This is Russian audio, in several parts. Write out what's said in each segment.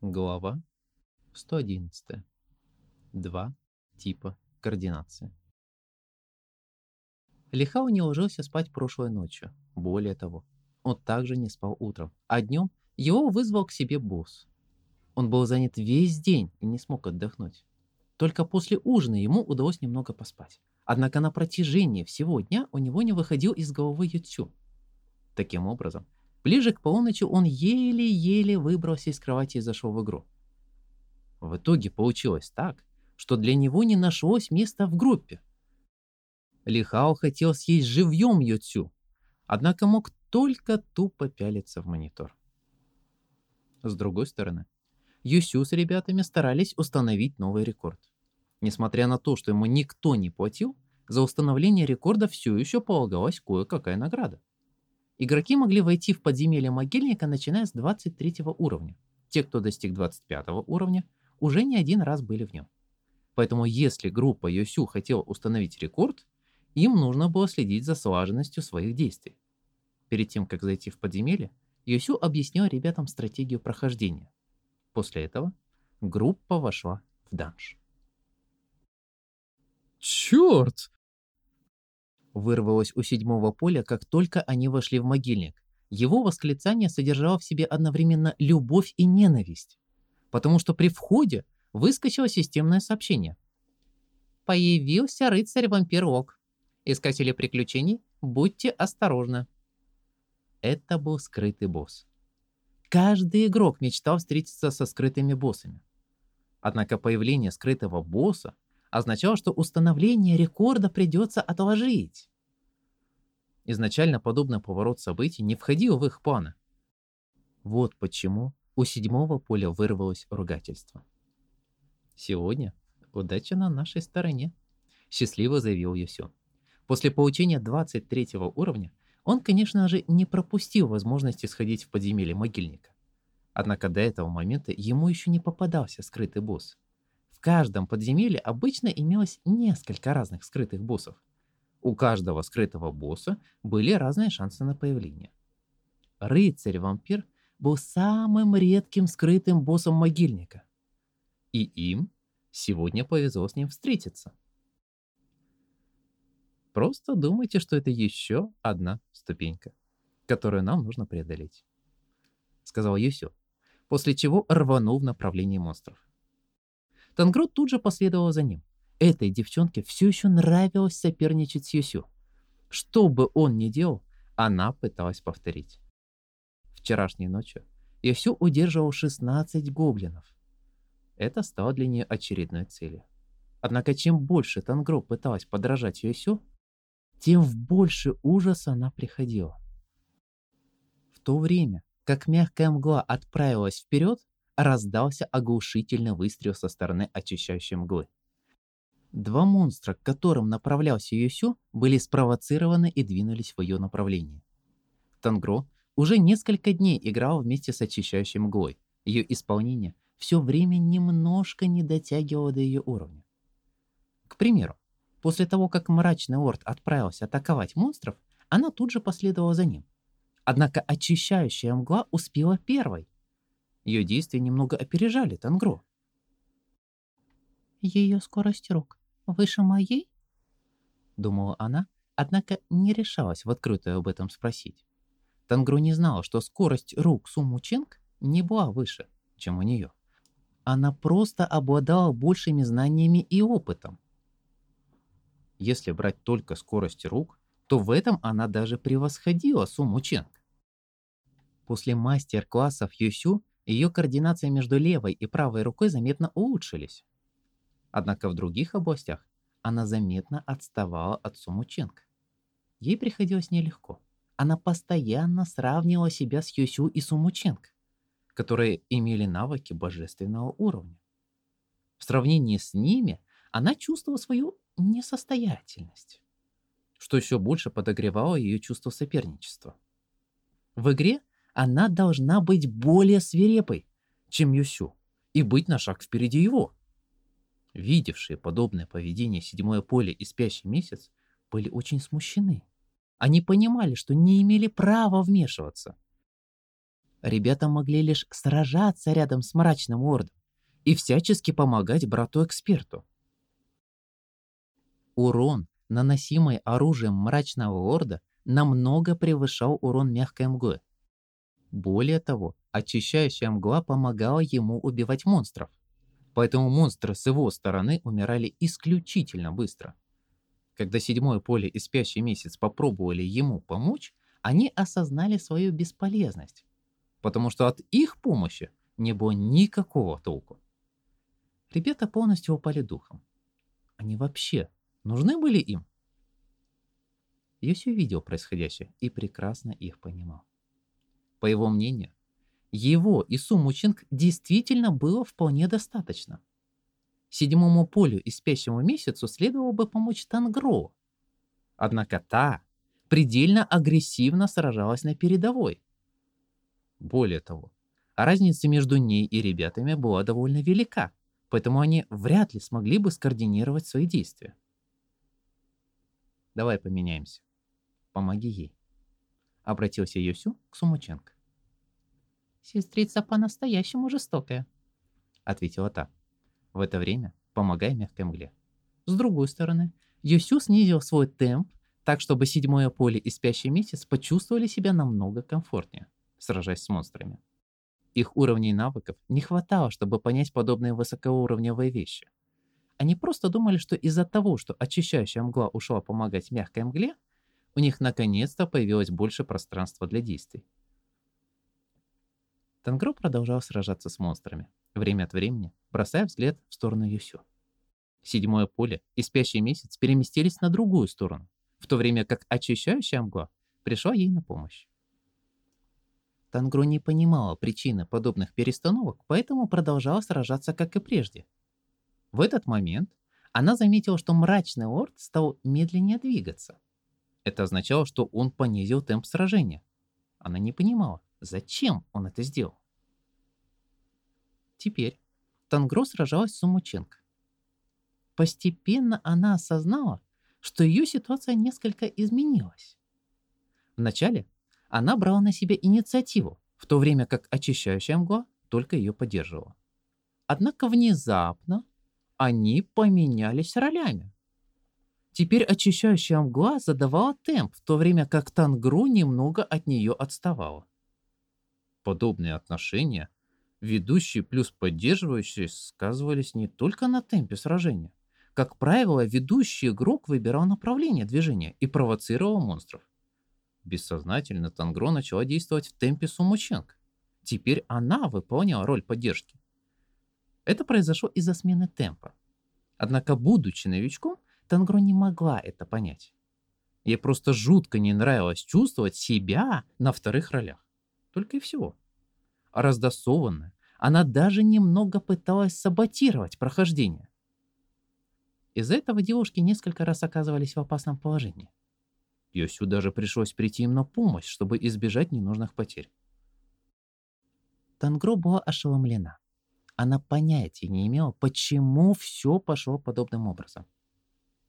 Глава 111. Два типа координации. Лихау не ложился спать прошлой ночью. Более того, он также не спал утром, а днем его вызвал к себе босс. Он был занят весь день и не смог отдохнуть. Только после ужина ему удалось немного поспать. Однако на протяжении всего дня у него не выходил из головы Ютсю. Таким образом, Ближе к полуночи он еле-еле выбрался из кровати и зашел в игру. В итоге получилось так, что для него не нашлось места в группе. Лихао хотел съесть живьем Йоцю, однако мог только тупо пялиться в монитор. С другой стороны, Юсю с ребятами старались установить новый рекорд. Несмотря на то, что ему никто не платил, за установление рекорда все еще полагалась кое-какая награда. Игроки могли войти в подземелье могильника, начиная с 23 уровня. Те, кто достиг 25 уровня, уже не один раз были в нем. Поэтому если группа Йосю хотела установить рекорд, им нужно было следить за слаженностью своих действий. Перед тем, как зайти в подземелье, Йосю объяснил ребятам стратегию прохождения. После этого группа вошла в данж. «Черт! Вырвалось у седьмого поля, как только они вошли в могильник. Его восклицание содержало в себе одновременно любовь и ненависть, потому что при входе выскочило системное сообщение. Появился рыцарь-вампир Ок. Искатели приключений, будьте осторожны. Это был скрытый босс. Каждый игрок мечтал встретиться со скрытыми боссами. Однако появление скрытого босса означало, что установление рекорда придется отложить. Изначально подобный поворот событий не входил в их планы. Вот почему у седьмого поля вырвалось ругательство. «Сегодня удача на нашей стороне», — счастливо заявил Юсю. После получения 23 уровня он, конечно же, не пропустил возможности сходить в подземелье могильника. Однако до этого момента ему еще не попадался скрытый босс — в каждом подземелье обычно имелось несколько разных скрытых боссов. У каждого скрытого босса были разные шансы на появление. Рыцарь-вампир был самым редким скрытым боссом могильника. И им сегодня повезло с ним встретиться. Просто думайте, что это еще одна ступенька, которую нам нужно преодолеть. Сказал Юсю, после чего рванул в направлении монстров. Тангро тут же последовала за ним. Этой девчонке все еще нравилось соперничать с Юсю. Что бы он ни делал, она пыталась повторить. Вчерашней ночью Юсю удерживал 16 гоблинов. Это стало для нее очередной целью. Однако чем больше Тангро пыталась подражать Юсю, тем в больше ужаса она приходила. В то время, как мягкая мгла отправилась вперед, раздался оглушительный выстрел со стороны очищающей мглы. Два монстра, к которым направлялся Юсю, были спровоцированы и двинулись в ее направлении. Тангро уже несколько дней играл вместе с очищающей мглой. Ее исполнение все время немножко не дотягивало до ее уровня. К примеру, после того, как мрачный лорд отправился атаковать монстров, она тут же последовала за ним. Однако очищающая мгла успела первой — ее действия немного опережали Тангро. «Ее скорость рук выше моей?» Думала она, однако не решалась в открытую об этом спросить. Тангро не знала, что скорость рук Суму Ченг не была выше, чем у нее. Она просто обладала большими знаниями и опытом. Если брать только скорость рук, то в этом она даже превосходила Суму Ченг. После мастер-классов Юсю ее координация между левой и правой рукой заметно улучшились. Однако в других областях она заметно отставала от Сумученко. Ей приходилось нелегко. Она постоянно сравнивала себя с Юсю и Сумученко, которые имели навыки божественного уровня. В сравнении с ними она чувствовала свою несостоятельность, что еще больше подогревало ее чувство соперничества. В игре она должна быть более свирепой, чем Юсю, и быть на шаг впереди его. Видевшие подобное поведение седьмое поле и спящий месяц были очень смущены. Они понимали, что не имели права вмешиваться. ребята могли лишь сражаться рядом с мрачным ордом и всячески помогать брату-эксперту. Урон, наносимый оружием мрачного орда, намного превышал урон мягкой мглы. Более того, очищающая мгла помогала ему убивать монстров. Поэтому монстры с его стороны умирали исключительно быстро. Когда седьмое поле и спящий месяц попробовали ему помочь, они осознали свою бесполезность, потому что от их помощи не было никакого толку. Ребята полностью упали духом. Они вообще нужны были им? Йоси видел происходящее и прекрасно их понимал. По его мнению, его и Суму Чинг действительно было вполне достаточно. Седьмому полю и спящему месяцу следовало бы помочь Тангро. Однако та предельно агрессивно сражалась на передовой. Более того, разница между ней и ребятами была довольно велика, поэтому они вряд ли смогли бы скоординировать свои действия. Давай поменяемся. Помоги ей. Обратился Йосю к Сумученко. Сестрица по-настоящему жестокая, ответила та. В это время помогай мягкой мгле. С другой стороны, Йосю снизил свой темп, так чтобы седьмое поле и спящий месяц почувствовали себя намного комфортнее, сражаясь с монстрами. Их уровней навыков не хватало, чтобы понять подобные высокоуровневые вещи. Они просто думали, что из-за того, что очищающая мгла ушла помогать мягкой мгле, у них наконец-то появилось больше пространства для действий. Тангро продолжал сражаться с монстрами, время от времени бросая взгляд в сторону Юсю. Седьмое поле и спящий месяц переместились на другую сторону, в то время как очищающая мгла пришла ей на помощь. Тангро не понимала причины подобных перестановок, поэтому продолжала сражаться, как и прежде. В этот момент она заметила, что мрачный орд стал медленнее двигаться. Это означало, что он понизил темп сражения. Она не понимала, зачем он это сделал. Теперь Тангро сражалась с Сумученко. Постепенно она осознала, что ее ситуация несколько изменилась. Вначале она брала на себя инициативу, в то время как очищающая мгла только ее поддерживала. Однако внезапно они поменялись ролями. Теперь очищающая мгла задавала темп, в то время как Тангру немного от нее отставала. Подобные отношения, ведущие плюс поддерживающие, сказывались не только на темпе сражения. Как правило, ведущий игрок выбирал направление движения и провоцировал монстров. Бессознательно Тангро начала действовать в темпе Сумученко. Теперь она выполняла роль поддержки. Это произошло из-за смены темпа. Однако, будучи новичком, Тангро не могла это понять. Ей просто жутко не нравилось чувствовать себя на вторых ролях. Только и всего. А раздосованная, она даже немного пыталась саботировать прохождение. Из-за этого девушки несколько раз оказывались в опасном положении. Йосю даже пришлось прийти им на помощь, чтобы избежать ненужных потерь. Тангро была ошеломлена. Она понятия не имела, почему все пошло подобным образом.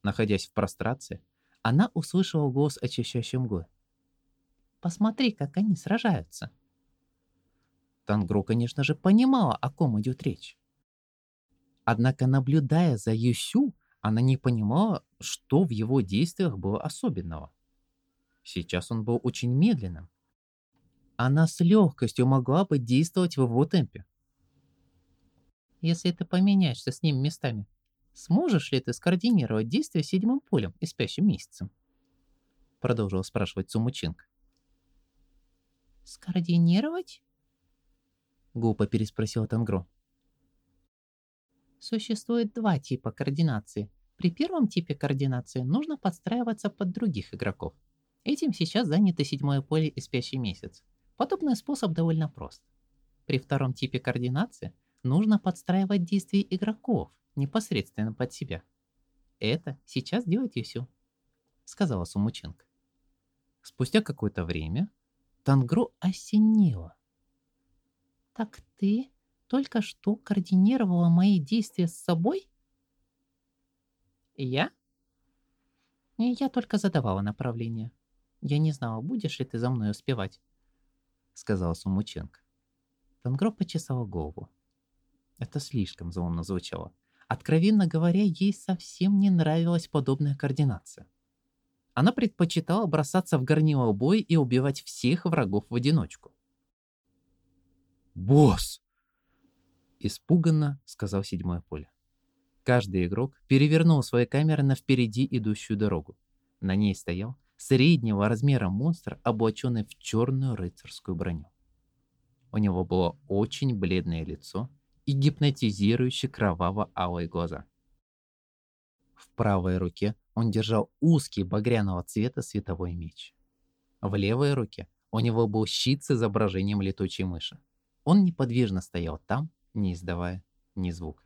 Находясь в прострации, она услышала голос очищающей мглы. «Посмотри, как они сражаются!» Тангро, конечно же, понимала, о ком идет речь. Однако, наблюдая за Юсю, она не понимала, что в его действиях было особенного. Сейчас он был очень медленным. Она с легкостью могла бы действовать в его темпе. Если ты поменяешься с ним местами, сможешь ли ты скоординировать действия седьмым полем и спящим месяцем? Продолжил спрашивать Цумучинг. Скоординировать? Глупо переспросил Тангро. Существует два типа координации. При первом типе координации нужно подстраиваться под других игроков – Этим сейчас занято седьмое поле и спящий месяц. Подобный способ довольно прост. При втором типе координации нужно подстраивать действия игроков непосредственно под себя. Это сейчас делает Юсю, сказала Сумученко. Спустя какое-то время Тангру осенило. Так ты только что координировала мои действия с собой? Я? И я только задавала направление. Я не знала, будешь ли ты за мной успевать. сказал Сумученко. Тангро почесала голову. Это слишком заумно звучало. Откровенно говоря, ей совсем не нравилась подобная координация. Она предпочитала бросаться в горнило бой и убивать всех врагов в одиночку. «Босс!» Испуганно сказал седьмое поле. Каждый игрок перевернул свои камеры на впереди идущую дорогу. На ней стоял среднего размера монстр, облаченный в черную рыцарскую броню. У него было очень бледное лицо и гипнотизирующие кроваво-алые глаза. В правой руке он держал узкий багряного цвета световой меч. В левой руке у него был щит с изображением летучей мыши. Он неподвижно стоял там, не издавая ни звука.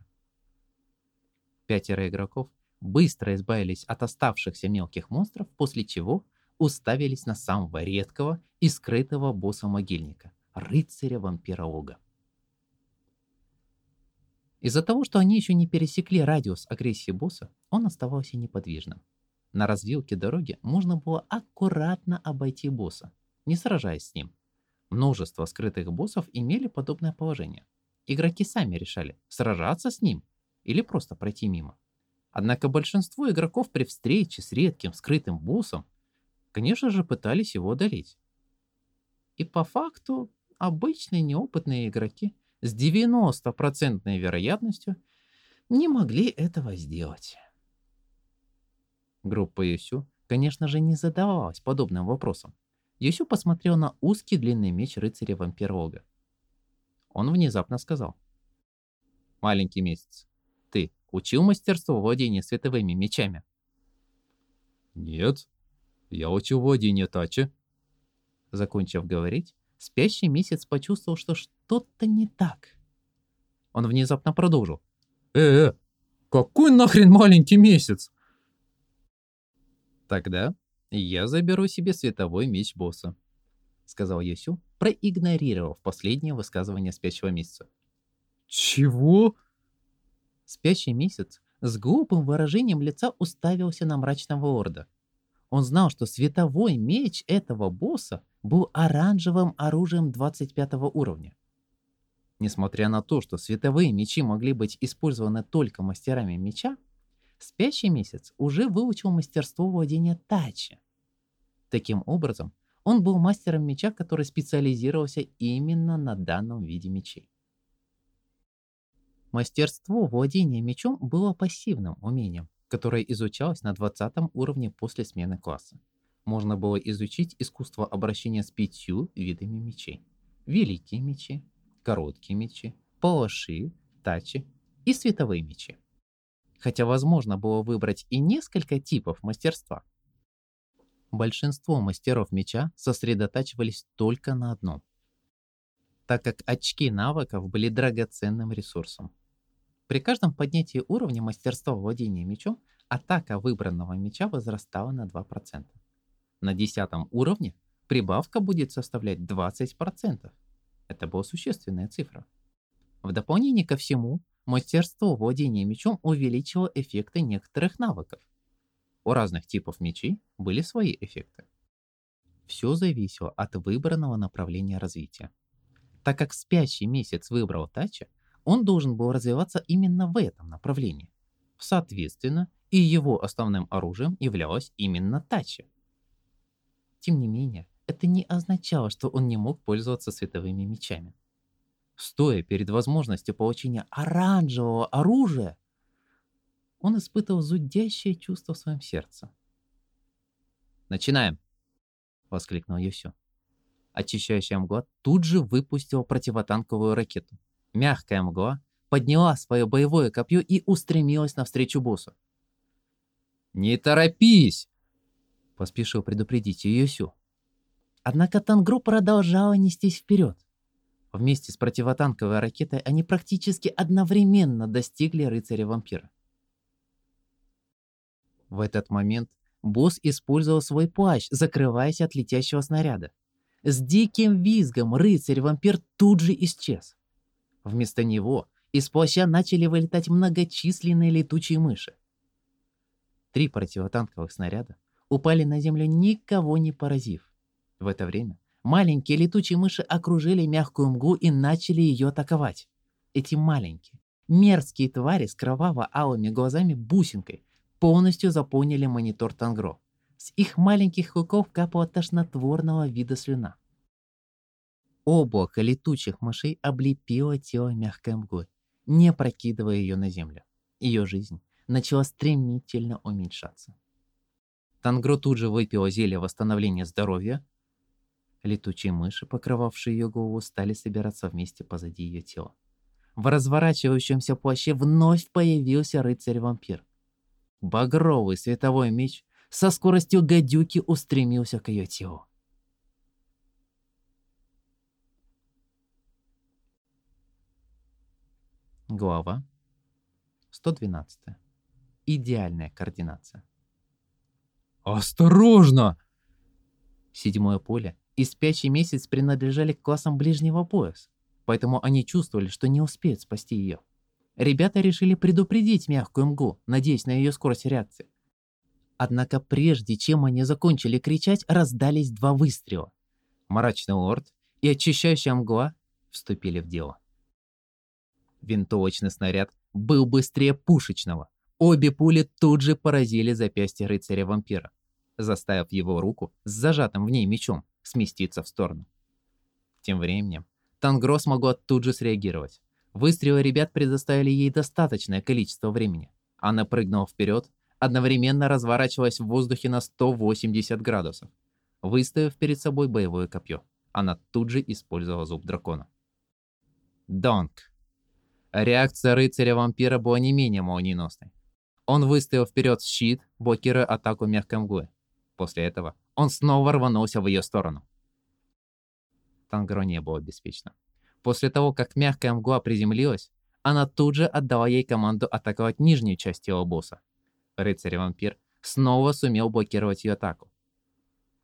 Пятеро игроков быстро избавились от оставшихся мелких монстров, после чего уставились на самого редкого и скрытого босса-могильника — рыцаря-вампира Ога. Из-за того, что они еще не пересекли радиус агрессии босса, он оставался неподвижным. На развилке дороги можно было аккуратно обойти босса, не сражаясь с ним. Множество скрытых боссов имели подобное положение. Игроки сами решали, сражаться с ним или просто пройти мимо. Однако большинство игроков при встрече с редким скрытым боссом, конечно же, пытались его одолеть. И по факту обычные неопытные игроки с 90% вероятностью не могли этого сделать. Группа Юсю, конечно же, не задавалась подобным вопросом. Юсю посмотрел на узкий длинный меч рыцаря вампирога. Он внезапно сказал. «Маленький месяц, ты учил мастерство владения световыми мечами?» «Нет, я учил владение тачи». Закончив говорить, спящий месяц почувствовал, что что-то не так. Он внезапно продолжил. «Э-э, какой нахрен маленький месяц?» «Тогда я заберу себе световой меч босса», — сказал Юсю, проигнорировав последнее высказывание спящего месяца. «Чего?» Спящий месяц с глупым выражением лица уставился на мрачного орда. Он знал, что световой меч этого босса был оранжевым оружием 25 уровня. Несмотря на то, что световые мечи могли быть использованы только мастерами меча, спящий месяц уже выучил мастерство владения тачи. Таким образом, он был мастером меча, который специализировался именно на данном виде мечей. Мастерство владения мечом было пассивным умением, которое изучалось на 20 уровне после смены класса. Можно было изучить искусство обращения с пятью видами мечей. Великие мечи, короткие мечи, палаши, тачи и световые мечи. Хотя возможно было выбрать и несколько типов мастерства, большинство мастеров меча сосредотачивались только на одном, так как очки навыков были драгоценным ресурсом. При каждом поднятии уровня мастерства владения мечом атака выбранного меча возрастала на 2%. На 10 уровне прибавка будет составлять 20%. Это была существенная цифра. В дополнение ко всему, мастерство владения мечом увеличило эффекты некоторых навыков, у разных типов мечей были свои эффекты. Все зависело от выбранного направления развития. Так как спящий месяц выбрал Тача, он должен был развиваться именно в этом направлении. Соответственно, и его основным оружием являлось именно Тача. Тем не менее, это не означало, что он не мог пользоваться световыми мечами. Стоя перед возможностью получения оранжевого оружия, он испытывал зудящее чувство в своем сердце. «Начинаем!» — воскликнул Юсю. Очищающая мгла тут же выпустила противотанковую ракету. Мягкая мгла подняла свое боевое копье и устремилась навстречу боссу. «Не торопись!» — поспешил предупредить ее Юсю. Однако Тангру продолжала нестись вперед. Вместе с противотанковой ракетой они практически одновременно достигли рыцаря-вампира. В этот момент босс использовал свой плащ, закрываясь от летящего снаряда. С диким визгом рыцарь-вампир тут же исчез. Вместо него из плаща начали вылетать многочисленные летучие мыши. Три противотанковых снаряда упали на землю, никого не поразив. В это время маленькие летучие мыши окружили мягкую мгу и начали ее атаковать. Эти маленькие, мерзкие твари с кроваво-алыми глазами-бусинкой полностью заполнили монитор Тангро. С их маленьких клыков капала тошнотворного вида слюна. Облако летучих мышей облепило тело мягкой мглой, не прокидывая ее на землю. Ее жизнь начала стремительно уменьшаться. Тангро тут же выпила зелье восстановления здоровья. Летучие мыши, покрывавшие ее голову, стали собираться вместе позади ее тела. В разворачивающемся плаще вновь появился рыцарь-вампир. Багровый световой меч со скоростью гадюки устремился к ее телу. Глава 112. Идеальная координация. «Осторожно!» Седьмое поле и спящий месяц принадлежали к классам ближнего пояса, поэтому они чувствовали, что не успеют спасти ее. Ребята решили предупредить мягкую мгу, надеясь на ее скорость реакции. Однако прежде чем они закончили кричать, раздались два выстрела. Мрачный лорд и очищающая мгла вступили в дело. Винтовочный снаряд был быстрее пушечного. Обе пули тут же поразили запястье рыцаря-вампира, заставив его руку с зажатым в ней мечом сместиться в сторону. Тем временем Тангро смогла тут же среагировать. Выстрелы ребят предоставили ей достаточное количество времени. Она прыгнула вперед, одновременно разворачиваясь в воздухе на 180 градусов. Выставив перед собой боевое копье, она тут же использовала зуб дракона. Донг. Реакция рыцаря-вампира была не менее молниеносной. Он выставил вперед щит, блокируя атаку мягкой мглы. После этого он снова рванулся в ее сторону. Тангро не было беспечно. После того, как мягкая мгла приземлилась, она тут же отдала ей команду атаковать нижнюю часть тела босса. Рыцарь-вампир снова сумел блокировать ее атаку.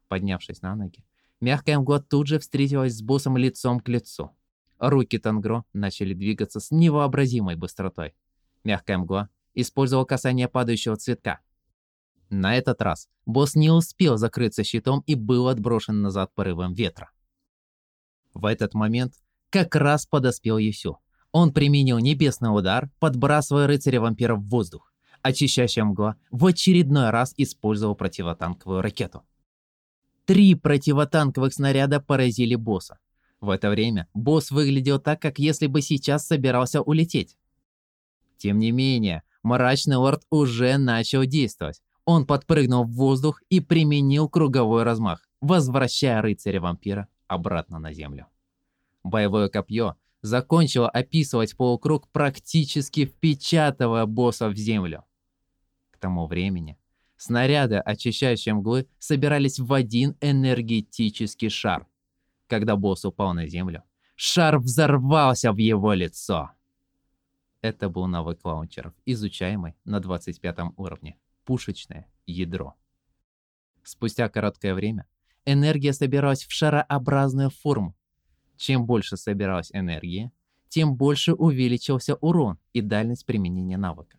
Поднявшись на ноги, мягкая мгла тут же встретилась с боссом лицом к лицу. Руки Тангро начали двигаться с невообразимой быстротой. Мягкая мгла использовал касание падающего цветка. На этот раз босс не успел закрыться щитом и был отброшен назад порывом ветра. В этот момент как раз подоспел Юсю. Он применил небесный удар, подбрасывая рыцаря-вампира в воздух. Очищающая мгла в очередной раз использовал противотанковую ракету. Три противотанковых снаряда поразили босса. В это время босс выглядел так, как если бы сейчас собирался улететь. Тем не менее, Мрачный лорд уже начал действовать. Он подпрыгнул в воздух и применил круговой размах, возвращая рыцаря-вампира обратно на землю. Боевое копье закончило описывать полукруг, практически впечатывая босса в землю. К тому времени снаряды, очищающие мглы, собирались в один энергетический шар. Когда босс упал на землю, шар взорвался в его лицо. Это был навык лаунчеров, изучаемый на 25 уровне. Пушечное ядро. Спустя короткое время энергия собиралась в шарообразную форму. Чем больше собиралась энергия, тем больше увеличился урон и дальность применения навыка.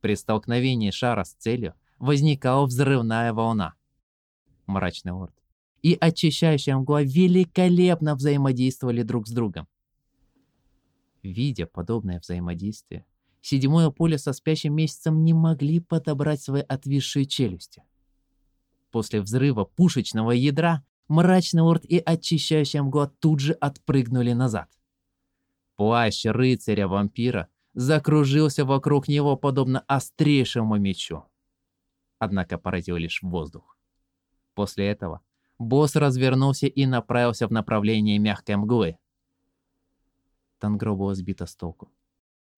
При столкновении шара с целью возникала взрывная волна. Мрачный лорд и очищающая мгла великолепно взаимодействовали друг с другом. Видя подобное взаимодействие, седьмое поле со спящим месяцем не могли подобрать свои отвисшие челюсти. После взрыва пушечного ядра мрачный лорд и очищающая мгла тут же отпрыгнули назад. Плащ рыцаря-вампира закружился вокруг него подобно острейшему мечу. Однако поразил лишь воздух. После этого босс развернулся и направился в направлении мягкой мглы. Тангро была сбита с толку.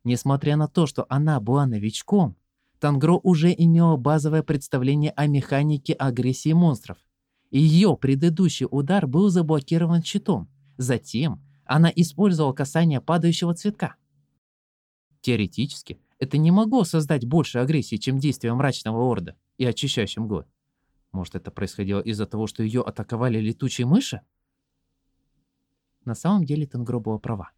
Несмотря на то, что она была новичком, Тангро уже имела базовое представление о механике агрессии монстров. Ее предыдущий удар был заблокирован щитом. Затем она использовала касание падающего цветка. Теоретически, это не могло создать больше агрессии, чем действие мрачного орда и очищающей мглы. Может, это происходило из-за того, что ее атаковали летучие мыши? На самом деле Тангро была права.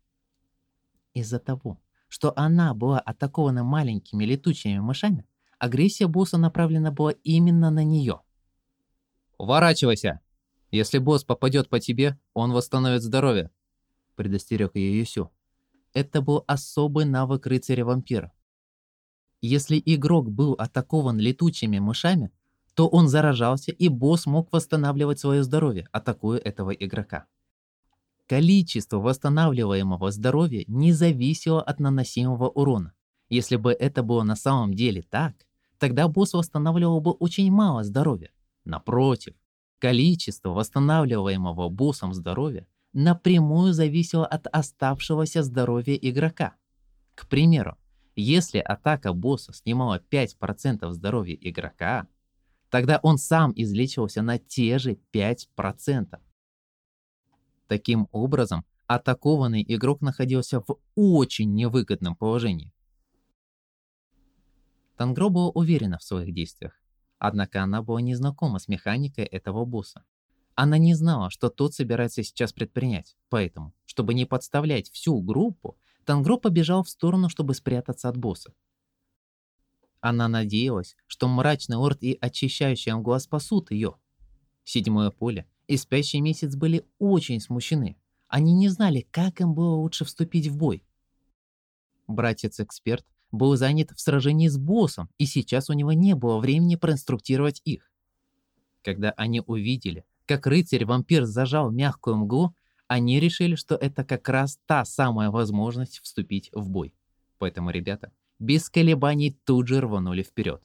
Из-за того, что она была атакована маленькими летучими мышами, агрессия босса направлена была именно на нее. «Уворачивайся!» «Если босс попадет по тебе, он восстановит здоровье», — предостерег ее Юсю. Это был особый навык рыцаря-вампира. Если игрок был атакован летучими мышами, то он заражался, и босс мог восстанавливать свое здоровье, атакуя этого игрока. Количество восстанавливаемого здоровья не зависело от наносимого урона. Если бы это было на самом деле так, тогда босс восстанавливал бы очень мало здоровья. Напротив, количество восстанавливаемого боссом здоровья напрямую зависело от оставшегося здоровья игрока. К примеру, если атака босса снимала 5% здоровья игрока, тогда он сам излечивался на те же 5%. Таким образом, атакованный игрок находился в очень невыгодном положении. Тангро была уверена в своих действиях, однако она была не знакома с механикой этого босса. Она не знала, что тот собирается сейчас предпринять, поэтому, чтобы не подставлять всю группу, Тангро побежал в сторону, чтобы спрятаться от босса. Она надеялась, что мрачный орд и очищающий мгла спасут ее. Седьмое поле и спящий месяц были очень смущены. Они не знали, как им было лучше вступить в бой. Братец-эксперт был занят в сражении с боссом, и сейчас у него не было времени проинструктировать их. Когда они увидели, как рыцарь-вампир зажал мягкую мглу, они решили, что это как раз та самая возможность вступить в бой. Поэтому ребята без колебаний тут же рванули вперед.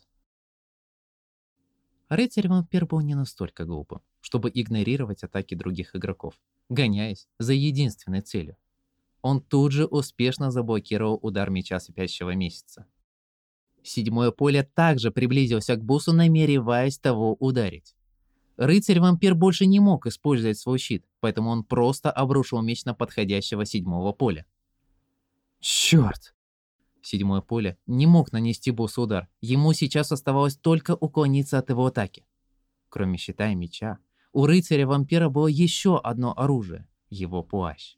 Рыцарь-вампир был не настолько глупым, чтобы игнорировать атаки других игроков, гоняясь за единственной целью он тут же успешно заблокировал удар меча спящего месяца. Седьмое поле также приблизился к боссу, намереваясь того ударить. Рыцарь-вампир больше не мог использовать свой щит, поэтому он просто обрушил меч на подходящего седьмого поля. Черт! Седьмое поле не мог нанести боссу удар, ему сейчас оставалось только уклониться от его атаки. Кроме щита и меча, у рыцаря-вампира было еще одно оружие – его плащ.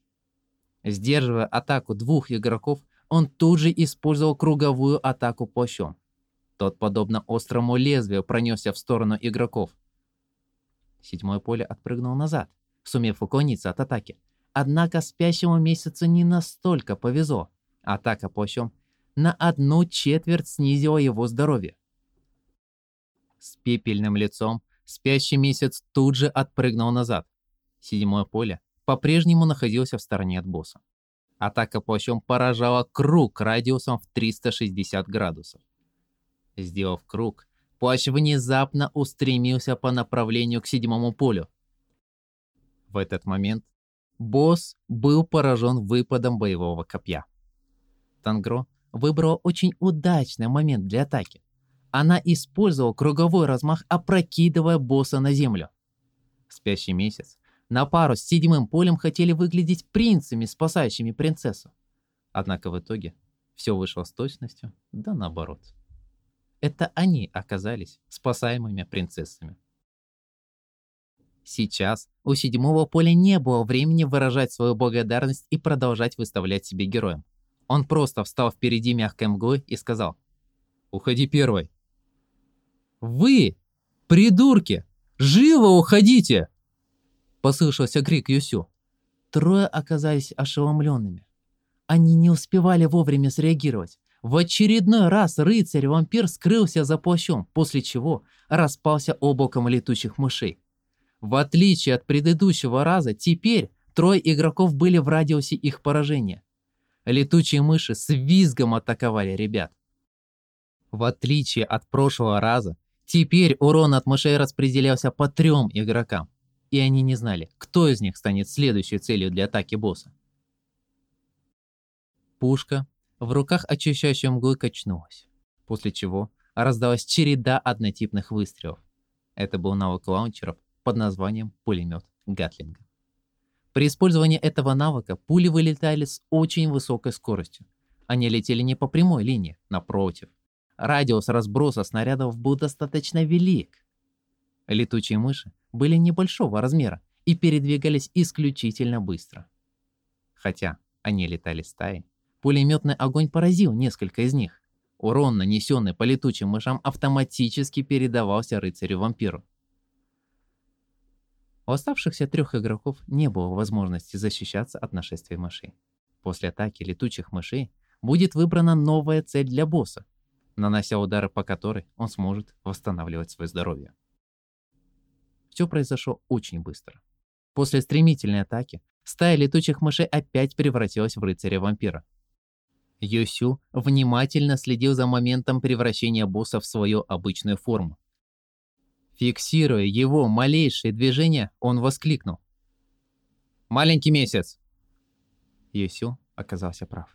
Сдерживая атаку двух игроков, он тут же использовал круговую атаку плащом. Тот, подобно острому лезвию, пронесся в сторону игроков. Седьмое поле отпрыгнул назад, сумев уклониться от атаки. Однако спящему месяцу не настолько повезло. Атака плащом на одну четверть снизила его здоровье. С пепельным лицом спящий месяц тут же отпрыгнул назад. Седьмое поле по-прежнему находился в стороне от босса. Атака плащом поражала круг радиусом в 360 градусов. Сделав круг, плащ внезапно устремился по направлению к седьмому полю. В этот момент босс был поражен выпадом боевого копья. Тангро выбрала очень удачный момент для атаки. Она использовала круговой размах, опрокидывая босса на землю. Спящий месяц на пару с седьмым полем хотели выглядеть принцами, спасающими принцессу. Однако в итоге все вышло с точностью, да наоборот. Это они оказались спасаемыми принцессами. Сейчас у седьмого поля не было времени выражать свою благодарность и продолжать выставлять себе героем. Он просто встал впереди мягкой мглы и сказал «Уходи первой». «Вы, придурки, живо уходите!» Послышался крик Юсю. Трое оказались ошеломленными. Они не успевали вовремя среагировать. В очередной раз рыцарь-вампир скрылся за плащом, после чего распался облаком летучих мышей. В отличие от предыдущего раза, теперь трое игроков были в радиусе их поражения. Летучие мыши с визгом атаковали ребят. В отличие от прошлого раза, теперь урон от мышей распределялся по трем игрокам и они не знали, кто из них станет следующей целью для атаки босса. Пушка в руках очищающей мглы качнулась, после чего раздалась череда однотипных выстрелов. Это был навык лаунчеров под названием пулемет Гатлинга. При использовании этого навыка пули вылетали с очень высокой скоростью. Они летели не по прямой линии, напротив. Радиус разброса снарядов был достаточно велик. Летучие мыши были небольшого размера и передвигались исключительно быстро. Хотя они летали стаей, пулеметный огонь поразил несколько из них. Урон, нанесенный по летучим мышам, автоматически передавался рыцарю-вампиру. У оставшихся трех игроков не было возможности защищаться от нашествия мышей. После атаки летучих мышей будет выбрана новая цель для босса, нанося удары по которой он сможет восстанавливать свое здоровье. Все произошло очень быстро. После стремительной атаки стая летучих мышей опять превратилась в рыцаря-вампира. Йосю внимательно следил за моментом превращения босса в свою обычную форму. Фиксируя его малейшие движения, он воскликнул. «Маленький месяц!» Йосю оказался прав.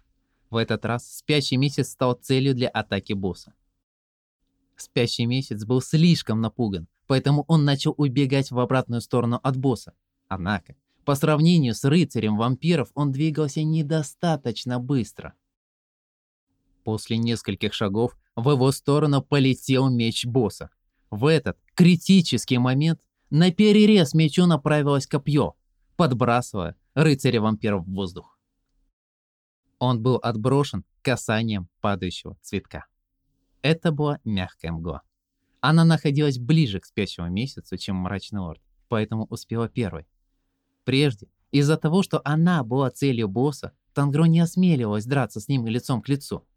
В этот раз спящий месяц стал целью для атаки босса. Спящий месяц был слишком напуган, поэтому он начал убегать в обратную сторону от босса. Однако, по сравнению с рыцарем вампиров, он двигался недостаточно быстро. После нескольких шагов в его сторону полетел меч босса. В этот критический момент на перерез мечу направилось копье, подбрасывая рыцаря-вампира в воздух. Он был отброшен касанием падающего цветка. Это была мягкая мгла. Она находилась ближе к спящему месяцу, чем мрачный лорд, поэтому успела первой. Прежде, из-за того, что она была целью босса, Тангро не осмеливалась драться с ним лицом к лицу.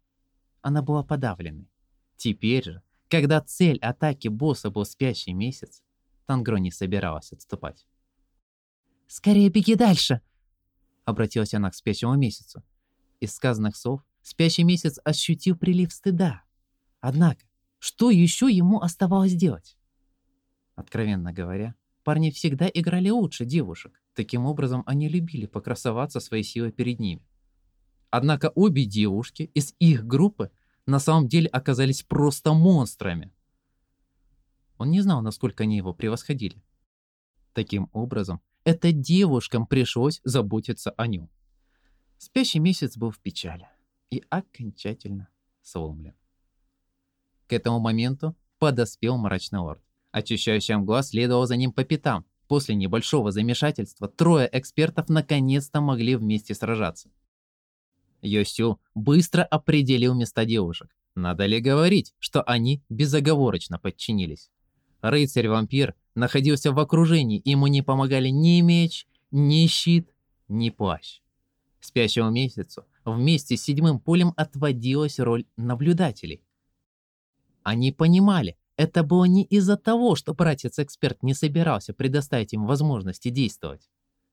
Она была подавленной. Теперь же, когда цель атаки босса был спящий месяц, Тангро не собиралась отступать. «Скорее беги дальше!» Обратилась она к спящему месяцу. Из сказанных слов спящий месяц ощутил прилив стыда. Однако, что еще ему оставалось делать? Откровенно говоря, парни всегда играли лучше девушек. Таким образом, они любили покрасоваться своей силой перед ними. Однако обе девушки из их группы на самом деле оказались просто монстрами. Он не знал, насколько они его превосходили. Таким образом, это девушкам пришлось заботиться о нем. Спящий месяц был в печали и окончательно сломлен. К этому моменту подоспел мрачный лорд. Очищающая мгла следовала за ним по пятам. После небольшого замешательства трое экспертов наконец-то могли вместе сражаться. Йосю быстро определил места девушек. Надо ли говорить, что они безоговорочно подчинились? Рыцарь-вампир находился в окружении, ему не помогали ни меч, ни щит, ни плащ. Спящему месяцу вместе с седьмым полем отводилась роль наблюдателей. Они понимали, это было не из-за того, что братец-эксперт не собирался предоставить им возможности действовать.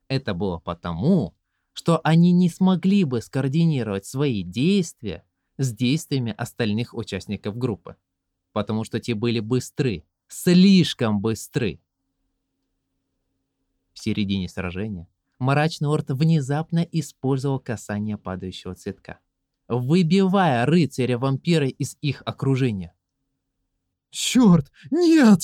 Это было потому, что они не смогли бы скоординировать свои действия с действиями остальных участников группы, потому что те были быстры, слишком быстры. В середине сражения мрачный орд внезапно использовал касание падающего цветка, выбивая рыцаря-вампира из их окружения. «Черт, нет!»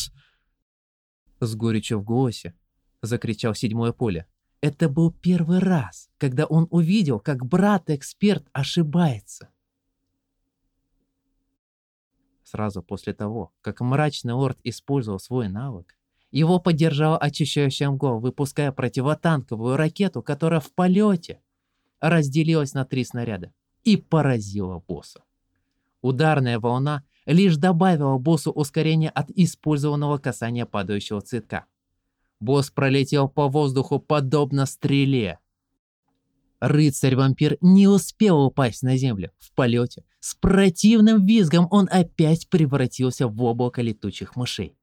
С горечью в голосе закричал седьмое поле. Это был первый раз, когда он увидел, как брат-эксперт ошибается. Сразу после того, как мрачный лорд использовал свой навык, его поддержала очищающая мгла, выпуская противотанковую ракету, которая в полете разделилась на три снаряда и поразила босса. Ударная волна лишь добавила боссу ускорения от использованного касания падающего цветка. Босс пролетел по воздуху подобно стреле. Рыцарь-вампир не успел упасть на землю. В полете с противным визгом он опять превратился в облако летучих мышей.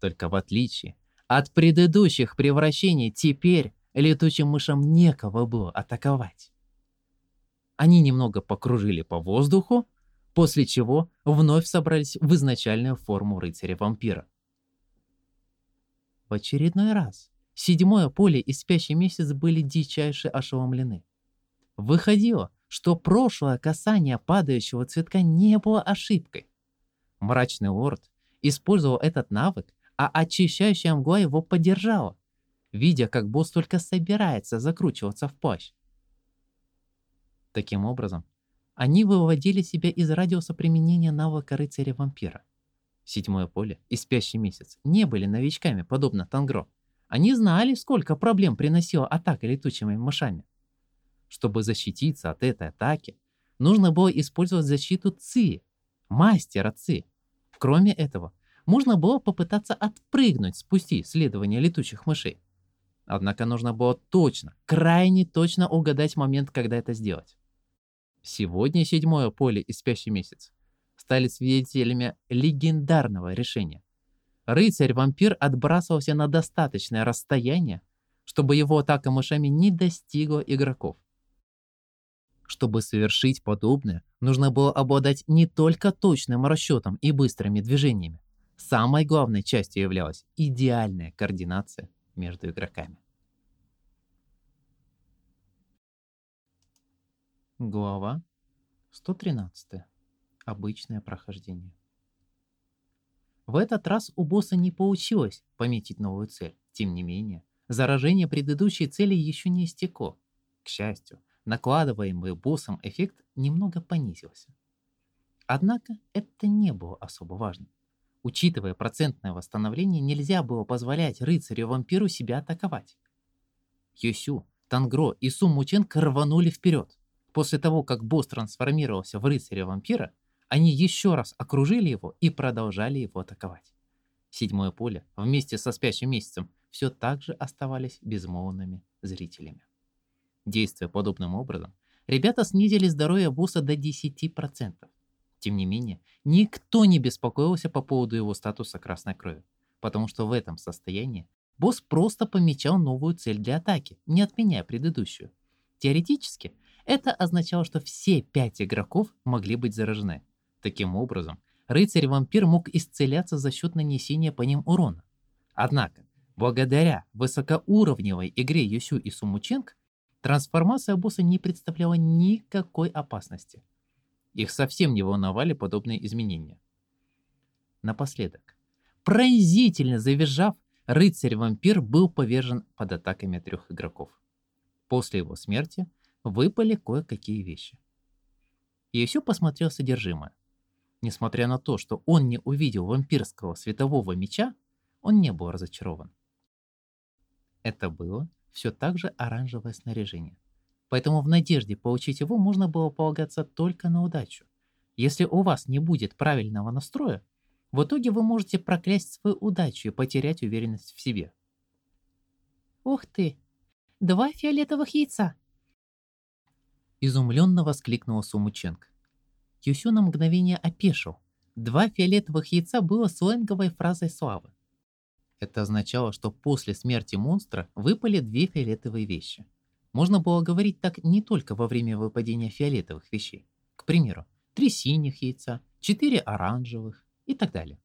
Только в отличие от предыдущих превращений, теперь летучим мышам некого было атаковать. Они немного покружили по воздуху, после чего вновь собрались в изначальную форму рыцаря-вампира. В очередной раз седьмое поле и спящий месяц были дичайше ошеломлены. Выходило, что прошлое касание падающего цветка не было ошибкой. Мрачный лорд использовал этот навык, а очищающая мгла его поддержала, видя, как босс только собирается закручиваться в плащ. Таким образом, они выводили себя из радиуса применения навыка рыцаря-вампира. Седьмое поле и спящий месяц не были новичками, подобно Тангро. Они знали, сколько проблем приносила атака летучими мышами. Чтобы защититься от этой атаки, нужно было использовать защиту ЦИ, мастера ЦИ. Кроме этого, можно было попытаться отпрыгнуть с пути следования летучих мышей. Однако нужно было точно, крайне точно угадать момент, когда это сделать. Сегодня седьмое поле и спящий месяц стали свидетелями легендарного решения. Рыцарь-вампир отбрасывался на достаточное расстояние, чтобы его атака мышами не достигла игроков. Чтобы совершить подобное, нужно было обладать не только точным расчетом и быстрыми движениями. Самой главной частью являлась идеальная координация между игроками. Глава 113. Обычное прохождение. В этот раз у босса не получилось пометить новую цель. Тем не менее, заражение предыдущей цели еще не истекло. К счастью, накладываемый боссом эффект немного понизился. Однако это не было особо важным. Учитывая процентное восстановление, нельзя было позволять рыцарю-вампиру себя атаковать. Йосю, Тангро и Сум Мученко рванули вперед. После того, как босс трансформировался в рыцаря-вампира, они еще раз окружили его и продолжали его атаковать. Седьмое поле вместе со спящим месяцем все так же оставались безмолвными зрителями. Действуя подобным образом, ребята снизили здоровье босса до 10%. Тем не менее, никто не беспокоился по поводу его статуса красной крови, потому что в этом состоянии босс просто помечал новую цель для атаки, не отменяя предыдущую. Теоретически, это означало, что все пять игроков могли быть заражены, Таким образом, рыцарь-вампир мог исцеляться за счет нанесения по ним урона. Однако, благодаря высокоуровневой игре Юсю и Сумученко, трансформация босса не представляла никакой опасности. Их совсем не волновали подобные изменения. Напоследок, пронзительно завизжав, рыцарь-вампир был повержен под атаками трех игроков. После его смерти выпали кое-какие вещи. Юсю посмотрел содержимое. Несмотря на то, что он не увидел вампирского светового меча, он не был разочарован. Это было все так же оранжевое снаряжение. Поэтому в надежде получить его можно было полагаться только на удачу. Если у вас не будет правильного настроя, в итоге вы можете проклясть свою удачу и потерять уверенность в себе. «Ух ты! Два фиолетовых яйца!» Изумленно воскликнула Сумученко. Юсю на мгновение опешил. Два фиолетовых яйца было сленговой фразой славы. Это означало, что после смерти монстра выпали две фиолетовые вещи. Можно было говорить так не только во время выпадения фиолетовых вещей. К примеру, три синих яйца, четыре оранжевых и так далее.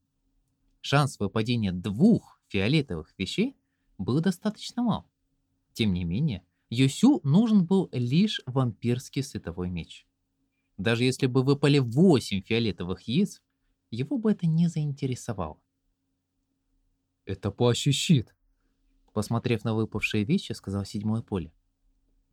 Шанс выпадения двух фиолетовых вещей был достаточно мал. Тем не менее, Юсю нужен был лишь вампирский световой меч. Даже если бы выпали 8 фиолетовых яиц, его бы это не заинтересовало. «Это плащ и щит», — посмотрев на выпавшие вещи, сказал седьмое поле.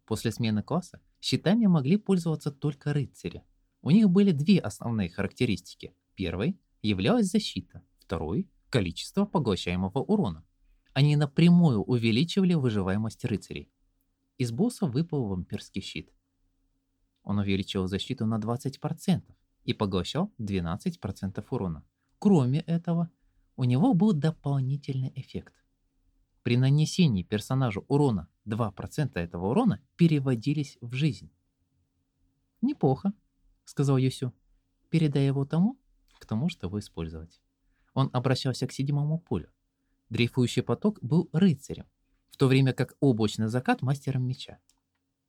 После смены класса щитами могли пользоваться только рыцари. У них были две основные характеристики. Первой являлась защита, второй — количество поглощаемого урона. Они напрямую увеличивали выживаемость рыцарей. Из босса выпал вампирский щит — он увеличил защиту на 20% и поглощал 12% урона. Кроме этого, у него был дополнительный эффект. При нанесении персонажу урона 2% этого урона переводились в жизнь. «Неплохо», — сказал Юсю. «Передай его тому, кто может его использовать». Он обращался к седьмому полю. Дрейфующий поток был рыцарем, в то время как облачный закат — мастером меча.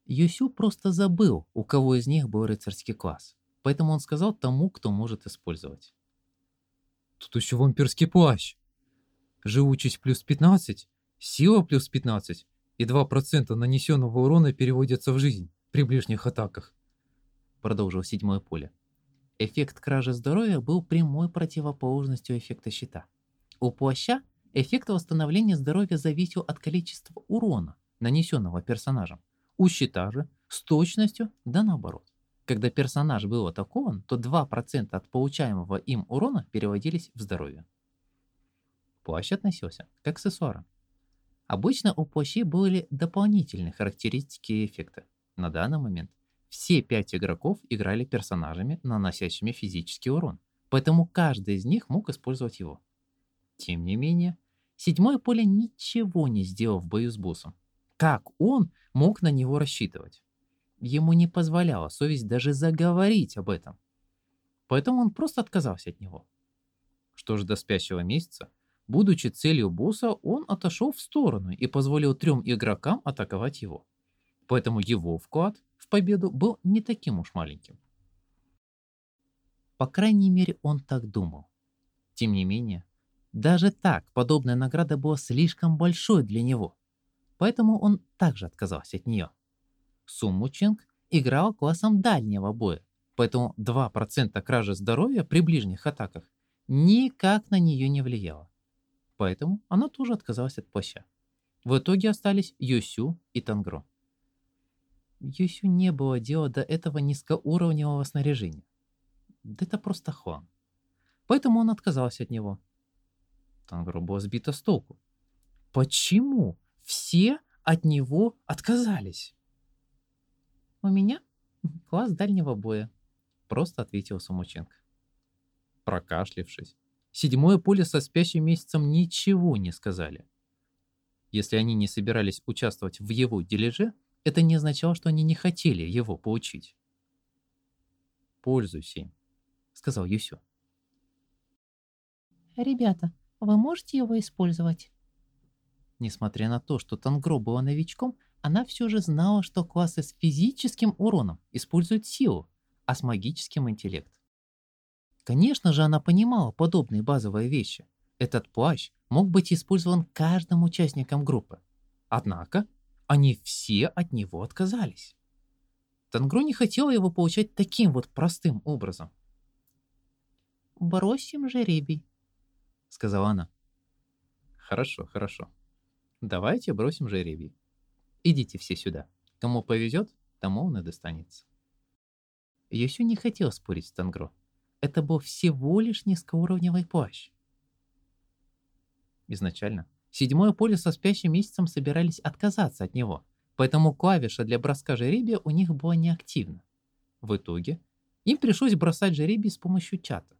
Юсю просто забыл, у кого из них был рыцарский класс, поэтому он сказал тому, кто может использовать. Тут еще вампирский плащ. Живучесть плюс 15, сила плюс 15 и 2% нанесенного урона переводятся в жизнь при ближних атаках. Продолжил седьмое поле. Эффект кражи здоровья был прямой противоположностью эффекта щита. У плаща эффект восстановления здоровья зависел от количества урона, нанесенного персонажем. У же с точностью да наоборот. Когда персонаж был атакован, то 2% от получаемого им урона переводились в здоровье. Плащ относился к аксессуарам. Обычно у плащей были дополнительные характеристики и эффекты. На данный момент все пять игроков играли персонажами, наносящими физический урон, поэтому каждый из них мог использовать его. Тем не менее, седьмое поле ничего не сделал в бою с боссом. Как он мог на него рассчитывать? Ему не позволяла совесть даже заговорить об этом. Поэтому он просто отказался от него. Что ж до спящего месяца, будучи целью босса, он отошел в сторону и позволил трем игрокам атаковать его. Поэтому его вклад в победу был не таким уж маленьким. По крайней мере, он так думал. Тем не менее, даже так подобная награда была слишком большой для него, поэтому он также отказался от нее. Сумму Ченг играл классом дальнего боя, поэтому 2% кражи здоровья при ближних атаках никак на нее не влияло. Поэтому она тоже отказалась от плаща. В итоге остались Юсю и Тангро. Юсю не было дела до этого низкоуровневого снаряжения. Да это просто хлам. Поэтому он отказался от него. Тангро была сбита с толку. Почему все от него отказались? «У меня класс дальнего боя», — просто ответил Самученко. Прокашлившись, седьмое поле со спящим месяцем ничего не сказали. Если они не собирались участвовать в его дележе, это не означало, что они не хотели его поучить. «Пользуйся им», — сказал Юсю. «Ребята, вы можете его использовать?» Несмотря на то, что Тангро была новичком, она все же знала, что классы с физическим уроном используют силу, а с магическим интеллект. Конечно же, она понимала подобные базовые вещи. Этот плащ мог быть использован каждым участником группы. Однако, они все от него отказались. Тангро не хотела его получать таким вот простым образом. «Бросим жеребий», — сказала она. «Хорошо, хорошо. Давайте бросим жеребий. Идите все сюда. Кому повезет, тому он и достанется». Йосю не хотел спорить с Тангро. Это был всего лишь низкоуровневый плащ. Изначально седьмое поле со спящим месяцем собирались отказаться от него, поэтому клавиша для броска жеребия у них была неактивна. В итоге им пришлось бросать жеребий с помощью чата.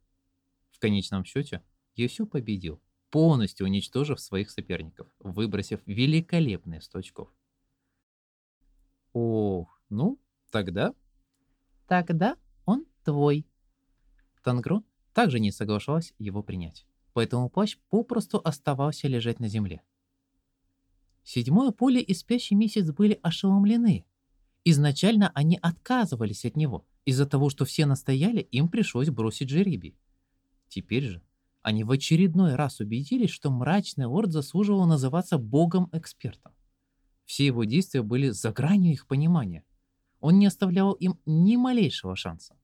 В конечном счете Йосю победил, полностью уничтожив своих соперников, выбросив великолепные 100 очков. Ох, ну, тогда... Тогда он твой. Тангро также не соглашалась его принять, поэтому плащ попросту оставался лежать на земле. Седьмое поле и спящий месяц были ошеломлены. Изначально они отказывались от него. Из-за того, что все настояли, им пришлось бросить жеребий. Теперь же они в очередной раз убедились, что мрачный лорд заслуживал называться богом-экспертом. Все его действия были за гранью их понимания. Он не оставлял им ни малейшего шанса.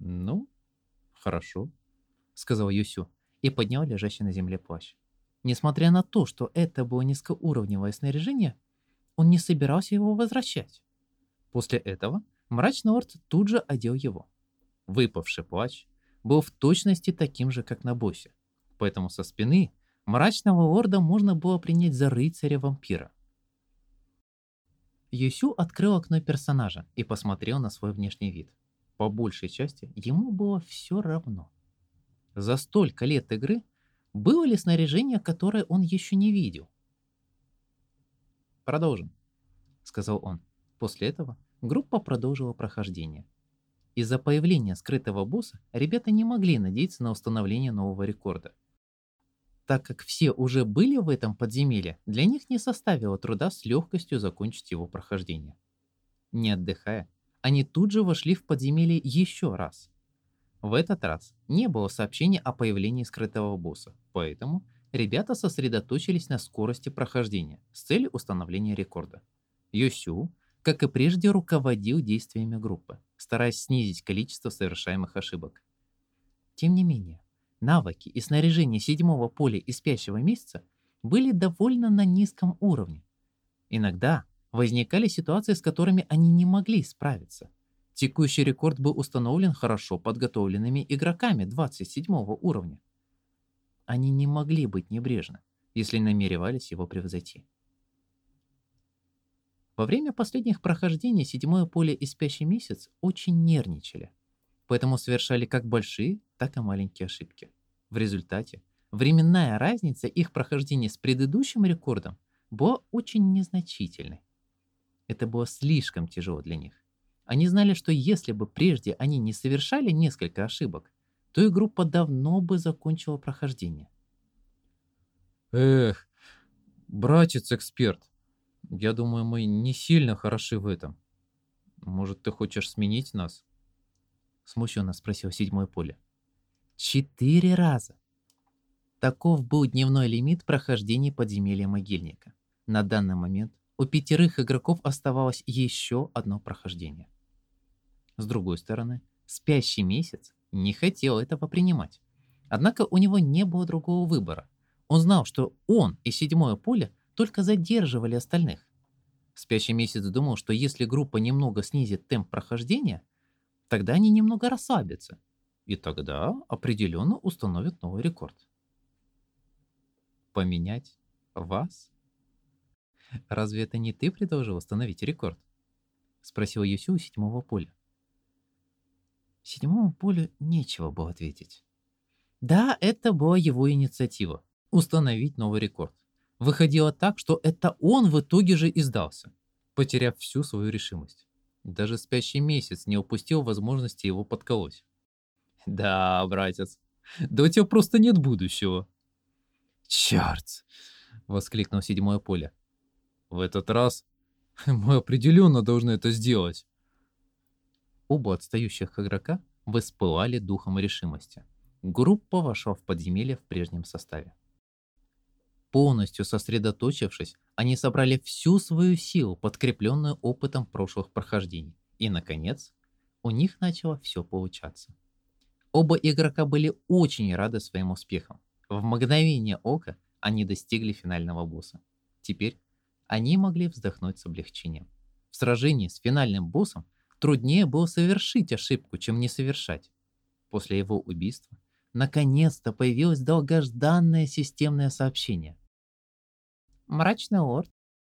«Ну, хорошо», — сказал Юсю и поднял лежащий на земле плащ. Несмотря на то, что это было низкоуровневое снаряжение, он не собирался его возвращать. После этого мрачный лорд тут же одел его. Выпавший плащ был в точности таким же, как на боссе, поэтому со спины мрачного лорда можно было принять за рыцаря-вампира. Юсю открыл окно персонажа и посмотрел на свой внешний вид. По большей части ему было все равно. За столько лет игры было ли снаряжение, которое он еще не видел? «Продолжим», — сказал он. После этого группа продолжила прохождение. Из-за появления скрытого босса ребята не могли надеяться на установление нового рекорда. Так как все уже были в этом подземелье, для них не составило труда с легкостью закончить его прохождение. Не отдыхая, они тут же вошли в подземелье еще раз. В этот раз не было сообщения о появлении скрытого босса, поэтому ребята сосредоточились на скорости прохождения с целью установления рекорда. Йосю, как и прежде, руководил действиями группы стараясь снизить количество совершаемых ошибок. Тем не менее, навыки и снаряжение седьмого поля и спящего месяца были довольно на низком уровне. Иногда возникали ситуации, с которыми они не могли справиться. Текущий рекорд был установлен хорошо подготовленными игроками 27 уровня. Они не могли быть небрежны, если намеревались его превзойти. Во время последних прохождений седьмое поле и спящий месяц очень нервничали, поэтому совершали как большие, так и маленькие ошибки. В результате временная разница их прохождения с предыдущим рекордом была очень незначительной. Это было слишком тяжело для них. Они знали, что если бы прежде они не совершали несколько ошибок, то и группа давно бы закончила прохождение. Эх, братец-эксперт, я думаю, мы не сильно хороши в этом. Может, ты хочешь сменить нас? Смущенно спросил седьмое поле. Четыре раза. Таков был дневной лимит прохождения подземелья могильника. На данный момент у пятерых игроков оставалось еще одно прохождение. С другой стороны, спящий месяц не хотел этого принимать. Однако у него не было другого выбора. Он знал, что он и седьмое поле только задерживали остальных. Спящий месяц думал, что если группа немного снизит темп прохождения, тогда они немного расслабятся. И тогда определенно установят новый рекорд. Поменять вас? Разве это не ты предложил установить рекорд? Спросил Юсю у седьмого поля. Седьмому полю нечего было ответить. Да, это была его инициатива – установить новый рекорд. Выходило так, что это он в итоге же и сдался, потеряв всю свою решимость. Даже спящий месяц не упустил возможности его подколоть. Да, братец, да у тебя просто нет будущего. Черт! Воскликнул седьмое поле. В этот раз мы определенно должны это сделать. Оба отстающих игрока воспылали духом решимости. Группа вошла в подземелье в прежнем составе. Полностью сосредоточившись, они собрали всю свою силу, подкрепленную опытом прошлых прохождений. И, наконец, у них начало все получаться. Оба игрока были очень рады своим успехам. В мгновение ока они достигли финального босса. Теперь они могли вздохнуть с облегчением. В сражении с финальным боссом Труднее было совершить ошибку, чем не совершать. После его убийства наконец-то появилось долгожданное системное сообщение. Мрачный лорд,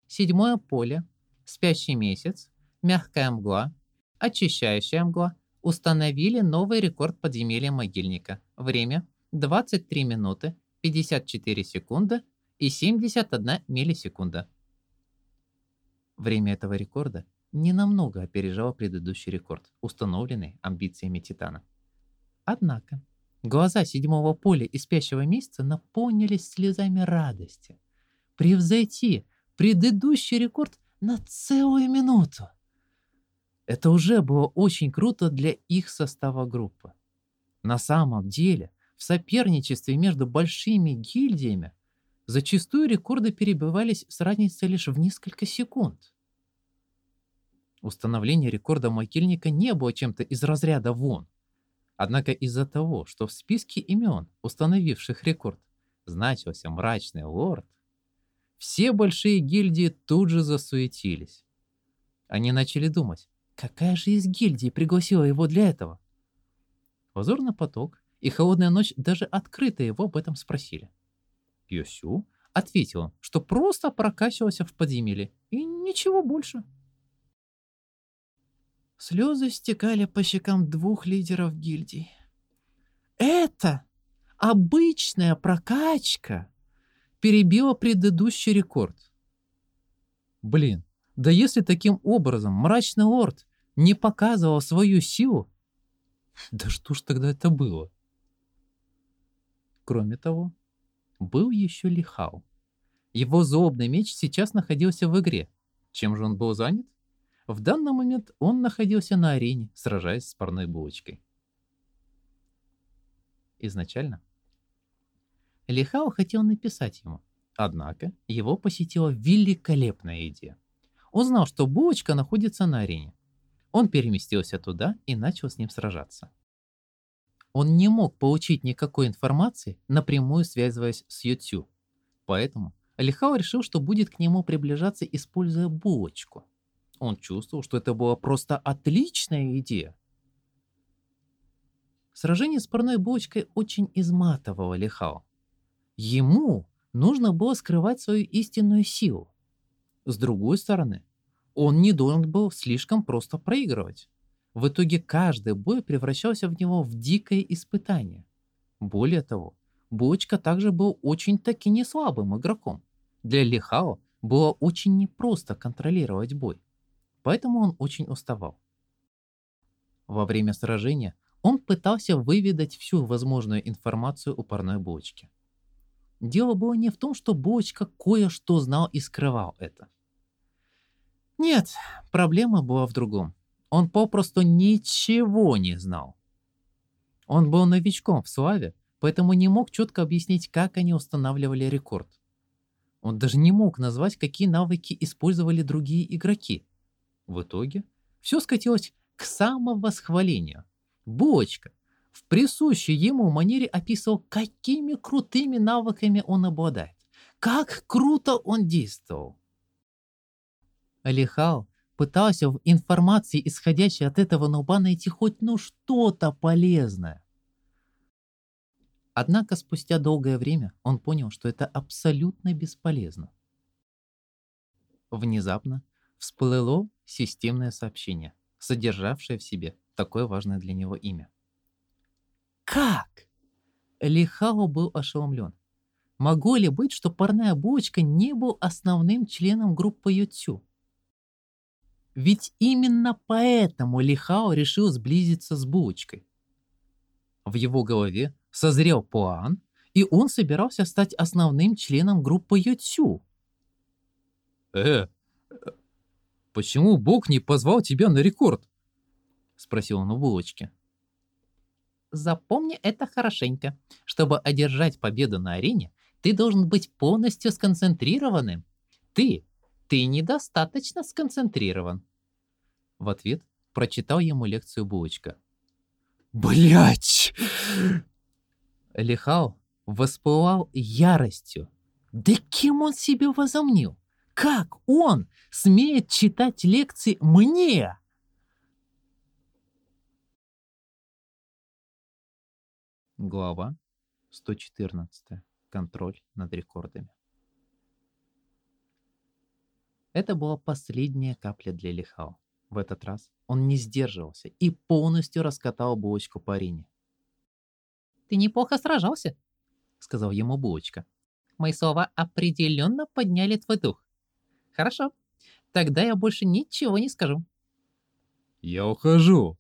седьмое поле, спящий месяц, мягкая мгла, очищающая мгла установили новый рекорд подземелья могильника. Время 23 минуты 54 секунды и 71 миллисекунда. Время этого рекорда ненамного опережала предыдущий рекорд, установленный амбициями Титана. Однако, глаза седьмого поля и спящего месяца наполнились слезами радости. Превзойти предыдущий рекорд на целую минуту. Это уже было очень круто для их состава группы. На самом деле, в соперничестве между большими гильдиями зачастую рекорды перебивались с разницей лишь в несколько секунд. Установление рекорда могильника не было чем-то из разряда вон. Однако из-за того, что в списке имен, установивших рекорд, значился мрачный лорд, все большие гильдии тут же засуетились. Они начали думать, какая же из гильдий пригласила его для этого? Лазурный поток и холодная ночь даже открыто его об этом спросили. Йосю ответил, что просто прокачивался в подземелье и ничего больше. Слезы стекали по щекам двух лидеров гильдий. Это обычная прокачка перебила предыдущий рекорд. Блин, да если таким образом мрачный лорд не показывал свою силу, да что ж тогда это было? Кроме того, был еще Лихау. Его злобный меч сейчас находился в игре. Чем же он был занят? В данный момент он находился на арене, сражаясь с парной булочкой. Изначально Лихао хотел написать ему, однако его посетила великолепная идея. Он знал, что булочка находится на арене. Он переместился туда и начал с ним сражаться. Он не мог получить никакой информации, напрямую связываясь с Ютю. Поэтому Лихао решил, что будет к нему приближаться, используя булочку – он чувствовал, что это была просто отличная идея. Сражение с парной бочкой очень изматывало Лихао. Ему нужно было скрывать свою истинную силу. С другой стороны, он не должен был слишком просто проигрывать. В итоге каждый бой превращался в него в дикое испытание. Более того, Булочка также был очень-таки не слабым игроком. Для Лихао было очень непросто контролировать бой, поэтому он очень уставал. Во время сражения он пытался выведать всю возможную информацию у парной булочки. Дело было не в том, что булочка кое-что знал и скрывал это. Нет, проблема была в другом. Он попросту ничего не знал. Он был новичком в славе, поэтому не мог четко объяснить, как они устанавливали рекорд. Он даже не мог назвать, какие навыки использовали другие игроки. В итоге все скатилось к самовосхвалению. Булочка в присущей ему манере описывал, какими крутыми навыками он обладает. Как круто он действовал. Алихал пытался в информации, исходящей от этого нуба, найти хоть ну что-то полезное. Однако спустя долгое время он понял, что это абсолютно бесполезно. Внезапно всплыло системное сообщение, содержавшее в себе такое важное для него имя. Как? Лихао был ошеломлен. Могло ли быть, что парная булочка не был основным членом группы Ютю? Ведь именно поэтому Лихао решил сблизиться с булочкой. В его голове созрел план, и он собирался стать основным членом группы Ютю. Э, почему Бог не позвал тебя на рекорд? Спросил он у булочки. Запомни это хорошенько. Чтобы одержать победу на арене, ты должен быть полностью сконцентрированным. Ты, ты недостаточно сконцентрирован. В ответ прочитал ему лекцию булочка. Блять! Лихал воспылал яростью. Да кем он себе возомнил? Как он смеет читать лекции мне? Глава 114. Контроль над рекордами. Это была последняя капля для Лихао. В этот раз он не сдерживался и полностью раскатал булочку по арене. Ты неплохо сражался, сказал ему булочка. Мои слова определенно подняли твой дух. Хорошо, тогда я больше ничего не скажу. Я ухожу.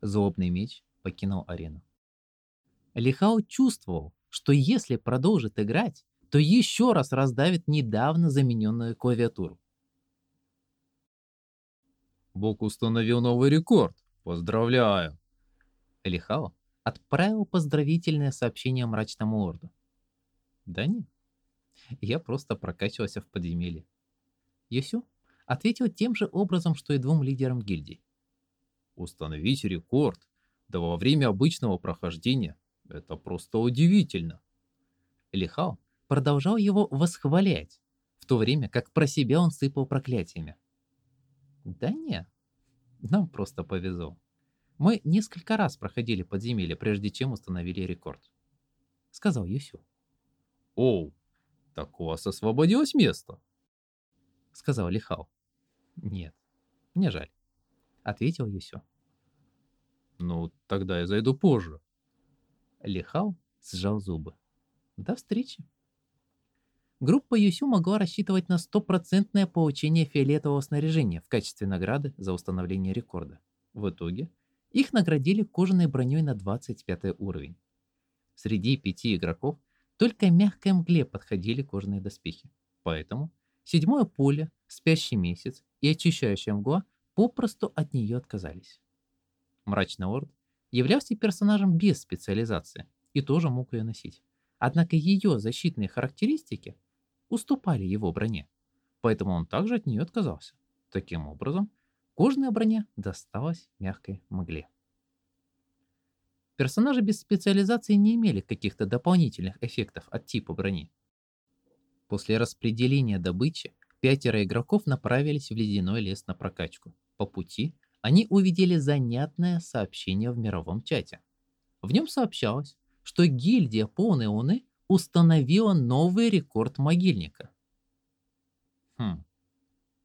Злобный меч покинул арену. Лихао чувствовал, что если продолжит играть, то еще раз раздавит недавно замененную клавиатуру. Бог установил новый рекорд. Поздравляю. Лихао отправил поздравительное сообщение мрачному лорду. Да нет, я просто прокачивался в подземелье. Юсю ответил тем же образом, что и двум лидерам гильдии. Установить рекорд, да во время обычного прохождения, это просто удивительно. Лихао продолжал его восхвалять, в то время как про себя он сыпал проклятиями. Да не, нам просто повезло. Мы несколько раз проходили подземелье, прежде чем установили рекорд. Сказал Юсю. Оу, так у вас освободилось место? Сказал Лихао. Нет, мне жаль. Ответил Юсю. Ну, тогда я зайду позже. Лихао сжал зубы. До встречи. Группа Юсю могла рассчитывать на стопроцентное получение фиолетового снаряжения в качестве награды за установление рекорда. В итоге их наградили кожаной броней на 25 уровень. Среди пяти игроков только мягкой мгле подходили кожаные доспехи. Поэтому седьмое поле, спящий месяц и очищающая мгла попросту от нее отказались. Мрачный Орд являлся персонажем без специализации и тоже мог ее носить. Однако ее защитные характеристики уступали его броне, поэтому он также от нее отказался. Таким образом, Кожная броня досталась мягкой мгле. Персонажи без специализации не имели каких-то дополнительных эффектов от типа брони. После распределения добычи пятеро игроков направились в ледяной лес на прокачку. По пути они увидели занятное сообщение в мировом чате. В нем сообщалось, что гильдия Полной Луны установила новый рекорд могильника. Хм,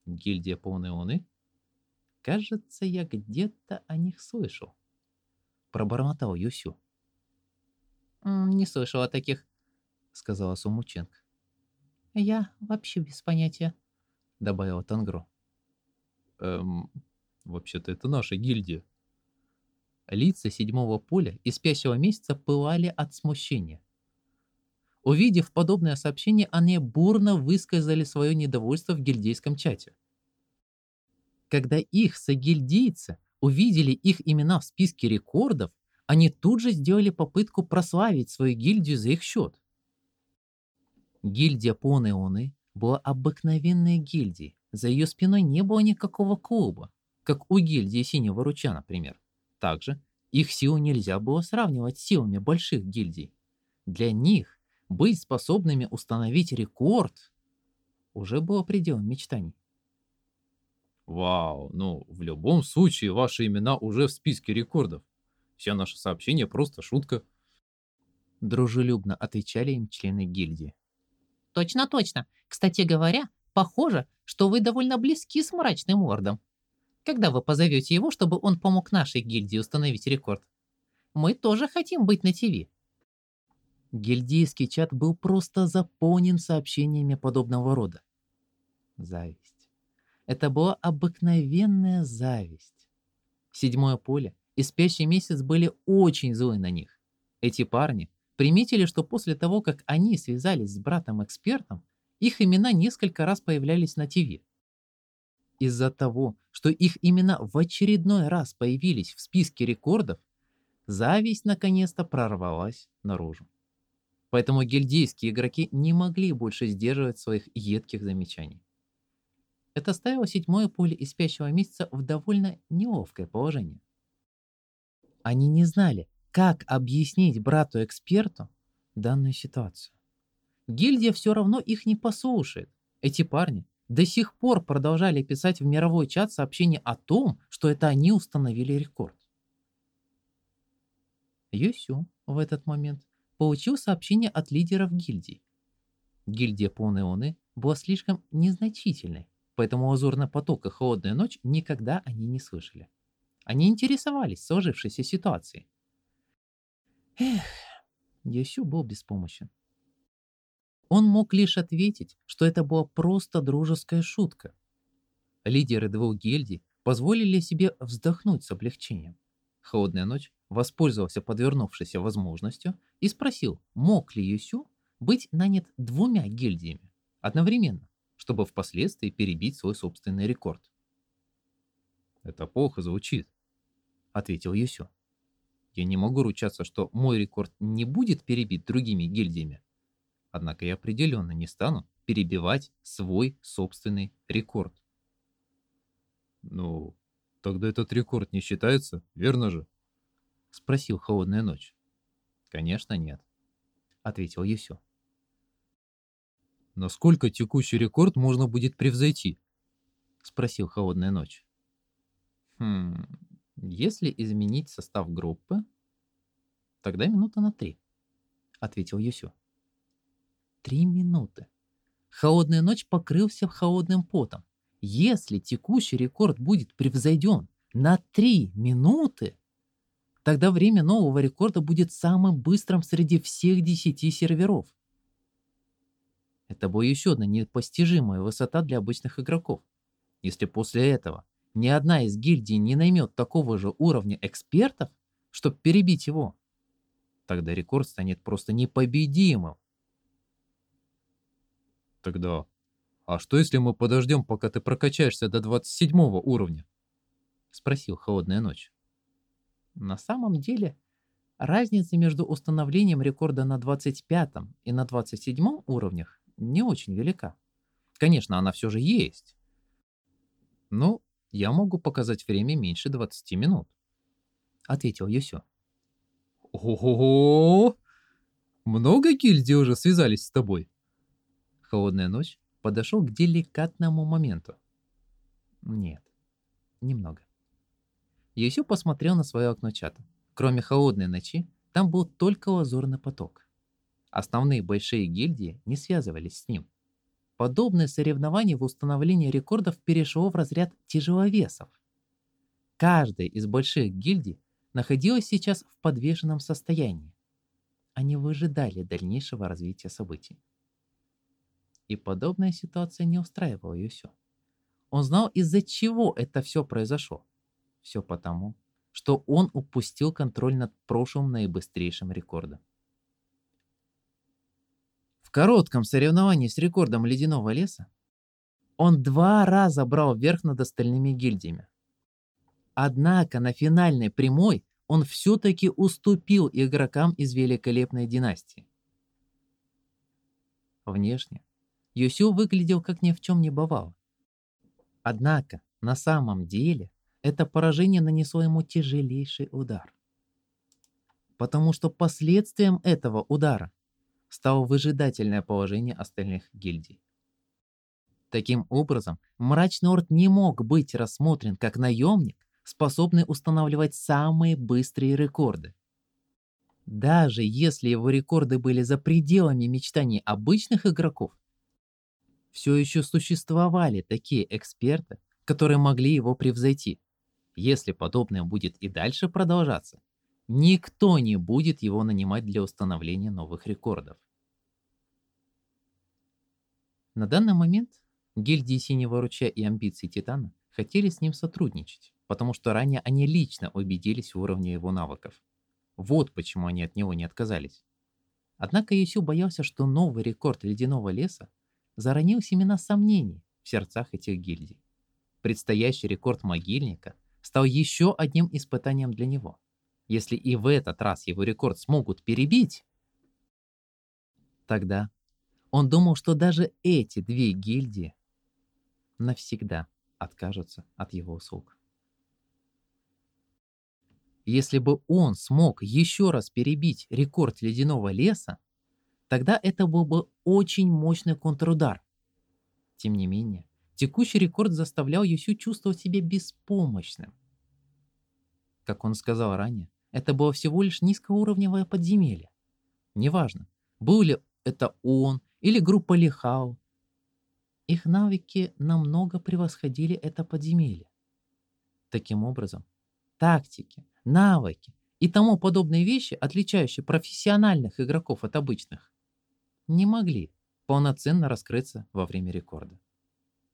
гильдия Полной Луны? Кажется, я где-то о них слышал. Пробормотал Юсю. «Не слышал о таких», — сказала Сумученко. «Я вообще без понятия», — добавила Тангро. «Эм, вообще-то это наша гильдия». Лица седьмого поля и спящего месяца пылали от смущения. Увидев подобное сообщение, они бурно высказали свое недовольство в гильдейском чате. Когда их согильдейцы увидели их имена в списке рекордов, они тут же сделали попытку прославить свою гильдию за их счет. Гильдия Понеоны была обыкновенной гильдией. За ее спиной не было никакого клуба, как у гильдии Синего Руча, например. Также их силу нельзя было сравнивать с силами больших гильдий. Для них быть способными установить рекорд уже было пределом мечтаний. Вау, ну в любом случае ваши имена уже в списке рекордов. Все наши сообщения просто шутка. Дружелюбно отвечали им члены гильдии. Точно, точно. Кстати говоря, похоже, что вы довольно близки с мрачным лордом. Когда вы позовете его, чтобы он помог нашей гильдии установить рекорд? Мы тоже хотим быть на ТВ. Гильдейский чат был просто заполнен сообщениями подобного рода. Зависть. Это была обыкновенная зависть. Седьмое поле и спящий месяц были очень злы на них. Эти парни приметили, что после того, как они связались с братом-экспертом, их имена несколько раз появлялись на ТВ. Из-за того, что их имена в очередной раз появились в списке рекордов, зависть наконец-то прорвалась наружу. Поэтому гильдейские игроки не могли больше сдерживать своих едких замечаний. Это ставило седьмое поле из спящего месяца в довольно неловкое положение. Они не знали, как объяснить брату-эксперту данную ситуацию. Гильдия все равно их не послушает. Эти парни до сих пор продолжали писать в мировой чат сообщения о том, что это они установили рекорд. Юсю в этот момент получил сообщение от лидеров гильдий. Гильдия Понеоны была слишком незначительной, поэтому Лазурный поток и Холодная ночь никогда они не слышали. Они интересовались сложившейся ситуацией, Эх, Ясю был беспомощен. Он мог лишь ответить, что это была просто дружеская шутка. Лидеры двух гильдий позволили себе вздохнуть с облегчением. Холодная ночь воспользовался подвернувшейся возможностью и спросил, мог ли Юсю быть нанят двумя гильдиями одновременно, чтобы впоследствии перебить свой собственный рекорд. «Это плохо звучит», — ответил Юсю. Я не могу ручаться, что мой рекорд не будет перебит другими гильдиями. Однако я определенно не стану перебивать свой собственный рекорд. Ну, тогда этот рекорд не считается, верно же? Спросил Холодная Ночь. Конечно, нет. Ответил Юсю. Насколько текущий рекорд можно будет превзойти? Спросил Холодная Ночь. Хм, если изменить состав группы, тогда минута на три, ответил Юсю. Три минуты. Холодная ночь покрылся холодным потом. Если текущий рекорд будет превзойден на три минуты, тогда время нового рекорда будет самым быстрым среди всех десяти серверов. Это была еще одна непостижимая высота для обычных игроков. Если после этого ни одна из гильдий не наймет такого же уровня экспертов, чтобы перебить его, тогда рекорд станет просто непобедимым. Тогда, а что если мы подождем, пока ты прокачаешься до 27 уровня? Спросил Холодная Ночь. На самом деле, разница между установлением рекорда на 25 и на 27 уровнях не очень велика. Конечно, она все же есть. Но я могу показать время меньше 20 минут», — ответил Юсю. «Ого! Много гильдий уже связались с тобой?» Холодная ночь подошел к деликатному моменту. «Нет, немного». Юсю посмотрел на свое окно чата. Кроме холодной ночи, там был только лазурный поток. Основные большие гильдии не связывались с ним. Подобное соревнование в установлении рекордов перешло в разряд тяжеловесов. Каждая из больших гильдий находилась сейчас в подвешенном состоянии. они выжидали дальнейшего развития событий. И подобная ситуация не устраивала Юсю. Он знал, из-за чего это все произошло. Все потому, что он упустил контроль над прошлым наибыстрейшим рекордом. Коротком соревновании с рекордом ледяного леса он два раза брал верх над остальными гильдиями. Однако на финальной прямой он все-таки уступил игрокам из великолепной династии. Внешне Юсю выглядел как ни в чем не бывало. Однако на самом деле это поражение нанесло ему тяжелейший удар. Потому что последствием этого удара стало выжидательное положение остальных гильдий. Таким образом, Мрачный Орд не мог быть рассмотрен как наемник, способный устанавливать самые быстрые рекорды. Даже если его рекорды были за пределами мечтаний обычных игроков, все еще существовали такие эксперты, которые могли его превзойти. Если подобное будет и дальше продолжаться, никто не будет его нанимать для установления новых рекордов. На данный момент гильдии Синего Ручья и Амбиции Титана хотели с ним сотрудничать, потому что ранее они лично убедились в уровне его навыков. Вот почему они от него не отказались. Однако Юсю боялся, что новый рекорд ледяного леса заронил семена сомнений в сердцах этих гильдий. Предстоящий рекорд могильника стал еще одним испытанием для него. Если и в этот раз его рекорд смогут перебить, тогда он думал, что даже эти две гильдии навсегда откажутся от его услуг. Если бы он смог еще раз перебить рекорд ледяного леса, тогда это был бы очень мощный контрудар. Тем не менее, текущий рекорд заставлял Юсю чувствовать себя беспомощным. Как он сказал ранее, это было всего лишь низкоуровневое подземелье. Неважно, был ли это он или группа Лихау. Их навыки намного превосходили это подземелье. Таким образом, тактики, навыки и тому подобные вещи, отличающие профессиональных игроков от обычных, не могли полноценно раскрыться во время рекорда.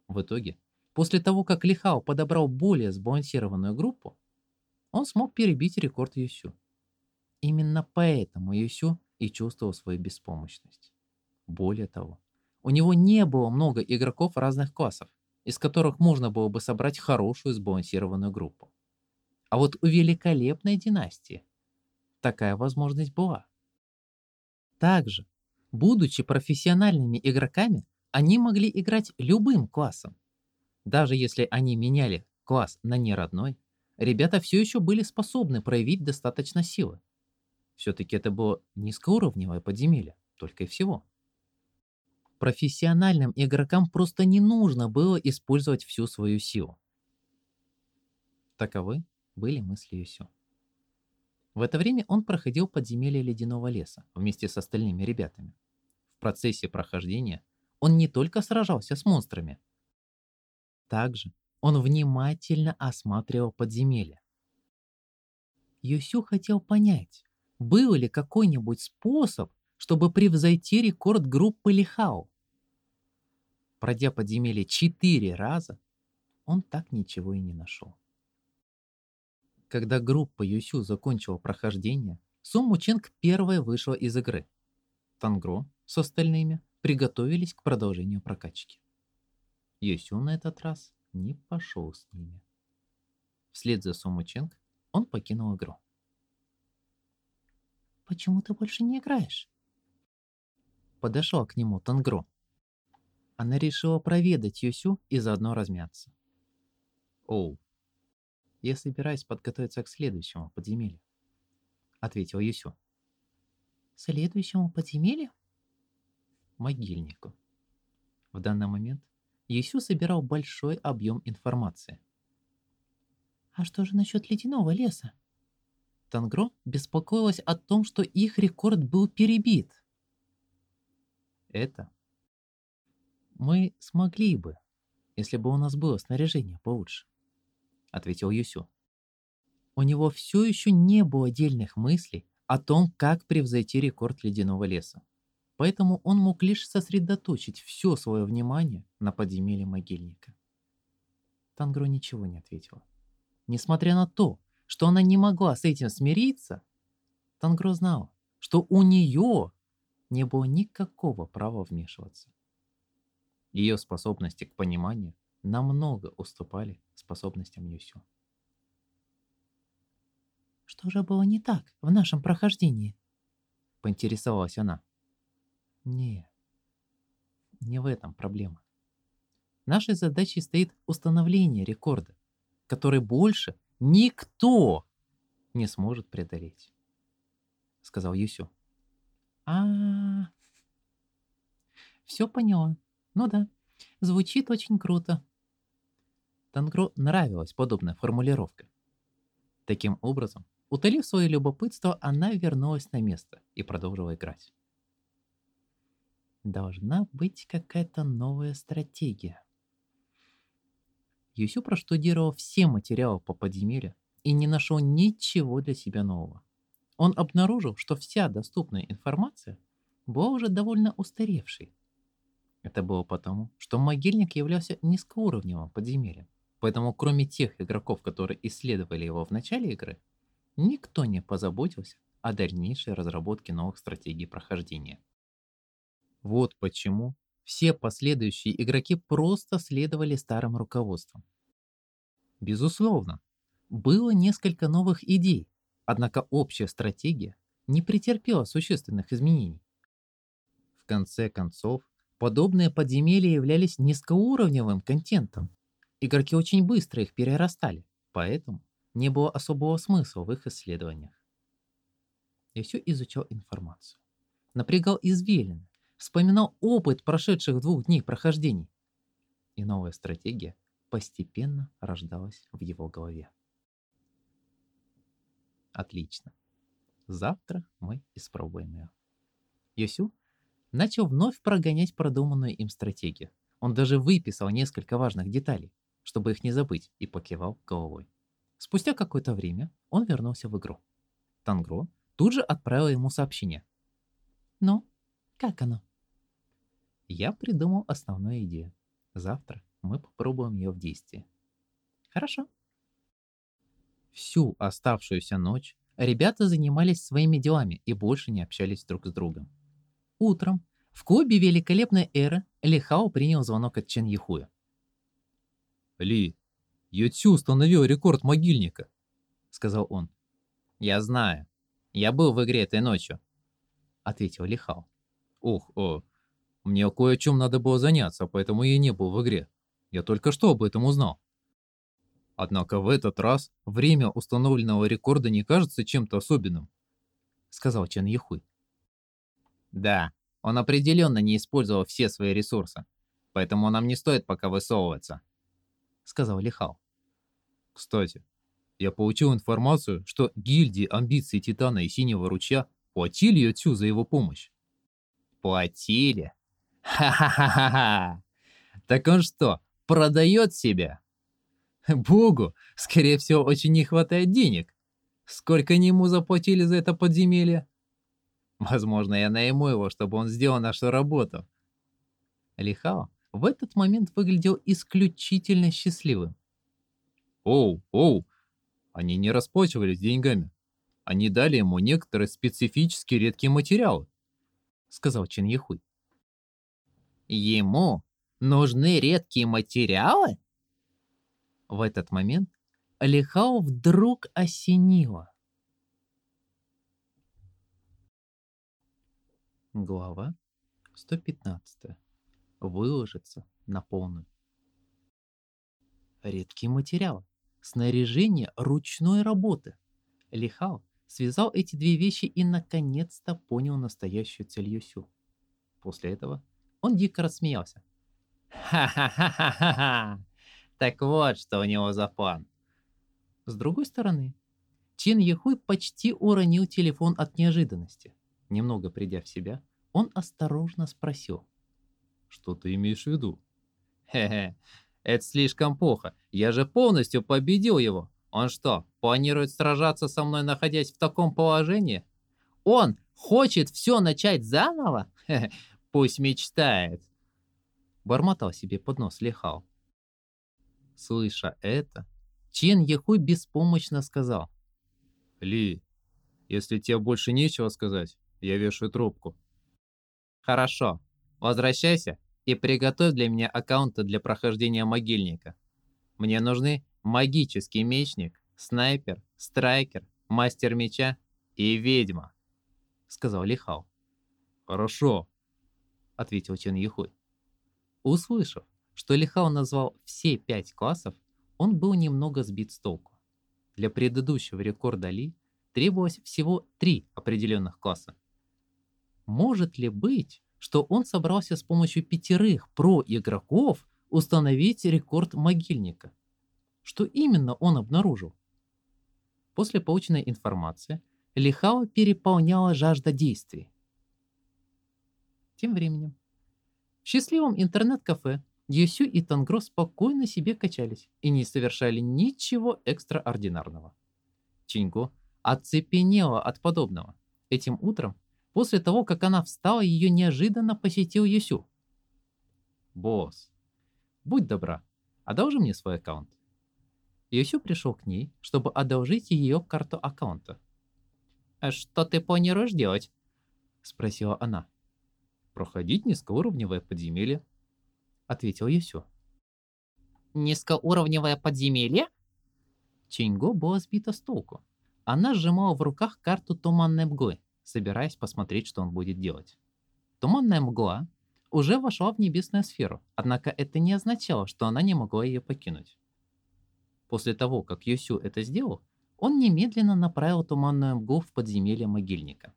В итоге, после того, как Лихао подобрал более сбалансированную группу, он смог перебить рекорд Юсю. Именно поэтому Юсю и чувствовал свою беспомощность. Более того, у него не было много игроков разных классов, из которых можно было бы собрать хорошую сбалансированную группу. А вот у великолепной династии такая возможность была. Также Будучи профессиональными игроками, они могли играть любым классом. Даже если они меняли класс на неродной, ребята все еще были способны проявить достаточно силы. Все-таки это было низкоуровневое подземелье, только и всего. Профессиональным игрокам просто не нужно было использовать всю свою силу. Таковы были мысли Юсю. В это время он проходил подземелье ледяного леса вместе с остальными ребятами. В процессе прохождения он не только сражался с монстрами. Также он внимательно осматривал подземелье. Юсю хотел понять, был ли какой-нибудь способ, чтобы превзойти рекорд группы Лихао. Пройдя подземелье четыре раза, он так ничего и не нашел. Когда группа Юсю закончила прохождение, Суму Ченг первая вышла из игры. Тангро с остальными приготовились к продолжению прокачки. Юсю на этот раз не пошел с ними. Вслед за Суму Ченг он покинул игру. «Почему ты больше не играешь?» Подошла к нему Тангро. Она решила проведать Юсю и заодно размяться. «Оу, я собираюсь подготовиться к следующему подземелью», — ответил Юсю. «Следующему подземелью?» «Могильнику». В данный момент Юсю собирал большой объем информации. «А что же насчет ледяного леса?» Тангро беспокоилась о том, что их рекорд был перебит. Это мы смогли бы, если бы у нас было снаряжение получше. — ответил Юсю. У него все еще не было отдельных мыслей о том, как превзойти рекорд ледяного леса. Поэтому он мог лишь сосредоточить все свое внимание на подземелье могильника. Тангро ничего не ответила. Несмотря на то, что она не могла с этим смириться, Тангро знала, что у нее не было никакого права вмешиваться. Ее способности к пониманию намного уступали способностям Юсю. «Что же было не так в нашем прохождении?» — поинтересовалась она. «Не, не в этом проблема. Нашей задачей стоит установление рекорда, который больше никто не сможет преодолеть», — сказал Юсю. а. Все поняла. Ну да, звучит очень круто. Тангро нравилась подобная формулировка. Таким образом, утолив свое любопытство, она вернулась на место и продолжила играть. Должна быть какая-то новая стратегия. Юсю проштудировал все материалы по подземелью и не нашел ничего для себя нового. Он обнаружил, что вся доступная информация была уже довольно устаревшей. Это было потому, что могильник являлся низкоуровневым подземельем. Поэтому кроме тех игроков, которые исследовали его в начале игры, никто не позаботился о дальнейшей разработке новых стратегий прохождения. Вот почему все последующие игроки просто следовали старым руководствам. Безусловно, было несколько новых идей, однако общая стратегия не претерпела существенных изменений. В конце концов, подобные подземелья являлись низкоуровневым контентом. Игроки очень быстро их перерастали, поэтому не было особого смысла в их исследованиях. Я все изучал информацию. Напрягал извилины, вспоминал опыт прошедших двух дней прохождений. И новая стратегия постепенно рождалась в его голове. Отлично. Завтра мы испробуем ее. Йосю начал вновь прогонять продуманную им стратегию. Он даже выписал несколько важных деталей, чтобы их не забыть, и покивал головой. Спустя какое-то время он вернулся в игру. Тангро тут же отправил ему сообщение. «Ну, как оно?» Я придумал основную идею. Завтра мы попробуем ее в действии. Хорошо. Всю оставшуюся ночь ребята занимались своими делами и больше не общались друг с другом. Утром в клубе великолепной эры Лихао принял звонок от Чен Яхуя. «Ли, Ютсю установил рекорд могильника», — сказал он. «Я знаю. Я был в игре этой ночью», — ответил Лихао. «Ух, о, мне кое о чем надо было заняться, поэтому я не был в игре. Я только что об этом узнал. Однако в этот раз время установленного рекорда не кажется чем-то особенным, сказал Чен Яхуй. Да, он определенно не использовал все свои ресурсы, поэтому нам не стоит пока высовываться, сказал Лихал. Кстати, я получил информацию, что гильдии амбиций Титана и Синего Ручья платили Йоцю за его помощь. Платили? Ха-ха-ха-ха! Так он что, продает себя? Богу, скорее всего, очень не хватает денег. Сколько ему заплатили за это подземелье? Возможно, я найму его, чтобы он сделал нашу работу. Лихао в этот момент выглядел исключительно счастливым. Оу, оу, они не расплачивались деньгами. Они дали ему некоторые специфические редкие материалы, сказал Чин Яхуй. Ему нужны редкие материалы? В этот момент Лихао вдруг осенило. Глава 115. Выложиться на полную. Редкие материалы. Снаряжение ручной работы. Лихао связал эти две вещи и наконец-то понял настоящую цель Юсю. После этого он дико рассмеялся. «Ха-ха-ха-ха-ха! Так вот, что у него за план!» С другой стороны, Чин Яхуй почти уронил телефон от неожиданности. Немного придя в себя, он осторожно спросил. «Что ты имеешь в виду?» «Хе-хе, это слишком плохо. Я же полностью победил его. Он что, планирует сражаться со мной, находясь в таком положении? Он хочет все начать заново? Пусть мечтает. Бормотал себе под нос Лихао. Слыша это, Чен Яхуй беспомощно сказал. Ли, если тебе больше нечего сказать, я вешаю трубку. Хорошо, возвращайся и приготовь для меня аккаунты для прохождения могильника. Мне нужны магический мечник, снайпер, страйкер, мастер меча и ведьма, сказал Лихау. Хорошо, ответил Чен Юхуй. Услышав, что Лихао назвал все пять классов, он был немного сбит с толку. Для предыдущего рекорда Ли требовалось всего три определенных класса. Может ли быть, что он собрался с помощью пятерых про-игроков установить рекорд могильника? Что именно он обнаружил? После полученной информации Лихао переполняла жажда действий. Тем временем, в счастливом интернет-кафе Юсю и Тангро спокойно себе качались и не совершали ничего экстраординарного. Чиньго оцепенела от подобного. Этим утром, после того, как она встала, ее неожиданно посетил Юсю. «Босс, будь добра, одолжи мне свой аккаунт». Юсю пришел к ней, чтобы одолжить ее карту аккаунта. «А что ты планируешь делать?» – спросила она. «Проходить низкоуровневое подземелье», ответил Юсю. Низкоуровневое подземелье? Чинго была сбита с толку. Она сжимала в руках карту туманной мглы, собираясь посмотреть, что он будет делать. Туманная мгла уже вошла в небесную сферу, однако это не означало, что она не могла ее покинуть. После того, как Юсю это сделал, он немедленно направил туманную мглу в подземелье могильника.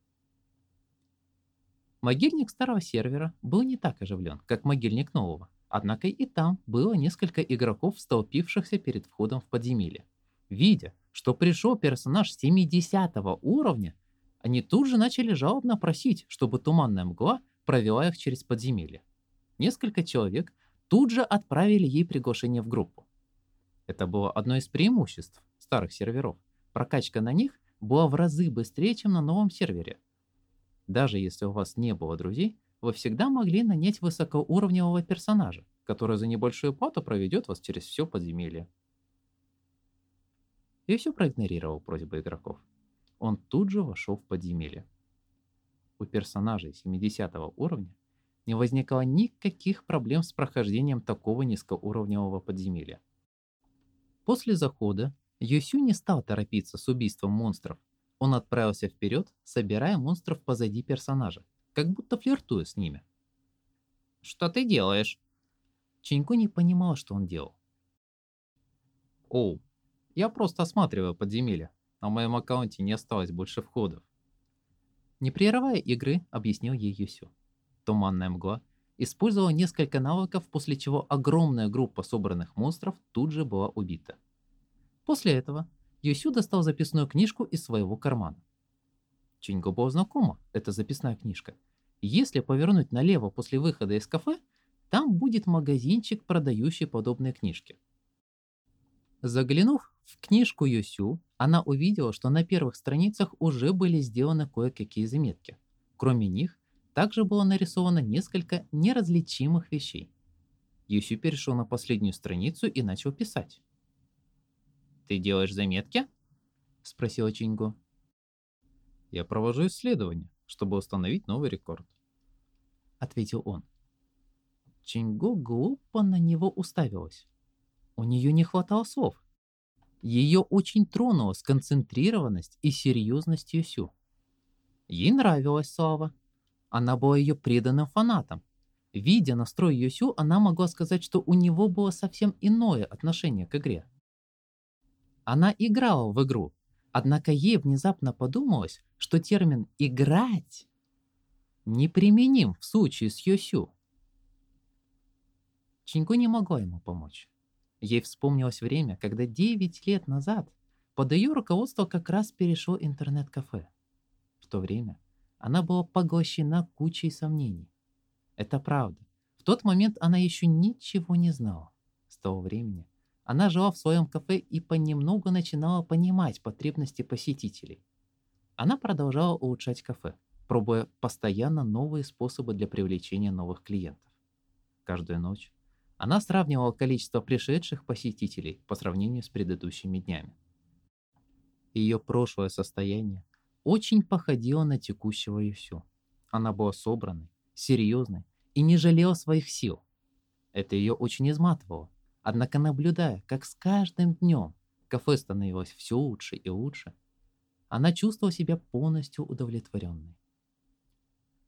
Могильник старого сервера был не так оживлен, как могильник нового. Однако и там было несколько игроков, столпившихся перед входом в подземелье. Видя, что пришел персонаж 70 уровня, они тут же начали жалобно просить, чтобы туманная мгла провела их через подземелье. Несколько человек тут же отправили ей приглашение в группу. Это было одно из преимуществ старых серверов. Прокачка на них была в разы быстрее, чем на новом сервере. Даже если у вас не было друзей, вы всегда могли нанять высокоуровневого персонажа, который за небольшую плату проведет вас через все подземелье. И все проигнорировал просьбы игроков. Он тут же вошел в подземелье. У персонажей 70 уровня не возникало никаких проблем с прохождением такого низкоуровневого подземелья. После захода Юсю не стал торопиться с убийством монстров. Он отправился вперед, собирая монстров позади персонажа, как будто флиртуя с ними. «Что ты делаешь?» Чинько не понимал, что он делал. «Оу, я просто осматриваю подземелье. На моем аккаунте не осталось больше входов». Не прерывая игры, объяснил ей Юсю. Туманная мгла использовала несколько навыков, после чего огромная группа собранных монстров тут же была убита. После этого Юсю достал записную книжку из своего кармана. Чиньго была знакома, эта записная книжка. Если повернуть налево после выхода из кафе, там будет магазинчик, продающий подобные книжки. Заглянув в книжку Юсю, она увидела, что на первых страницах уже были сделаны кое-какие заметки. Кроме них, также было нарисовано несколько неразличимых вещей. Юсю перешел на последнюю страницу и начал писать. «Ты делаешь заметки?» – спросила Чинго. Я провожу исследование, чтобы установить новый рекорд. Ответил он. Чинго глупо на него уставилась. У нее не хватало слов. Ее очень тронула сконцентрированность и серьезность Юсю. Ей нравилась Слава. Она была ее преданным фанатом. Видя настрой Юсю, она могла сказать, что у него было совсем иное отношение к игре. Она играла в игру, Однако ей внезапно подумалось, что термин «играть» неприменим в случае с Йосю. Чинько не могла ему помочь. Ей вспомнилось время, когда 9 лет назад под ее руководство как раз перешло интернет-кафе. В то время она была поглощена кучей сомнений. Это правда. В тот момент она еще ничего не знала. С того времени она жила в своем кафе и понемногу начинала понимать потребности посетителей. Она продолжала улучшать кафе, пробуя постоянно новые способы для привлечения новых клиентов. Каждую ночь она сравнивала количество пришедших посетителей по сравнению с предыдущими днями. Ее прошлое состояние очень походило на текущего Юсю. Она была собранной, серьезной и не жалела своих сил. Это ее очень изматывало. Однако, наблюдая, как с каждым днем кафе становилось все лучше и лучше, она чувствовала себя полностью удовлетворенной.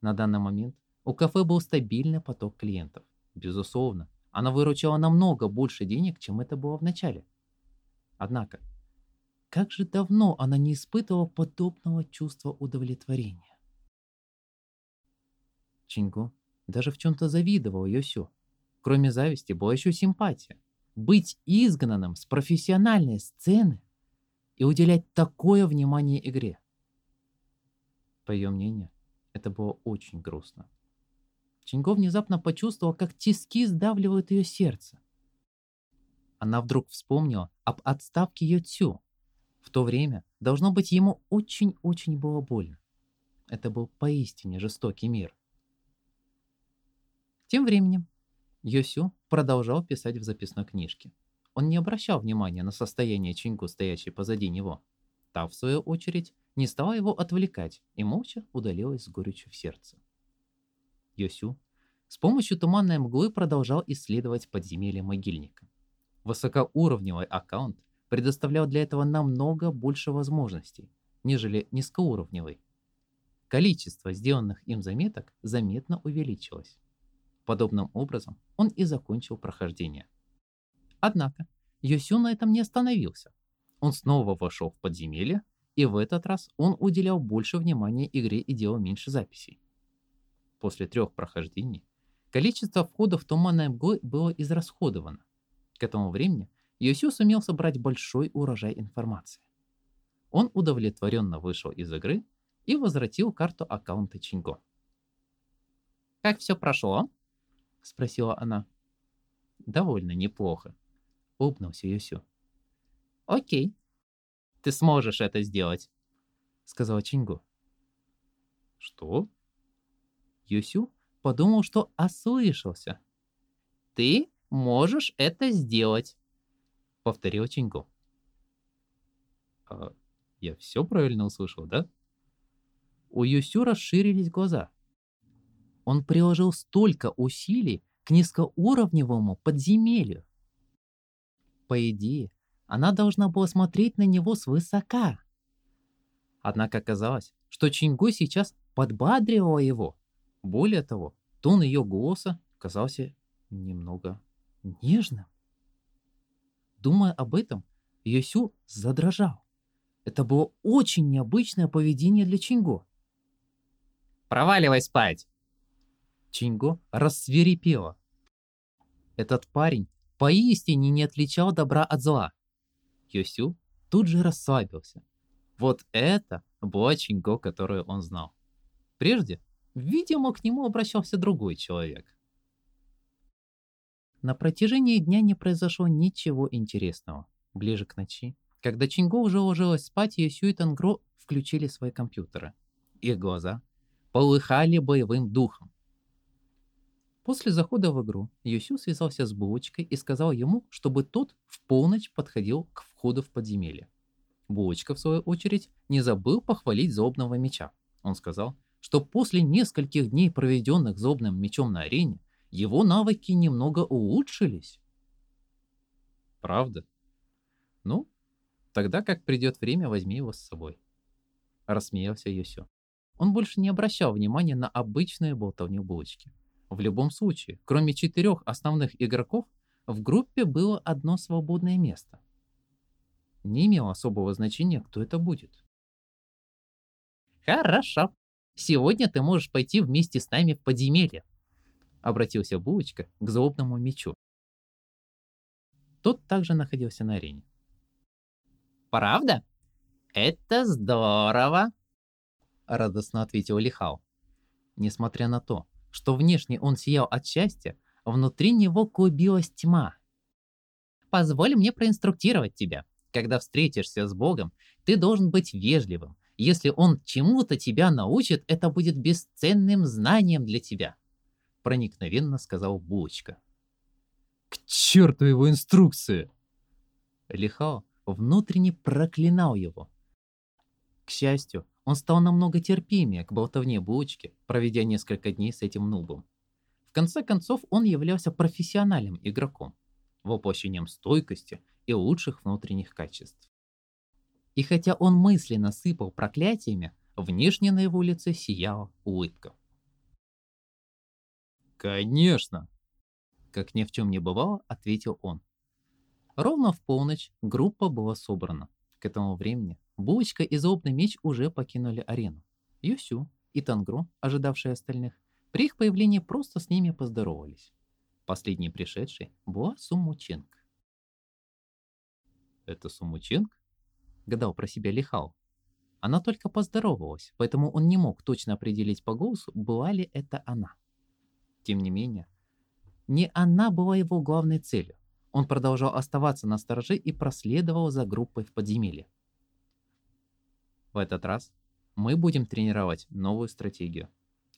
На данный момент у кафе был стабильный поток клиентов. Безусловно, она выручала намного больше денег, чем это было в начале. Однако, как же давно она не испытывала подобного чувства удовлетворения. Чинго даже в чем-то завидовал Йосю. Кроме зависти была еще симпатия. Быть изгнанным с профессиональной сцены и уделять такое внимание игре. По ее мнению, это было очень грустно. Чинго внезапно почувствовал, как тиски сдавливают ее сердце. Она вдруг вспомнила об отставке Йоцю. В то время, должно быть, ему очень-очень было больно. Это был поистине жестокий мир. Тем временем Йосю продолжал писать в записной книжке. Он не обращал внимания на состояние Чингу, стоящей позади него. Та, в свою очередь, не стала его отвлекать и молча удалилась с горечью в сердце. Йосю с помощью туманной мглы продолжал исследовать подземелье могильника. Высокоуровневый аккаунт предоставлял для этого намного больше возможностей, нежели низкоуровневый. Количество сделанных им заметок заметно увеличилось. Подобным образом он и закончил прохождение. Однако Йосю на этом не остановился. Он снова вошел в подземелье, и в этот раз он уделял больше внимания игре и делал меньше записей. После трех прохождений количество входов в туманной мглы было израсходовано. К этому времени Йосю сумел собрать большой урожай информации. Он удовлетворенно вышел из игры и возвратил карту аккаунта Чинго. «Как все прошло?» — спросила она. «Довольно неплохо», — улыбнулся Йосю. «Окей, ты сможешь это сделать», — сказала Чинго. «Что?» Юсю подумал, что ослышался. «Ты можешь это сделать», — повторил Чинго. «А я все правильно услышал, да?» У Юсю расширились глаза. Он приложил столько усилий к низкоуровневому подземелью. По идее, она должна была смотреть на него свысока. Однако оказалось, что Чингу сейчас подбадривала его. Более того, тон ее голоса казался немного нежным. Думая об этом, Йосю задрожал. Это было очень необычное поведение для Чинго. «Проваливай спать!» Чинго рассверепела. Этот парень поистине не отличал добра от зла. Йосю тут же расслабился. Вот это была Чинго, которую он знал. Прежде, видимо, к нему обращался другой человек. На протяжении дня не произошло ничего интересного. Ближе к ночи, когда Чинго уже ложилась спать, Йосю и Тангро включили свои компьютеры. Их глаза полыхали боевым духом. После захода в игру Юсю связался с Булочкой и сказал ему, чтобы тот в полночь подходил к входу в подземелье. Булочка, в свою очередь, не забыл похвалить злобного меча. Он сказал, что после нескольких дней, проведенных злобным мечом на арене, его навыки немного улучшились. Правда? Ну, тогда как придет время, возьми его с собой. Рассмеялся Юсю. Он больше не обращал внимания на обычную болтовню булочки. В любом случае, кроме четырех основных игроков, в группе было одно свободное место. Не имело особого значения, кто это будет. «Хорошо. Сегодня ты можешь пойти вместе с нами в подземелье», — обратился Булочка к злобному мечу. Тот также находился на арене. «Правда? Это здорово!» — радостно ответил Лихал. Несмотря на то, что внешне он сиял от счастья, внутри него клубилась тьма. «Позволь мне проинструктировать тебя. Когда встретишься с Богом, ты должен быть вежливым, Если он чему-то тебя научит, это будет бесценным знанием для тебя», — проникновенно сказал Булочка. «К черту его инструкции!» Лихао внутренне проклинал его. К счастью, он стал намного терпимее к болтовне Булочки, проведя несколько дней с этим нубом. В конце концов, он являлся профессиональным игроком, воплощением стойкости и лучших внутренних качеств. И хотя он мысленно сыпал проклятиями, внешне на его лице сияла улыбка. «Конечно!» Как ни в чем не бывало, ответил он. Ровно в полночь группа была собрана. К этому времени Булочка и Злобный Меч уже покинули арену. Юсю и Тангро, ожидавшие остальных, при их появлении просто с ними поздоровались. Последней пришедшей была Сумученко. «Это Сумученко?» — гадал про себя Лихал. Она только поздоровалась, поэтому он не мог точно определить по голосу, была ли это она. Тем не менее, не она была его главной целью. Он продолжал оставаться на стороже и проследовал за группой в подземелье. В этот раз мы будем тренировать новую стратегию.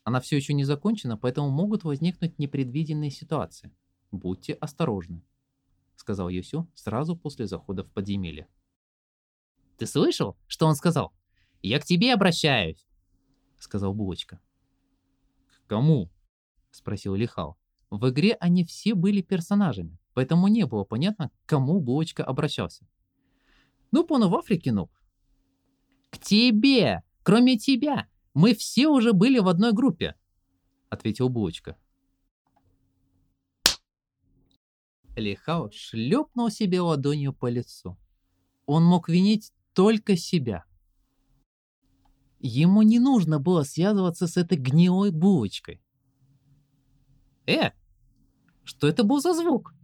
Она все еще не закончена, поэтому могут возникнуть непредвиденные ситуации. Будьте осторожны, сказал Юсю сразу после захода в подземелье. Ты слышал, что он сказал? Я к тебе обращаюсь, сказал Булочка. К кому? спросил Лихал. В игре они все были персонажами, поэтому не было понятно, к кому Булочка обращался. Ну, понял в Африке, ну, «К тебе! Кроме тебя! Мы все уже были в одной группе!» — ответил Булочка. Лихао шлепнул себе ладонью по лицу. Он мог винить только себя. Ему не нужно было связываться с этой гнилой булочкой. «Э, что это был за звук?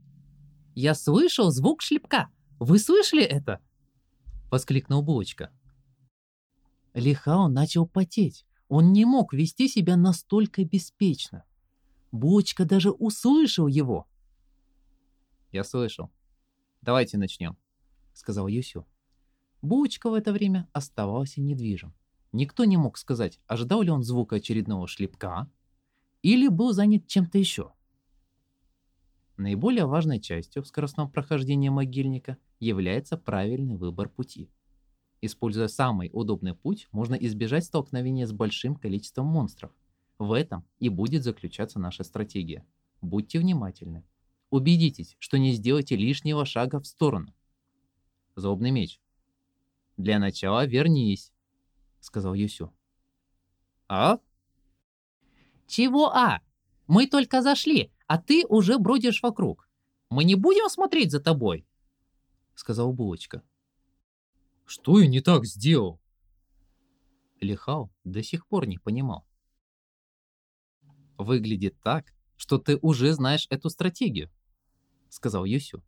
Я слышал звук шлепка. Вы слышали это?» — воскликнул булочка. Лихао начал потеть. Он не мог вести себя настолько беспечно. Бочка даже услышал его. «Я слышал. Давайте начнем», — сказал Юсю. Бочка в это время оставался недвижим. Никто не мог сказать, ожидал ли он звука очередного шлепка или был занят чем-то еще. Наиболее важной частью в скоростном прохождении могильника является правильный выбор пути — Используя самый удобный путь, можно избежать столкновения с большим количеством монстров. В этом и будет заключаться наша стратегия. Будьте внимательны. Убедитесь, что не сделаете лишнего шага в сторону. Злобный меч. Для начала вернись, сказал Юсю. А? Чего а? Мы только зашли, а ты уже бродишь вокруг. Мы не будем смотреть за тобой, сказал Булочка. Что я не так сделал? Лихао до сих пор не понимал. Выглядит так, что ты уже знаешь эту стратегию, сказал Юсю.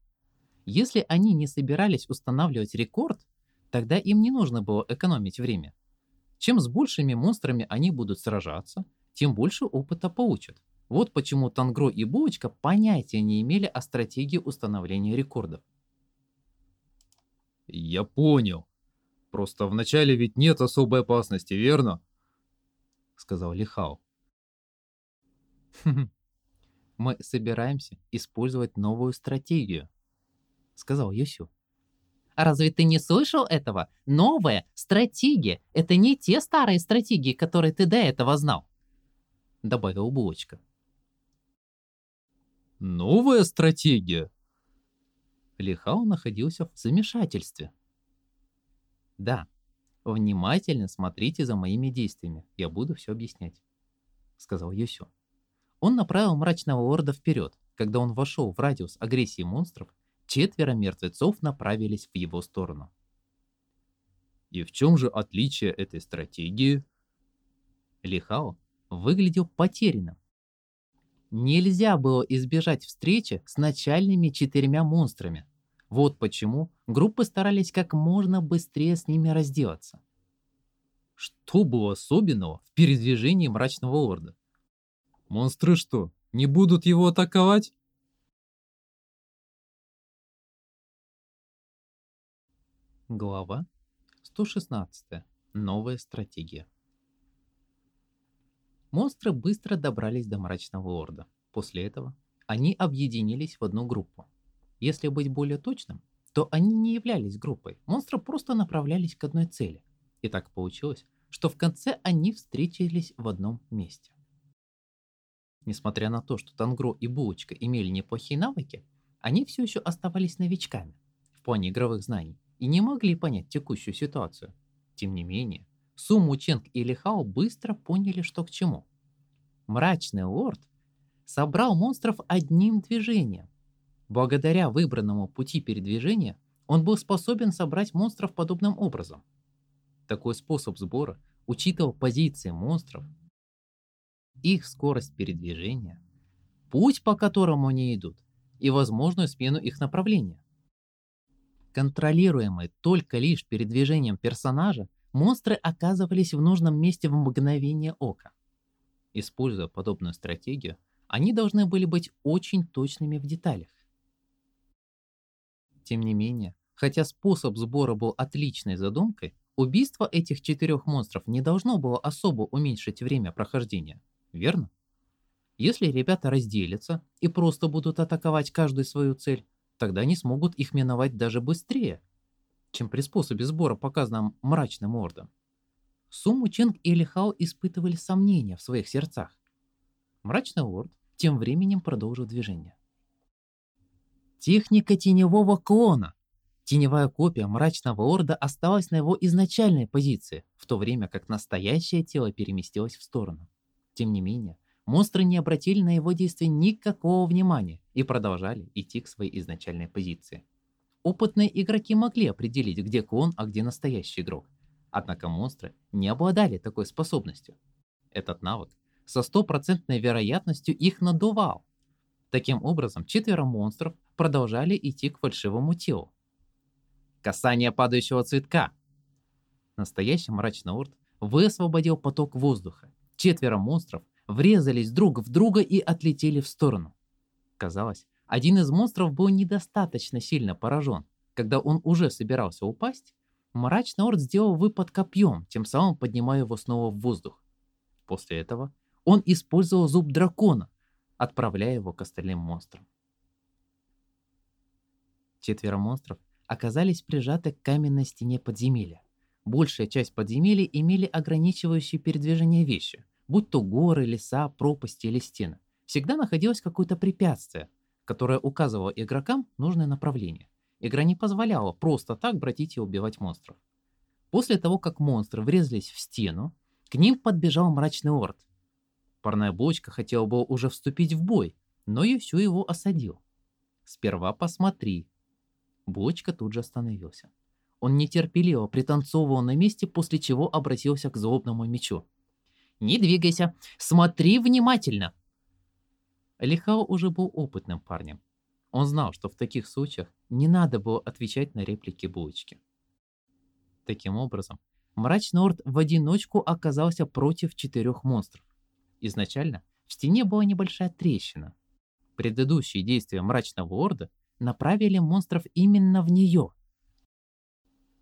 Если они не собирались устанавливать рекорд, тогда им не нужно было экономить время. Чем с большими монстрами они будут сражаться, тем больше опыта получат. Вот почему Тангро и Булочка понятия не имели о стратегии установления рекордов. Я понял. Просто вначале ведь нет особой опасности, верно? Сказал Лихао. Мы собираемся использовать новую стратегию, сказал Юсю. Разве ты не слышал этого? Новая стратегия. Это не те старые стратегии, которые ты до этого знал. Добавил Булочка. Новая стратегия? Лихао находился в замешательстве. «Да, внимательно смотрите за моими действиями, я буду все объяснять», — сказал Юсю. Он направил мрачного лорда вперед. Когда он вошел в радиус агрессии монстров, четверо мертвецов направились в его сторону. «И в чем же отличие этой стратегии?» Лихао выглядел потерянным. Нельзя было избежать встречи с начальными четырьмя монстрами. Вот почему группы старались как можно быстрее с ними разделаться. Что было особенного в передвижении мрачного лорда? Монстры что, не будут его атаковать? Глава 116. Новая стратегия. Монстры быстро добрались до Мрачного Орда. После этого они объединились в одну группу. Если быть более точным, то они не являлись группой. Монстры просто направлялись к одной цели. И так получилось, что в конце они встретились в одном месте. Несмотря на то, что Тангро и Булочка имели неплохие навыки, они все еще оставались новичками в плане игровых знаний и не могли понять текущую ситуацию. Тем не менее, Суму Ченг и Лихао быстро поняли, что к чему. Мрачный лорд собрал монстров одним движением. Благодаря выбранному пути передвижения он был способен собрать монстров подобным образом. Такой способ сбора учитывал позиции монстров, их скорость передвижения, путь, по которому они идут, и возможную смену их направления. Контролируемые только лишь передвижением персонажа, монстры оказывались в нужном месте в мгновение ока. Используя подобную стратегию, они должны были быть очень точными в деталях. Тем не менее, хотя способ сбора был отличной задумкой, убийство этих четырех монстров не должно было особо уменьшить время прохождения, верно? Если ребята разделятся и просто будут атаковать каждую свою цель, тогда они смогут их миновать даже быстрее, чем при способе сбора, показанном мрачным ордом. Суму Ченг и Лихао испытывали сомнения в своих сердцах. Мрачный орд тем временем продолжил движение. Техника теневого клона. Теневая копия мрачного орда осталась на его изначальной позиции, в то время как настоящее тело переместилось в сторону. Тем не менее, монстры не обратили на его действия никакого внимания и продолжали идти к своей изначальной позиции. Опытные игроки могли определить, где клон, а где настоящий игрок. Однако монстры не обладали такой способностью. Этот навык со стопроцентной вероятностью их надувал. Таким образом, четверо монстров продолжали идти к фальшивому телу. Касание падающего цветка. Настоящий мрачный орд высвободил поток воздуха. Четверо монстров врезались друг в друга и отлетели в сторону. Казалось, один из монстров был недостаточно сильно поражен. Когда он уже собирался упасть, мрачный орд сделал выпад копьем, тем самым поднимая его снова в воздух. После этого он использовал зуб дракона, отправляя его к остальным монстрам. Четверо монстров оказались прижаты к каменной стене подземелья. Большая часть подземелья имели ограничивающие передвижение вещи, будь то горы, леса, пропасти или стены. Всегда находилось какое-то препятствие, которое указывало игрокам нужное направление. Игра не позволяла просто так бродить и убивать монстров. После того, как монстры врезались в стену, к ним подбежал мрачный орд. Парная бочка хотела бы уже вступить в бой, но Юсю его осадил. «Сперва посмотри», Бочка тут же остановился. Он нетерпеливо пританцовывал на месте, после чего обратился к злобному мечу. «Не двигайся! Смотри внимательно!» Лихао уже был опытным парнем. Он знал, что в таких случаях не надо было отвечать на реплики булочки. Таким образом, мрачный орд в одиночку оказался против четырех монстров. Изначально в стене была небольшая трещина. Предыдущие действия мрачного орда направили монстров именно в нее.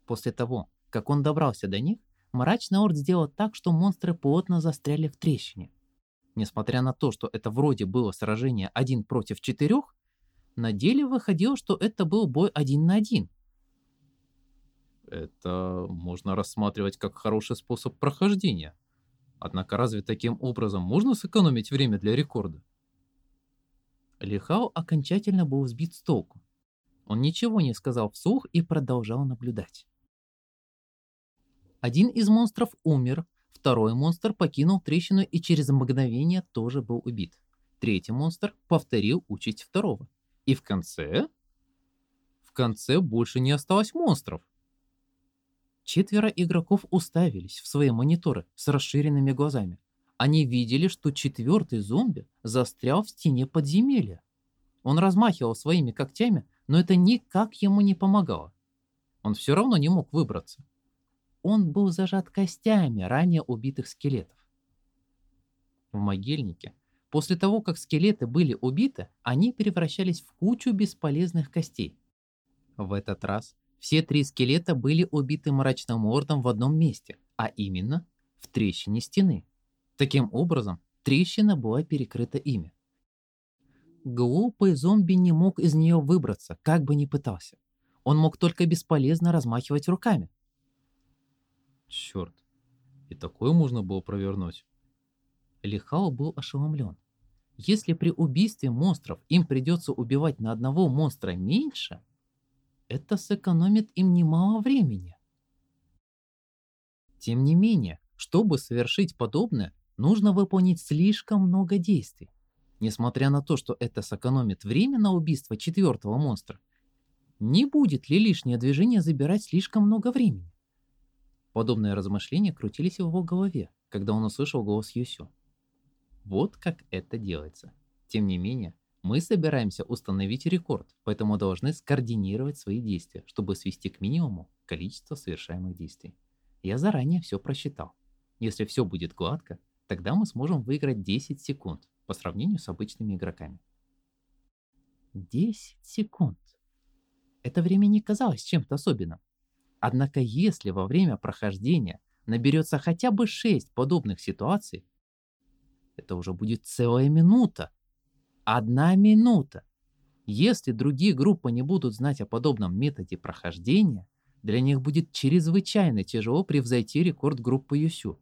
После того, как он добрался до них, мрачный орд сделал так, что монстры плотно застряли в трещине. Несмотря на то, что это вроде было сражение один против четырех, на деле выходило, что это был бой один на один. Это можно рассматривать как хороший способ прохождения. Однако разве таким образом можно сэкономить время для рекорда? Лихао окончательно был сбит с толку. Он ничего не сказал вслух и продолжал наблюдать. Один из монстров умер, второй монстр покинул трещину и через мгновение тоже был убит. Третий монстр повторил участь второго. И в конце... В конце больше не осталось монстров. Четверо игроков уставились в свои мониторы с расширенными глазами. Они видели, что четвертый зомби застрял в стене подземелья. Он размахивал своими когтями, но это никак ему не помогало. Он все равно не мог выбраться. Он был зажат костями ранее убитых скелетов. В могильнике, после того, как скелеты были убиты, они превращались в кучу бесполезных костей. В этот раз все три скелета были убиты мрачным ордом в одном месте, а именно в трещине стены. Таким образом, трещина была перекрыта ими. Глупый зомби не мог из нее выбраться, как бы ни пытался. Он мог только бесполезно размахивать руками. Черт, и такое можно было провернуть. Лихао был ошеломлен. Если при убийстве монстров им придется убивать на одного монстра меньше, это сэкономит им немало времени. Тем не менее, чтобы совершить подобное, нужно выполнить слишком много действий. Несмотря на то, что это сэкономит время на убийство четвертого монстра, не будет ли лишнее движение забирать слишком много времени? Подобные размышления крутились в его голове, когда он услышал голос Юсю. Вот как это делается. Тем не менее, мы собираемся установить рекорд, поэтому должны скоординировать свои действия, чтобы свести к минимуму количество совершаемых действий. Я заранее все просчитал. Если все будет гладко, тогда мы сможем выиграть 10 секунд по сравнению с обычными игроками. 10 секунд. Это время не казалось чем-то особенным. Однако если во время прохождения наберется хотя бы 6 подобных ситуаций, это уже будет целая минута. Одна минута. Если другие группы не будут знать о подобном методе прохождения, для них будет чрезвычайно тяжело превзойти рекорд группы Юсю.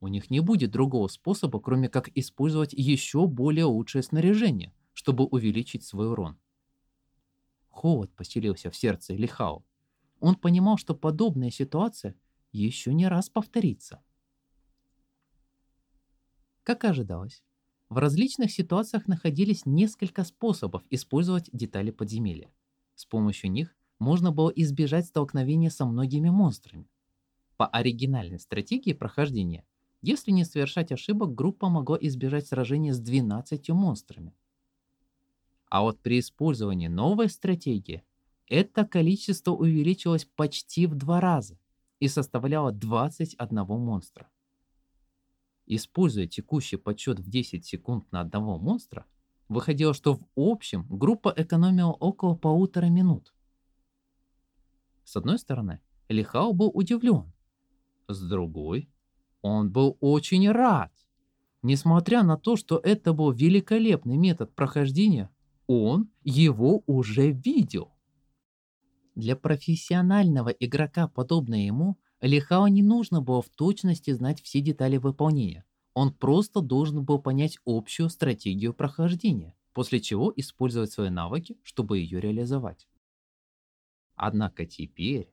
У них не будет другого способа, кроме как использовать еще более лучшее снаряжение, чтобы увеличить свой урон. Холод поселился в сердце Лихао. Он понимал, что подобная ситуация еще не раз повторится. Как ожидалось, в различных ситуациях находились несколько способов использовать детали подземелья. С помощью них можно было избежать столкновения со многими монстрами. По оригинальной стратегии прохождения, если не совершать ошибок, группа могла избежать сражения с 12 монстрами. А вот при использовании новой стратегии это количество увеличилось почти в два раза и составляло 21 монстра. Используя текущий подсчет в 10 секунд на одного монстра, выходило, что в общем группа экономила около полутора минут. С одной стороны, Лихао был удивлен. С другой, он был очень рад. Несмотря на то, что это был великолепный метод прохождения, он его уже видел. Для профессионального игрока, подобно ему, Лихао не нужно было в точности знать все детали выполнения. Он просто должен был понять общую стратегию прохождения, после чего использовать свои навыки, чтобы ее реализовать. Однако теперь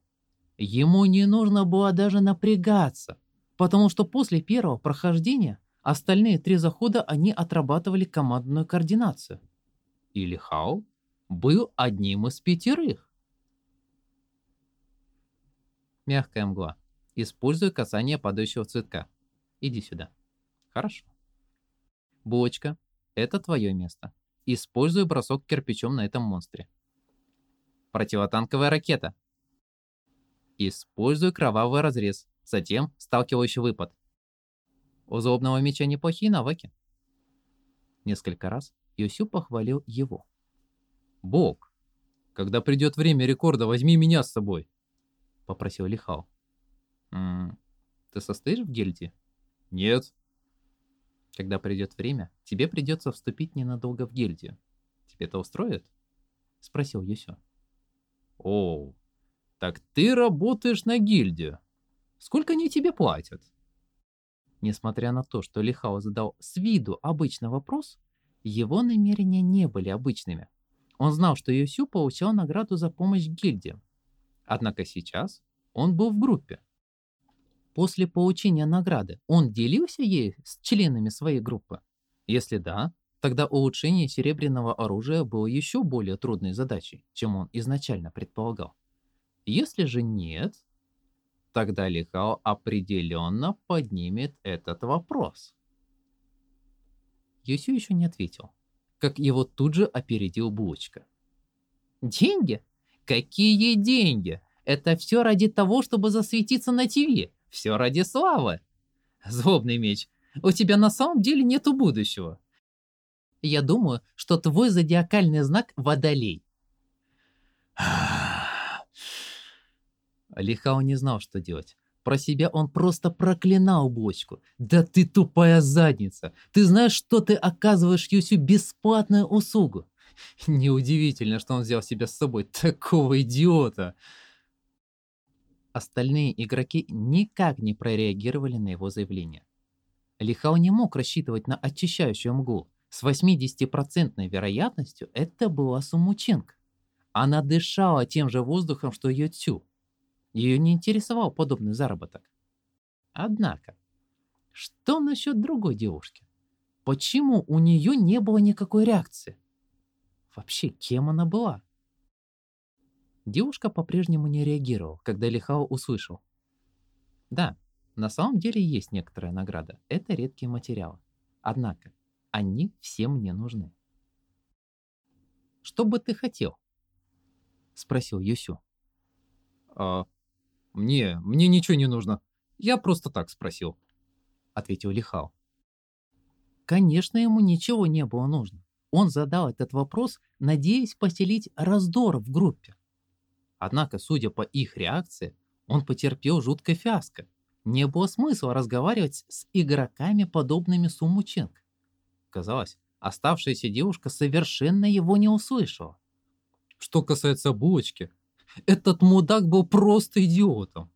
ему не нужно было даже напрягаться, потому что после первого прохождения остальные три захода они отрабатывали командную координацию. И Лихао был одним из пятерых. Мягкая мгла. Используй касание падающего цветка. Иди сюда. Хорошо. Булочка, это твое место. Используй бросок кирпичом на этом монстре. Противотанковая ракета. Используй кровавый разрез, затем сталкивающий выпад. У злобного меча неплохие навыки. Несколько раз Юсю похвалил его. Бог, когда придет время рекорда, возьми меня с собой. — попросил Лихал. «М ты состоишь в гильдии?» «Нет». «Когда придет время, тебе придется вступить ненадолго в гильдию. Тебе это устроит?» — спросил Юсю. «О, так ты работаешь на гильдию. Сколько они тебе платят?» Несмотря на то, что Лихао задал с виду обычный вопрос, его намерения не были обычными. Он знал, что Юсю получил награду за помощь гильдии, Однако сейчас он был в группе. После получения награды он делился ей с членами своей группы? Если да, тогда улучшение серебряного оружия было еще более трудной задачей, чем он изначально предполагал. Если же нет, тогда Лихао определенно поднимет этот вопрос. Юсю еще не ответил, как его тут же опередил Булочка. «Деньги? Какие деньги? Это все ради того, чтобы засветиться на ТВ. Все ради славы. Злобный меч, у тебя на самом деле нету будущего. Я думаю, что твой зодиакальный знак – водолей. Лихао не знал, что делать. Про себя он просто проклинал бочку. «Да ты тупая задница! Ты знаешь, что ты оказываешь Юсю бесплатную услугу!» Неудивительно, что он взял себя с собой, такого идиота. Остальные игроки никак не прореагировали на его заявление. Лихао не мог рассчитывать на очищающую мглу. С 80% вероятностью это была Сумученко. Она дышала тем же воздухом, что ее Цю. Ее не интересовал подобный заработок. Однако, что насчет другой девушки? Почему у нее не было никакой реакции? Вообще, кем она была? Девушка по-прежнему не реагировала, когда Лихао услышал. Да, на самом деле есть некоторая награда. Это редкие материалы. Однако, они все мне нужны. «Что бы ты хотел?» — спросил Юсю. «А, мне, мне ничего не нужно. Я просто так спросил», — ответил Лихао. Конечно, ему ничего не было нужно. Он задал этот вопрос, надеясь поселить раздор в группе. Однако, судя по их реакции, он потерпел жуткое фиаско. Не было смысла разговаривать с игроками, подобными Сумученко. Казалось, оставшаяся девушка совершенно его не услышала. Что касается булочки, этот мудак был просто идиотом.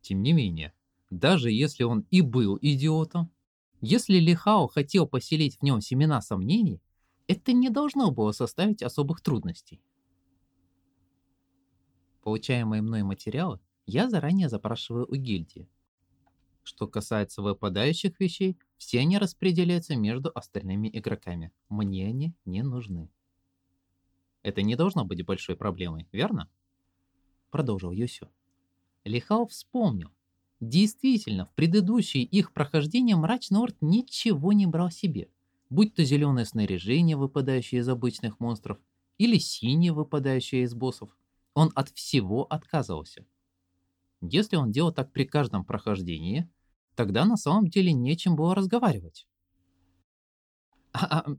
Тем не менее, даже если он и был идиотом, если Лихао хотел поселить в нем семена сомнений, это не должно было составить особых трудностей. Получаемые мной материалы я заранее запрашиваю у гильдии. Что касается выпадающих вещей, все они распределяются между остальными игроками. Мне они не нужны. Это не должно быть большой проблемой, верно? Продолжил Юсю. Лихао вспомнил. Действительно, в предыдущие их прохождения Мрачный Орд ничего не брал себе. Будь то зеленое снаряжение, выпадающее из обычных монстров, или синее, выпадающее из боссов. Он от всего отказывался. Если он делал так при каждом прохождении, тогда на самом деле нечем было разговаривать. А, а,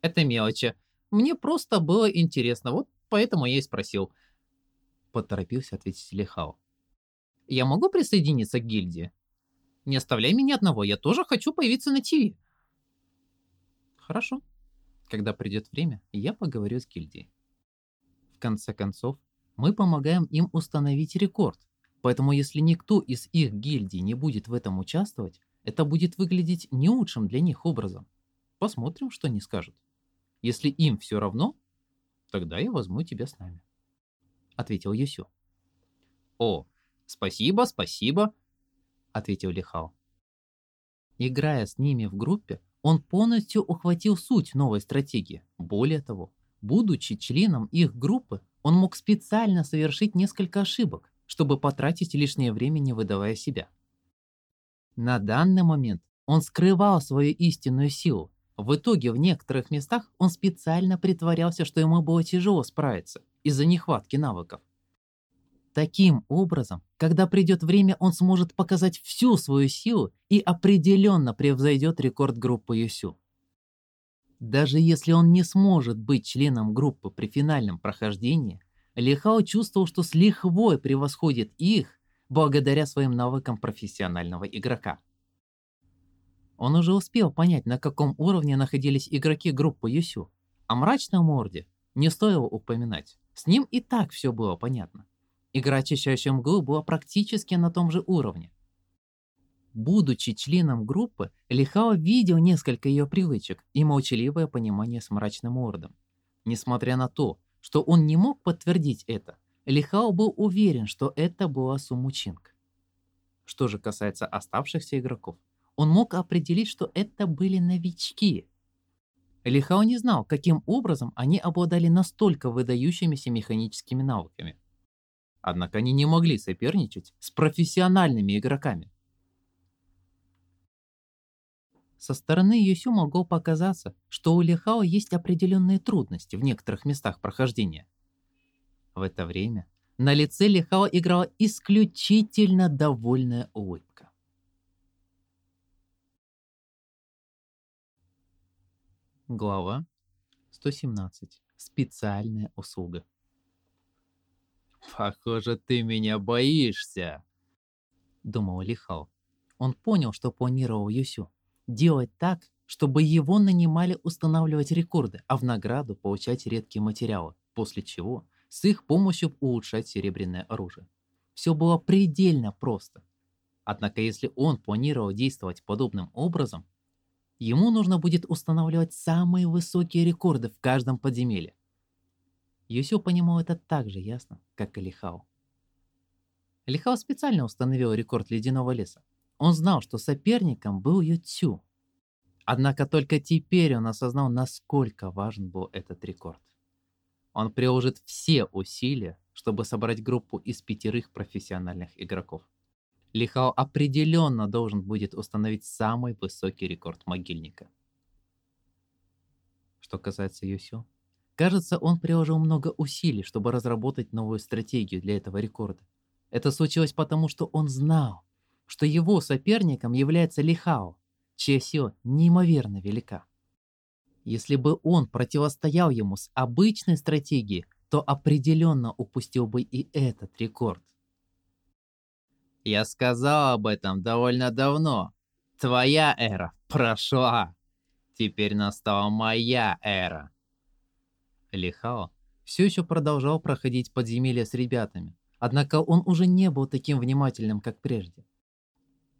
это мелочи. Мне просто было интересно, вот поэтому я и спросил. Поторопился ответить Лихао. Я могу присоединиться к гильдии? Не оставляй меня одного, я тоже хочу появиться на ТВ. Хорошо. Когда придет время, я поговорю с гильдией. В конце концов, мы помогаем им установить рекорд. Поэтому если никто из их гильдий не будет в этом участвовать, это будет выглядеть не лучшим для них образом. Посмотрим, что они скажут. Если им все равно, тогда я возьму тебя с нами. Ответил Юсю. О, спасибо, спасибо, ответил Лихао. Играя с ними в группе, он полностью ухватил суть новой стратегии. Более того, будучи членом их группы, он мог специально совершить несколько ошибок, чтобы потратить лишнее время, не выдавая себя. На данный момент он скрывал свою истинную силу. В итоге в некоторых местах он специально притворялся, что ему было тяжело справиться из-за нехватки навыков. Таким образом, когда придет время, он сможет показать всю свою силу и определенно превзойдет рекорд группы Юсю. Даже если он не сможет быть членом группы при финальном прохождении, Лихао чувствовал, что с лихвой превосходит их благодаря своим навыкам профессионального игрока. Он уже успел понять, на каком уровне находились игроки группы Юсю, а мрачном морде не стоило упоминать. С ним и так все было понятно. Игра очищающая мглу была практически на том же уровне. Будучи членом группы, Лихао видел несколько ее привычек и молчаливое понимание с мрачным ордом. Несмотря на то, что он не мог подтвердить это, Лихао был уверен, что это была Сумучинг. Что же касается оставшихся игроков, он мог определить, что это были новички. Лихао не знал, каким образом они обладали настолько выдающимися механическими навыками. Однако они не могли соперничать с профессиональными игроками. Со стороны Юсю могло показаться, что у Лихао есть определенные трудности в некоторых местах прохождения. В это время на лице Лихао играла исключительно довольная улыбка. Глава 117. Специальная услуга. «Похоже, ты меня боишься», думал Лихао. Он понял, что планировал Юсю. Делать так, чтобы его нанимали устанавливать рекорды, а в награду получать редкие материалы, после чего с их помощью улучшать серебряное оружие. Все было предельно просто. Однако если он планировал действовать подобным образом, ему нужно будет устанавливать самые высокие рекорды в каждом подземелье. Юсю понимал это так же ясно, как и Лихао. Лихао специально установил рекорд ледяного леса. Он знал, что соперником был Ютсю. Однако только теперь он осознал, насколько важен был этот рекорд. Он приложит все усилия, чтобы собрать группу из пятерых профессиональных игроков. Лихао определенно должен будет установить самый высокий рекорд могильника. Что касается Юсю, кажется, он приложил много усилий, чтобы разработать новую стратегию для этого рекорда. Это случилось потому, что он знал, что его соперником является Лихао, чья сила неимоверно велика. Если бы он противостоял ему с обычной стратегией, то определенно упустил бы и этот рекорд. Я сказал об этом довольно давно. Твоя эра прошла. Теперь настала моя эра. Лихао все еще продолжал проходить подземелья с ребятами, однако он уже не был таким внимательным, как прежде.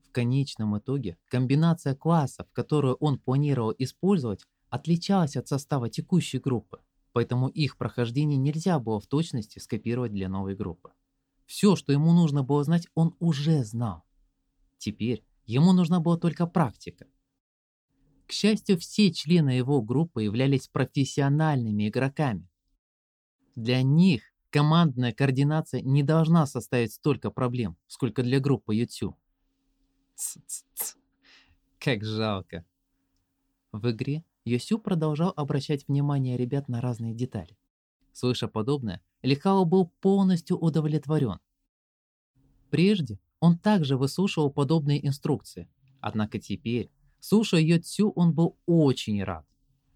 В конечном итоге комбинация классов, которую он планировал использовать, отличалась от состава текущей группы, поэтому их прохождение нельзя было в точности скопировать для новой группы. Все, что ему нужно было знать, он уже знал. Теперь ему нужна была только практика. К счастью, все члены его группы являлись профессиональными игроками. Для них командная координация не должна составить столько проблем, сколько для группы YouTube. Ц-ц-ц. Как жалко. В игре Йосю продолжал обращать внимание ребят на разные детали. Слыша подобное, Лихао был полностью удовлетворен. Прежде он также выслушивал подобные инструкции, однако теперь, слушая Йоцю, он был очень рад.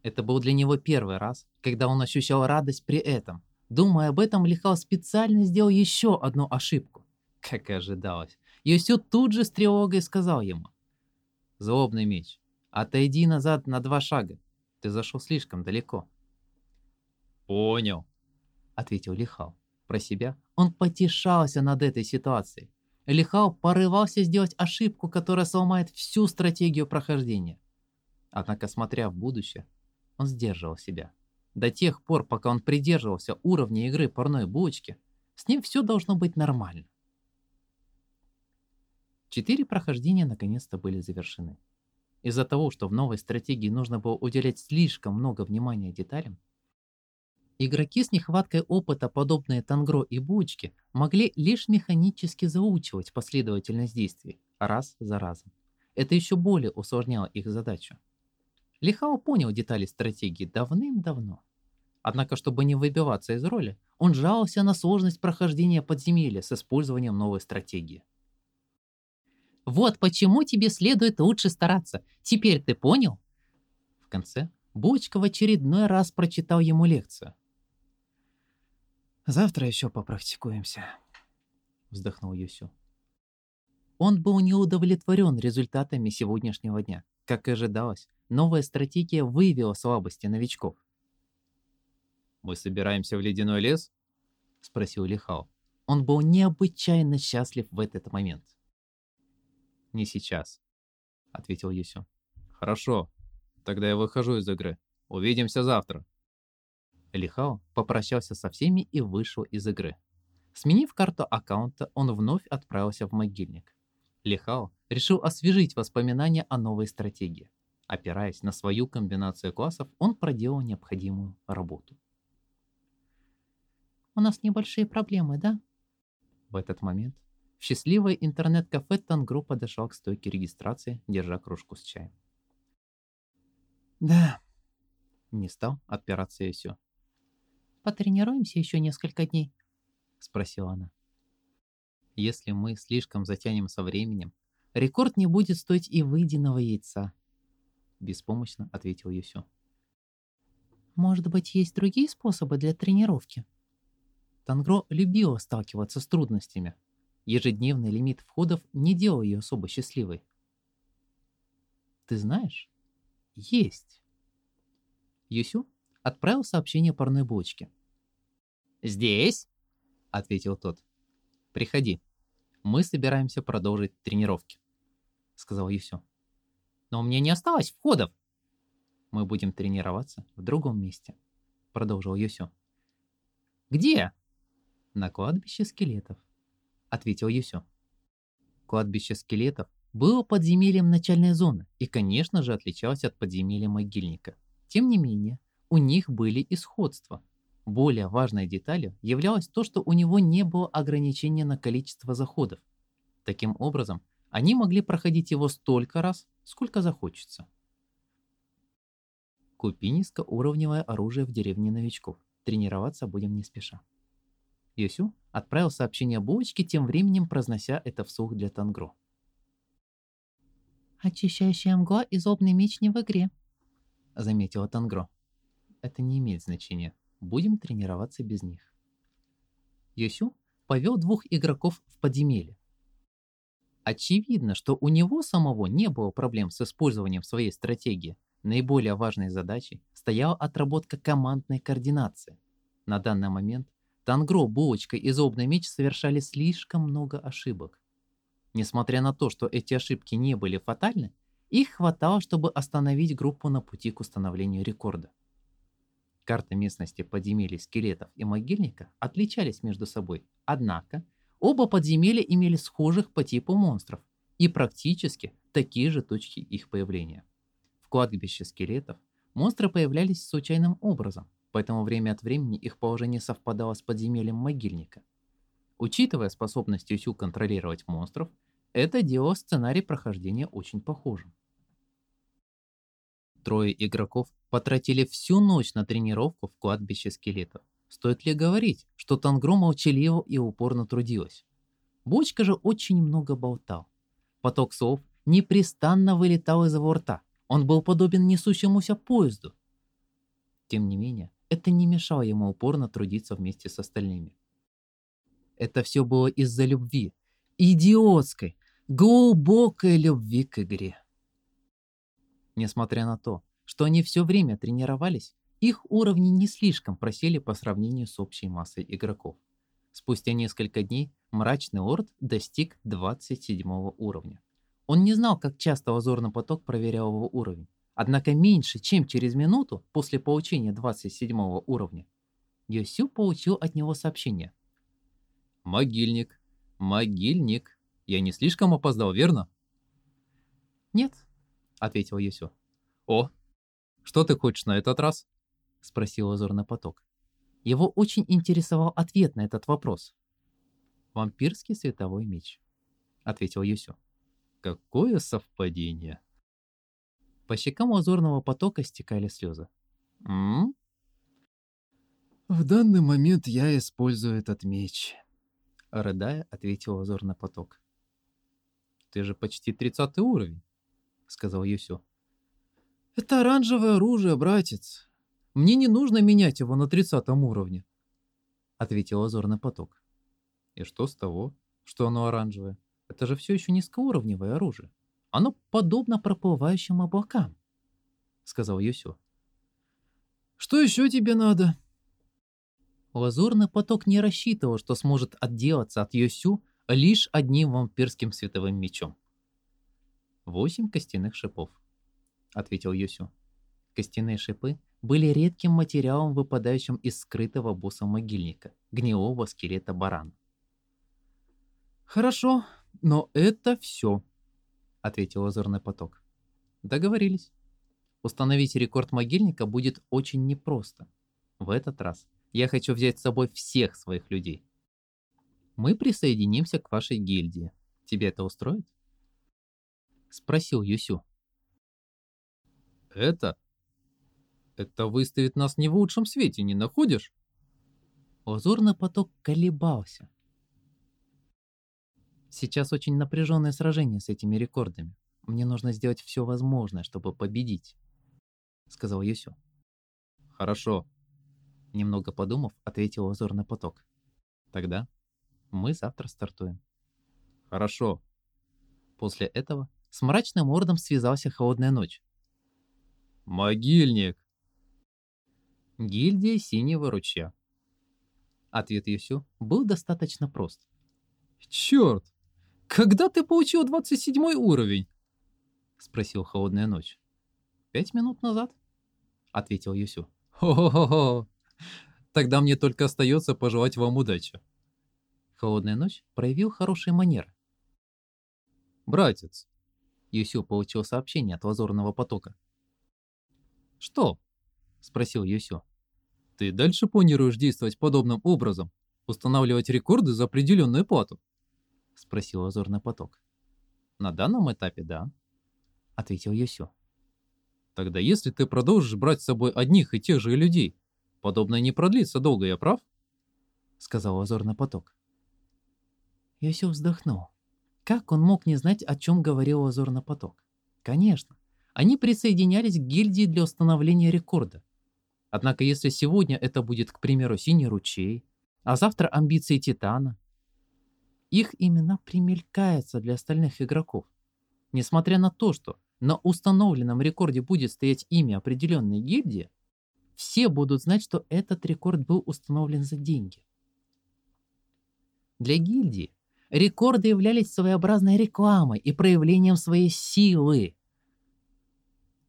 Это был для него первый раз, когда он ощущал радость при этом. Думая об этом, Лихао специально сделал еще одну ошибку. Как и ожидалось, Йосю тут же с тревогой сказал ему. «Злобный меч, отойди назад на два шага. Ты зашел слишком далеко». «Понял», — ответил Лихао. Про себя он потешался над этой ситуацией. Лихао порывался сделать ошибку, которая сломает всю стратегию прохождения. Однако, смотря в будущее, он сдерживал себя. До тех пор, пока он придерживался уровня игры парной булочки, с ним все должно быть нормально. Четыре прохождения наконец-то были завершены. Из-за того, что в новой стратегии нужно было уделять слишком много внимания деталям, игроки с нехваткой опыта, подобные Тангро и Булочки, могли лишь механически заучивать последовательность действий, раз за разом. Это еще более усложняло их задачу. Лихао понял детали стратегии давным-давно. Однако, чтобы не выбиваться из роли, он жаловался на сложность прохождения подземелья с использованием новой стратегии. Вот почему тебе следует лучше стараться. Теперь ты понял? В конце Бочка в очередной раз прочитал ему лекцию. «Завтра еще попрактикуемся», — вздохнул Юсю. Он был не удовлетворен результатами сегодняшнего дня. Как и ожидалось, новая стратегия выявила слабости новичков. «Мы собираемся в ледяной лес?» — спросил Лихао. Он был необычайно счастлив в этот момент не сейчас», — ответил Юсю. «Хорошо, тогда я выхожу из игры. Увидимся завтра». Лихао попрощался со всеми и вышел из игры. Сменив карту аккаунта, он вновь отправился в могильник. Лихао решил освежить воспоминания о новой стратегии. Опираясь на свою комбинацию классов, он проделал необходимую работу. «У нас небольшие проблемы, да?» В этот момент в счастливое интернет-кафе Тангру подошел к стойке регистрации, держа кружку с чаем. «Да», — не стал отпираться Юсю. «Потренируемся еще несколько дней?» — спросила она. «Если мы слишком затянем со временем, рекорд не будет стоить и выеденного яйца», — беспомощно ответил Юсю. «Может быть, есть другие способы для тренировки?» Тангро любила сталкиваться с трудностями — ежедневный лимит входов не делал ее особо счастливой. Ты знаешь? Есть. Юсю отправил сообщение парной булочке. «Здесь?» — ответил тот. «Приходи. Мы собираемся продолжить тренировки», — сказал Юсю. «Но у меня не осталось входов». «Мы будем тренироваться в другом месте», — продолжил Юсю. «Где?» «На кладбище скелетов», — ответил Юсю. Кладбище скелетов было подземельем начальной зоны и, конечно же, отличалось от подземелья могильника. Тем не менее, у них были и сходства. Более важной деталью являлось то, что у него не было ограничения на количество заходов. Таким образом, они могли проходить его столько раз, сколько захочется. Купи низкоуровневое оружие в деревне новичков. Тренироваться будем не спеша. Юсю отправил сообщение булочке, тем временем произнося это вслух для Тангро. «Очищающая мгла и злобный меч не в игре», — заметила Тангро это не имеет значения. Будем тренироваться без них. Йосю повел двух игроков в подземелье. Очевидно, что у него самого не было проблем с использованием своей стратегии. Наиболее важной задачей стояла отработка командной координации. На данный момент Тангро, Булочка и Зобный Меч совершали слишком много ошибок. Несмотря на то, что эти ошибки не были фатальны, их хватало, чтобы остановить группу на пути к установлению рекорда. Карты местности подземелий скелетов и могильника отличались между собой, однако оба подземелья имели схожих по типу монстров и практически такие же точки их появления. В кладбище скелетов монстры появлялись случайным образом, поэтому время от времени их положение совпадало с подземельем могильника. Учитывая способность Юсю контролировать монстров, это делало сценарий прохождения очень похожим. Трое игроков потратили всю ночь на тренировку в кладбище скелетов. Стоит ли говорить, что Тангро молчаливо и упорно трудилась? Бочка же очень много болтал. Поток слов непрестанно вылетал из его рта. Он был подобен несущемуся поезду. Тем не менее, это не мешало ему упорно трудиться вместе с остальными. Это все было из-за любви. Идиотской, глубокой любви к игре. Несмотря на то, что они все время тренировались, их уровни не слишком просели по сравнению с общей массой игроков. Спустя несколько дней Мрачный Лорд достиг 27 уровня. Он не знал, как часто лазурный поток проверял его уровень. Однако меньше, чем через минуту после получения 27 уровня, Йосю получил от него сообщение. «Могильник, могильник, я не слишком опоздал, верно?» «Нет, ответил Юсю. «О, что ты хочешь на этот раз?» — спросил Лазурный поток. Его очень интересовал ответ на этот вопрос. «Вампирский световой меч», — ответил Юсю. «Какое совпадение!» По щекам лазурного потока стекали слезы. «М? «В данный момент я использую этот меч», — рыдая, ответил лазурный поток. «Ты же почти тридцатый уровень сказал Юсю. «Это оранжевое оружие, братец. Мне не нужно менять его на тридцатом уровне», — ответил Азорный поток. «И что с того, что оно оранжевое? Это же все еще низкоуровневое оружие. Оно подобно проплывающим облакам», — сказал Юсю. «Что еще тебе надо?» Лазурный поток не рассчитывал, что сможет отделаться от Йосю лишь одним вампирским световым мечом. «Восемь костяных шипов», — ответил Юсю. Костяные шипы были редким материалом, выпадающим из скрытого босса могильника, гнилого скелета барана. «Хорошо, но это все», — ответил озорный поток. «Договорились. Установить рекорд могильника будет очень непросто. В этот раз я хочу взять с собой всех своих людей. Мы присоединимся к вашей гильдии. Тебе это устроит?» Спросил Юсю. Это? Это выставит нас не в лучшем свете, не находишь? Лазурный поток колебался. Сейчас очень напряженное сражение с этими рекордами. Мне нужно сделать все возможное, чтобы победить, сказал Юсю. Хорошо. Немного подумав, ответил Лазурный поток. Тогда мы завтра стартуем. Хорошо. После этого с мрачным ордом связался холодная ночь. Могильник. Гильдия Синего Ручья. Ответ Юсю был достаточно прост. Черт! Когда ты получил 27 уровень? Спросил Холодная Ночь. Пять минут назад, ответил Юсю. Хо-хо-хо! Тогда мне только остается пожелать вам удачи. Холодная Ночь проявил хорошие манеры. Братец. Юсю получил сообщение от лазурного потока. Что? Спросил Юсю. Ты дальше планируешь действовать подобным образом? Устанавливать рекорды за определенную плату? Спросил лазурный поток. На данном этапе да, ответил Юсю. Тогда если ты продолжишь брать с собой одних и тех же людей, подобное не продлится долго, я прав? Сказал лазурный поток. Юсю вздохнул. Как он мог не знать, о чем говорил лазурный поток? Конечно, они присоединялись к гильдии для установления рекорда. Однако если сегодня это будет, к примеру, Синий ручей, а завтра амбиции Титана, их имена примелькаются для остальных игроков. Несмотря на то, что на установленном рекорде будет стоять имя определенной гильдии, все будут знать, что этот рекорд был установлен за деньги. Для гильдии рекорды являлись своеобразной рекламой и проявлением своей силы.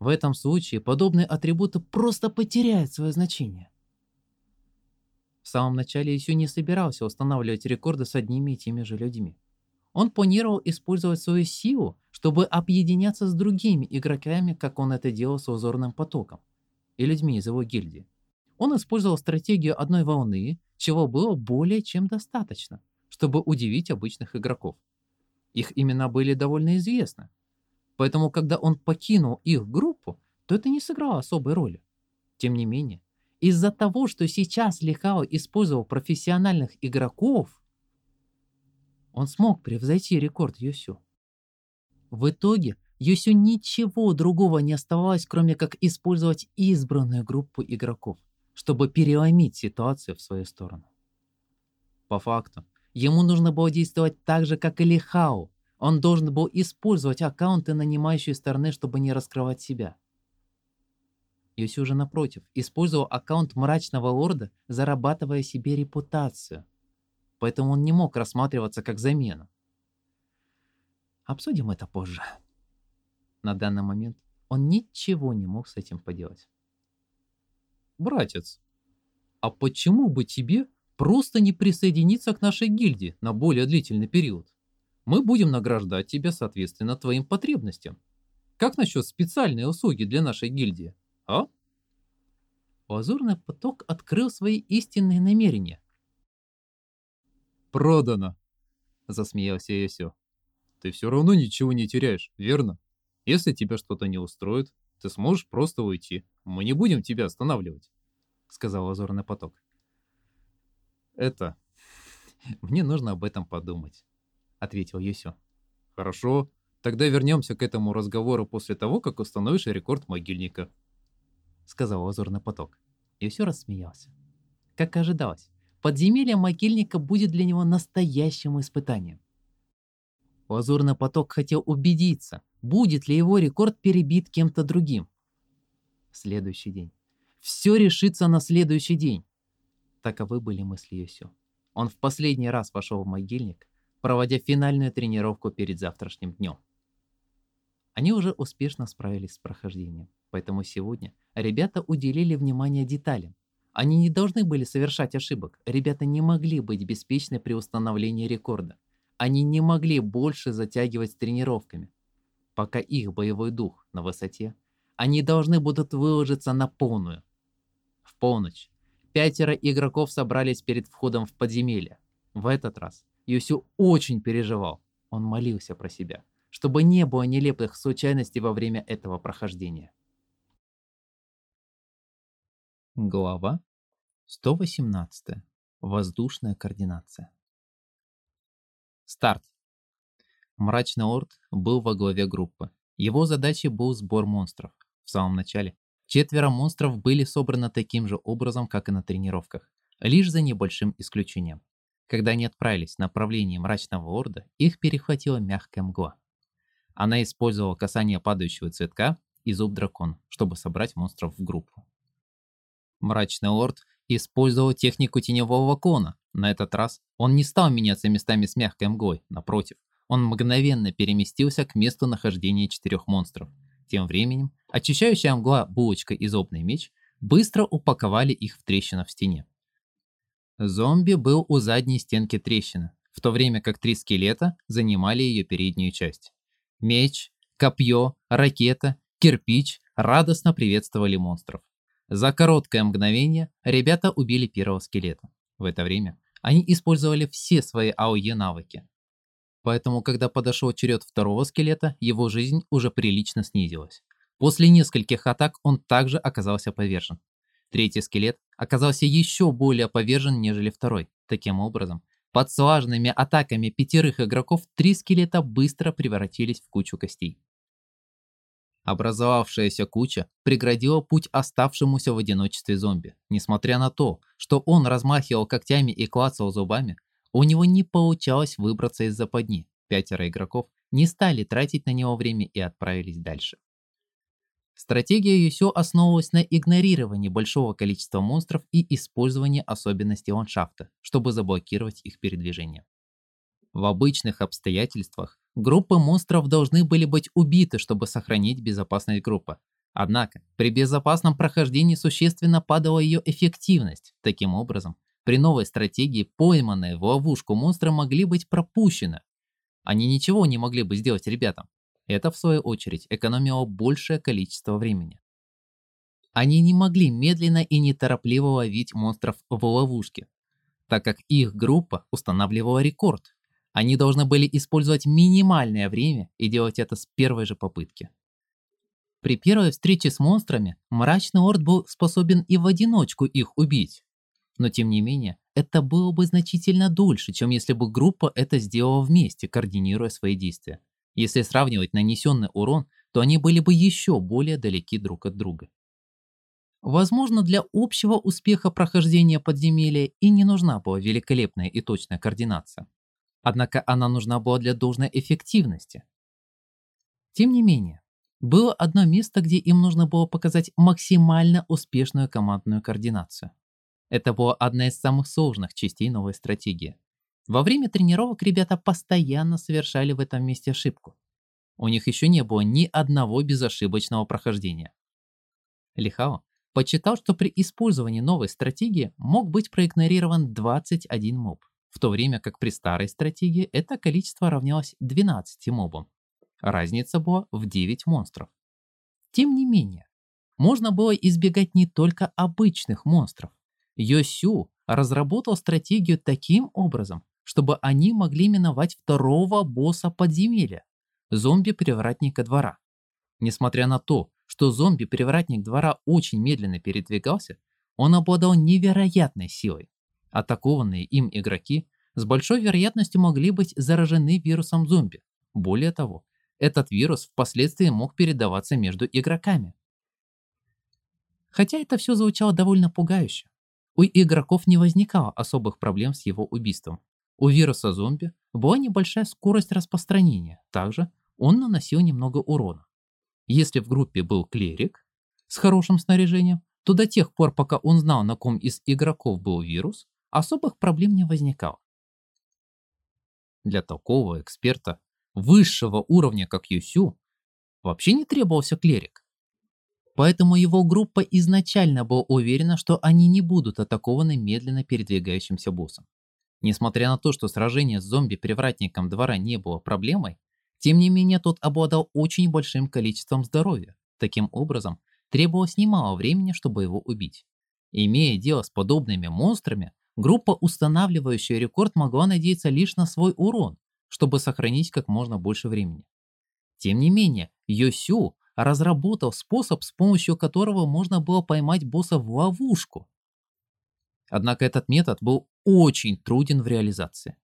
В этом случае подобные атрибуты просто потеряют свое значение. В самом начале Исю не собирался устанавливать рекорды с одними и теми же людьми. Он планировал использовать свою силу, чтобы объединяться с другими игроками, как он это делал с узорным потоком и людьми из его гильдии. Он использовал стратегию одной волны, чего было более чем достаточно, чтобы удивить обычных игроков. Их имена были довольно известны, Поэтому, когда он покинул их группу, то это не сыграло особой роли. Тем не менее, из-за того, что сейчас Лихао использовал профессиональных игроков, он смог превзойти рекорд Юсю. В итоге Юсю ничего другого не оставалось, кроме как использовать избранную группу игроков, чтобы переломить ситуацию в свою сторону. По факту, ему нужно было действовать так же, как и Лихао, он должен был использовать аккаунты нанимающей стороны, чтобы не раскрывать себя. Йоси уже напротив, использовал аккаунт мрачного лорда, зарабатывая себе репутацию. Поэтому он не мог рассматриваться как замена. Обсудим это позже. На данный момент он ничего не мог с этим поделать. Братец, а почему бы тебе просто не присоединиться к нашей гильдии на более длительный период? Мы будем награждать тебя соответственно твоим потребностям. Как насчет специальной услуги для нашей гильдии, а? Лазурный поток открыл свои истинные намерения. «Продано!» – засмеялся Ясё. «Ты все равно ничего не теряешь, верно? Если тебя что-то не устроит, ты сможешь просто уйти. Мы не будем тебя останавливать», – сказал Лазурный поток. «Это... Мне нужно об этом подумать» ответил Юсю. Хорошо, тогда вернемся к этому разговору после того, как установишь рекорд могильника. Сказал Лазурный поток. Юсю рассмеялся. Как ожидалось, подземелье могильника будет для него настоящим испытанием. Лазурный поток хотел убедиться, будет ли его рекорд перебит кем-то другим. Следующий день. Все решится на следующий день. Таковы были мысли Юсю. Он в последний раз вошел в могильник, проводя финальную тренировку перед завтрашним днем. Они уже успешно справились с прохождением, поэтому сегодня ребята уделили внимание деталям. Они не должны были совершать ошибок, ребята не могли быть беспечны при установлении рекорда. Они не могли больше затягивать с тренировками. Пока их боевой дух на высоте, они должны будут выложиться на полную. В полночь пятеро игроков собрались перед входом в подземелье. В этот раз Юсю очень переживал. Он молился про себя, чтобы не было нелепых случайностей во время этого прохождения. Глава 118. Воздушная координация. Старт. Мрачный Орд был во главе группы. Его задачей был сбор монстров. В самом начале четверо монстров были собраны таким же образом, как и на тренировках, лишь за небольшим исключением. Когда они отправились в направлении мрачного орда, их перехватила мягкая мгла. Она использовала касание падающего цветка и зуб дракона, чтобы собрать монстров в группу. Мрачный орд использовал технику теневого кона. На этот раз он не стал меняться местами с мягкой мглой, напротив, он мгновенно переместился к месту нахождения четырех монстров. Тем временем, очищающая мгла, булочка и зобный меч быстро упаковали их в трещину в стене. Зомби был у задней стенки трещины, в то время как три скелета занимали ее переднюю часть. Меч, копье, ракета, кирпич радостно приветствовали монстров. За короткое мгновение ребята убили первого скелета. В это время они использовали все свои АОЕ навыки. Поэтому, когда подошел черед второго скелета, его жизнь уже прилично снизилась. После нескольких атак он также оказался повержен. Третий скелет оказался еще более повержен, нежели второй. Таким образом, под слаженными атаками пятерых игроков три скелета быстро превратились в кучу костей. Образовавшаяся куча преградила путь оставшемуся в одиночестве зомби. Несмотря на то, что он размахивал когтями и клацал зубами, у него не получалось выбраться из западни. Пятеро игроков не стали тратить на него время и отправились дальше. Стратегия Юсё основывалась на игнорировании большого количества монстров и использовании особенностей ландшафта, чтобы заблокировать их передвижение. В обычных обстоятельствах группы монстров должны были быть убиты, чтобы сохранить безопасность группы. Однако, при безопасном прохождении существенно падала ее эффективность. Таким образом, при новой стратегии пойманные в ловушку монстры могли быть пропущены. Они ничего не могли бы сделать ребятам. Это, в свою очередь, экономило большее количество времени. Они не могли медленно и неторопливо ловить монстров в ловушке, так как их группа устанавливала рекорд. Они должны были использовать минимальное время и делать это с первой же попытки. При первой встрече с монстрами Мрачный Орд был способен и в одиночку их убить. Но тем не менее, это было бы значительно дольше, чем если бы группа это сделала вместе, координируя свои действия. Если сравнивать нанесенный урон, то они были бы еще более далеки друг от друга. Возможно, для общего успеха прохождения подземелья и не нужна была великолепная и точная координация. Однако она нужна была для должной эффективности. Тем не менее, было одно место, где им нужно было показать максимально успешную командную координацию. Это была одна из самых сложных частей новой стратегии. Во время тренировок ребята постоянно совершали в этом месте ошибку. У них еще не было ни одного безошибочного прохождения. Лихао почитал, что при использовании новой стратегии мог быть проигнорирован 21 моб, в то время как при старой стратегии это количество равнялось 12 мобам. Разница была в 9 монстров. Тем не менее, можно было избегать не только обычных монстров. Йосю разработал стратегию таким образом, чтобы они могли миновать второго босса подземелья – зомби-привратника двора. Несмотря на то, что зомби-привратник двора очень медленно передвигался, он обладал невероятной силой. Атакованные им игроки с большой вероятностью могли быть заражены вирусом зомби. Более того, этот вирус впоследствии мог передаваться между игроками. Хотя это все звучало довольно пугающе, у игроков не возникало особых проблем с его убийством. У вируса зомби была небольшая скорость распространения, также он наносил немного урона. Если в группе был клерик с хорошим снаряжением, то до тех пор, пока он знал, на ком из игроков был вирус, особых проблем не возникало. Для такого эксперта высшего уровня, как Юсю, вообще не требовался клерик. Поэтому его группа изначально была уверена, что они не будут атакованы медленно передвигающимся боссом. Несмотря на то, что сражение с зомби-привратником двора не было проблемой, тем не менее тот обладал очень большим количеством здоровья. Таким образом, требовалось немало времени, чтобы его убить. Имея дело с подобными монстрами, группа, устанавливающая рекорд, могла надеяться лишь на свой урон, чтобы сохранить как можно больше времени. Тем не менее, Йосю разработал способ, с помощью которого можно было поймать босса в ловушку. Однако этот метод был очень труден в реализации.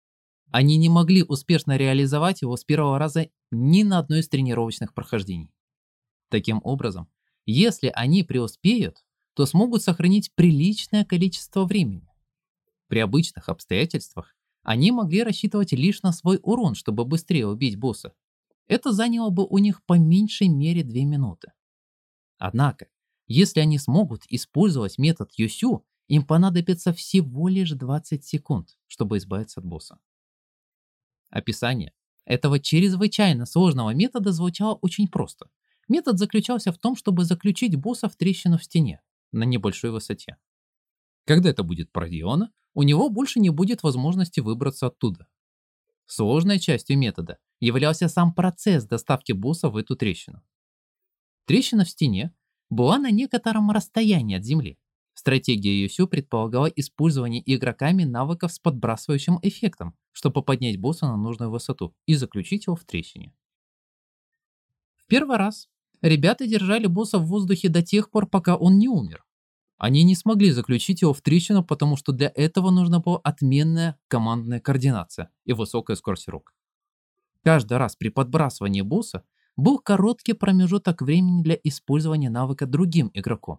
Они не могли успешно реализовать его с первого раза ни на одной из тренировочных прохождений. Таким образом, если они преуспеют, то смогут сохранить приличное количество времени. При обычных обстоятельствах Они могли рассчитывать лишь на свой урон, чтобы быстрее убить босса. Это заняло бы у них по меньшей мере 2 минуты. Однако, если они смогут использовать метод Юсю, им понадобится всего лишь 20 секунд, чтобы избавиться от босса. Описание этого чрезвычайно сложного метода звучало очень просто. Метод заключался в том, чтобы заключить босса в трещину в стене на небольшой высоте. Когда это будет проделано, у него больше не будет возможности выбраться оттуда. Сложной частью метода являлся сам процесс доставки босса в эту трещину. Трещина в стене была на некотором расстоянии от земли. Стратегия Юсю предполагала использование игроками навыков с подбрасывающим эффектом, чтобы поднять босса на нужную высоту и заключить его в трещине. В первый раз ребята держали босса в воздухе до тех пор, пока он не умер. Они не смогли заключить его в трещину, потому что для этого нужна была отменная командная координация и высокая скорость рук. Каждый раз при подбрасывании босса был короткий промежуток времени для использования навыка другим игроком.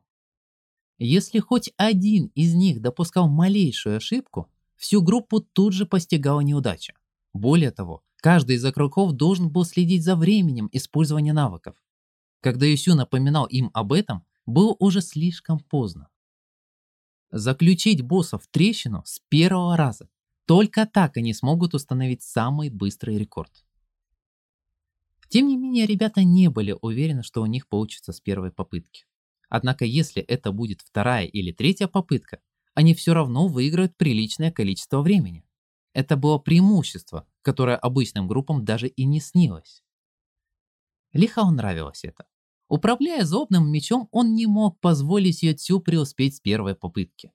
Если хоть один из них допускал малейшую ошибку, всю группу тут же постигала неудача. Более того, каждый из игроков должен был следить за временем использования навыков. Когда Юсю напоминал им об этом, было уже слишком поздно. Заключить босса в трещину с первого раза. Только так они смогут установить самый быстрый рекорд. Тем не менее, ребята не были уверены, что у них получится с первой попытки. Однако, если это будет вторая или третья попытка, они все равно выиграют приличное количество времени. Это было преимущество, которое обычным группам даже и не снилось. Лихао нравилось это. Управляя злобным мечом, он не мог позволить Йоцю преуспеть с первой попытки.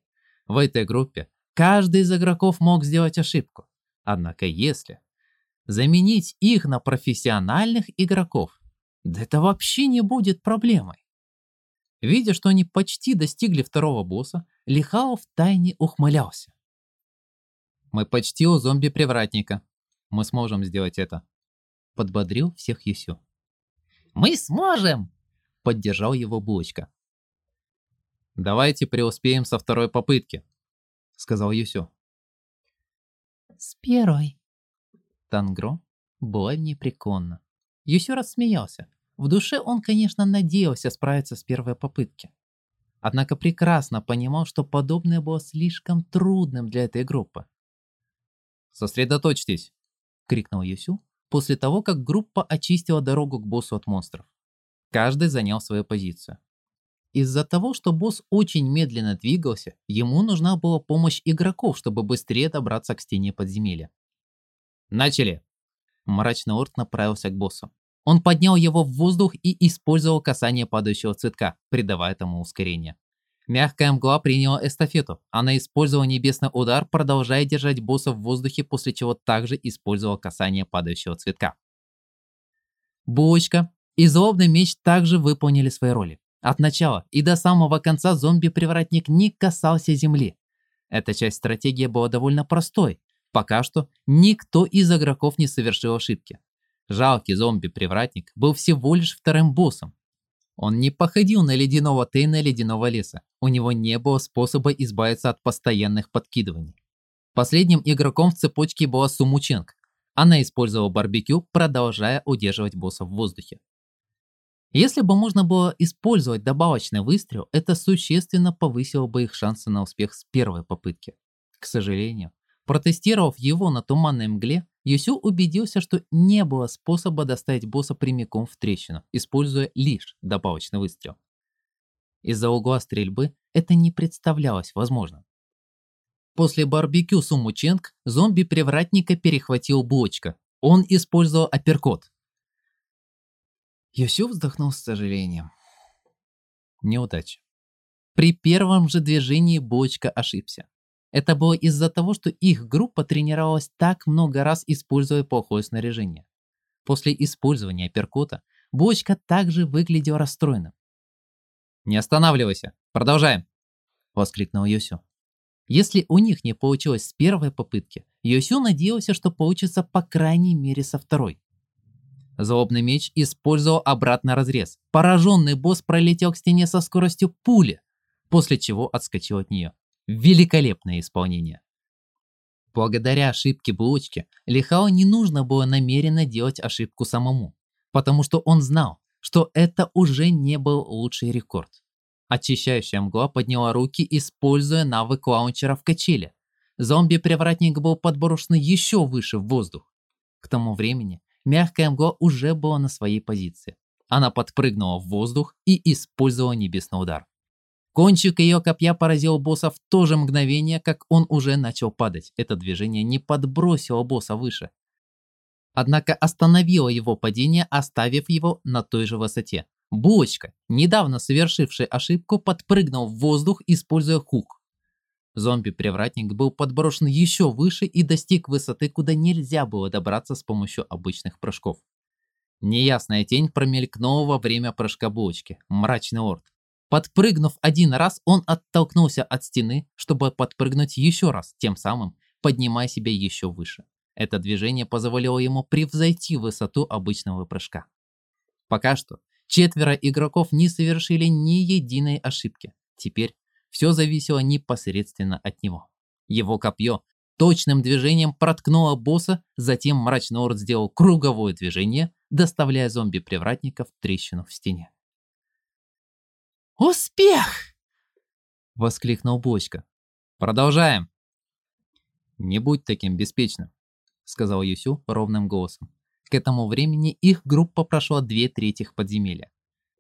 В этой группе каждый из игроков мог сделать ошибку. Однако если заменить их на профессиональных игроков, да это вообще не будет проблемой. Видя, что они почти достигли второго босса, Лихао втайне ухмылялся. «Мы почти у зомби-привратника. Мы сможем сделать это», — подбодрил всех Юсю. «Мы сможем!» — поддержал его Булочка. «Давайте преуспеем со второй попытки», — сказал Юсю. «С первой», Тангро была непреклонна. Юсю рассмеялся. В душе он, конечно, надеялся справиться с первой попытки. Однако прекрасно понимал, что подобное было слишком трудным для этой группы. «Сосредоточьтесь!» — крикнул Юсю после того, как группа очистила дорогу к боссу от монстров. Каждый занял свою позицию. Из-за того, что босс очень медленно двигался, ему нужна была помощь игроков, чтобы быстрее добраться к стене подземелья. «Начали!» Мрачный орд направился к боссу. Он поднял его в воздух и использовал касание падающего цветка, придавая тому ускорение. Мягкая мгла приняла эстафету. Она использовала небесный удар, продолжая держать босса в воздухе, после чего также использовала касание падающего цветка. Булочка и злобный меч также выполнили свои роли. От начала и до самого конца зомби-привратник не касался земли. Эта часть стратегии была довольно простой, Пока что никто из игроков не совершил ошибки. Жалкий зомби-привратник был всего лишь вторым боссом. Он не походил на ледяного Тейна ледяного леса. У него не было способа избавиться от постоянных подкидываний. Последним игроком в цепочке была Сумученг. Она использовала барбекю, продолжая удерживать босса в воздухе. Если бы можно было использовать добавочный выстрел, это существенно повысило бы их шансы на успех с первой попытки. К сожалению, Протестировав его на туманной мгле, Юсю убедился, что не было способа доставить босса прямиком в трещину, используя лишь добавочный выстрел. Из-за угла стрельбы это не представлялось возможным. После барбекю Суму Ченг зомби-привратника перехватил Блочка. Он использовал апперкот. Юсю вздохнул с сожалением. Неудача. При первом же движении Блочка ошибся. Это было из-за того, что их группа тренировалась так много раз, используя плохое снаряжение. После использования перкота Бочка также выглядел расстроенным. «Не останавливайся! Продолжаем!» – воскликнул Йосю. Если у них не получилось с первой попытки, Йосю надеялся, что получится по крайней мере со второй. Злобный меч использовал обратный разрез. Пораженный босс пролетел к стене со скоростью пули, после чего отскочил от нее. Великолепное исполнение. Благодаря ошибке булочки, Лихао не нужно было намеренно делать ошибку самому, потому что он знал, что это уже не был лучший рекорд. Очищающая мгла подняла руки, используя навык лаунчера в качеле. Зомби-привратник был подброшен еще выше в воздух. К тому времени мягкая мгла уже была на своей позиции. Она подпрыгнула в воздух и использовала небесный удар. Кончик ее копья поразил босса в то же мгновение, как он уже начал падать. Это движение не подбросило босса выше. Однако остановило его падение, оставив его на той же высоте. Булочка, недавно совершивший ошибку, подпрыгнул в воздух, используя хук. Зомби-привратник был подброшен еще выше и достиг высоты, куда нельзя было добраться с помощью обычных прыжков. Неясная тень промелькнула во время прыжка булочки. Мрачный орд. Подпрыгнув один раз, он оттолкнулся от стены, чтобы подпрыгнуть еще раз, тем самым поднимая себя еще выше. Это движение позволило ему превзойти высоту обычного прыжка. Пока что четверо игроков не совершили ни единой ошибки. Теперь все зависело непосредственно от него. Его копье точным движением проткнуло босса, затем мрачный орд сделал круговое движение, доставляя зомби-привратника в трещину в стене. «Успех!» — воскликнул Бочка. «Продолжаем!» «Не будь таким беспечным», — сказал Юсю ровным голосом. К этому времени их группа прошла две трети подземелья.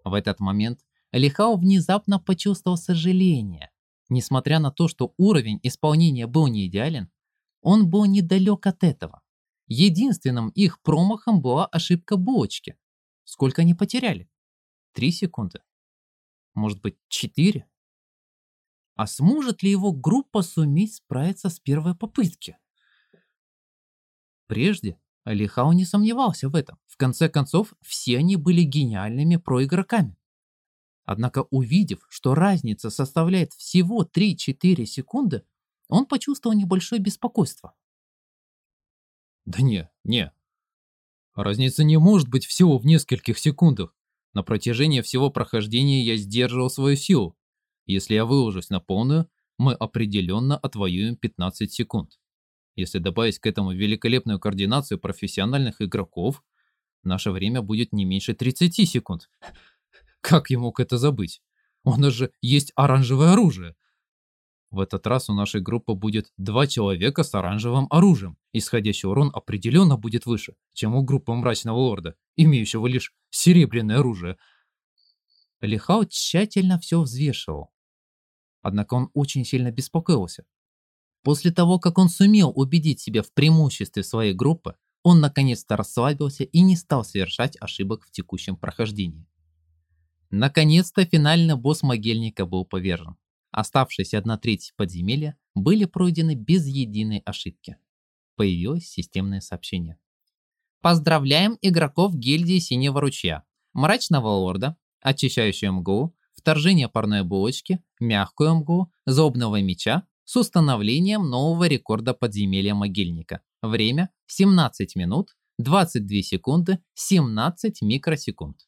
В этот момент Лихао внезапно почувствовал сожаление. Несмотря на то, что уровень исполнения был не идеален, он был недалек от этого. Единственным их промахом была ошибка булочки. Сколько они потеряли? Три секунды. Может быть, четыре? А сможет ли его группа суметь справиться с первой попытки? Прежде Алихау не сомневался в этом. В конце концов, все они были гениальными проигроками. Однако увидев, что разница составляет всего 3-4 секунды, он почувствовал небольшое беспокойство. Да не, не. Разница не может быть всего в нескольких секундах. На протяжении всего прохождения я сдерживал свою силу. Если я выложусь на полную, мы определенно отвоюем 15 секунд. Если добавить к этому великолепную координацию профессиональных игроков, наше время будет не меньше 30 секунд. Как я мог это забыть? У нас же есть оранжевое оружие. В этот раз у нашей группы будет два человека с оранжевым оружием. Исходящий урон определенно будет выше, чем у группы Мрачного Лорда, имеющего лишь серебряное оружие. Лихао тщательно все взвешивал. Однако он очень сильно беспокоился. После того, как он сумел убедить себя в преимуществе своей группы, он наконец-то расслабился и не стал совершать ошибок в текущем прохождении. Наконец-то финальный босс могильника был повержен. Оставшиеся одна треть подземелья были пройдены без единой ошибки. Появилось системное сообщение. Поздравляем игроков гильдии Синего Ручья, Мрачного Лорда, Очищающую мгу, Вторжение парной булочки, Мягкую мгу, Зобного меча с установлением нового рекорда подземелья могильника. Время 17 минут, 22 секунды, 17 микросекунд.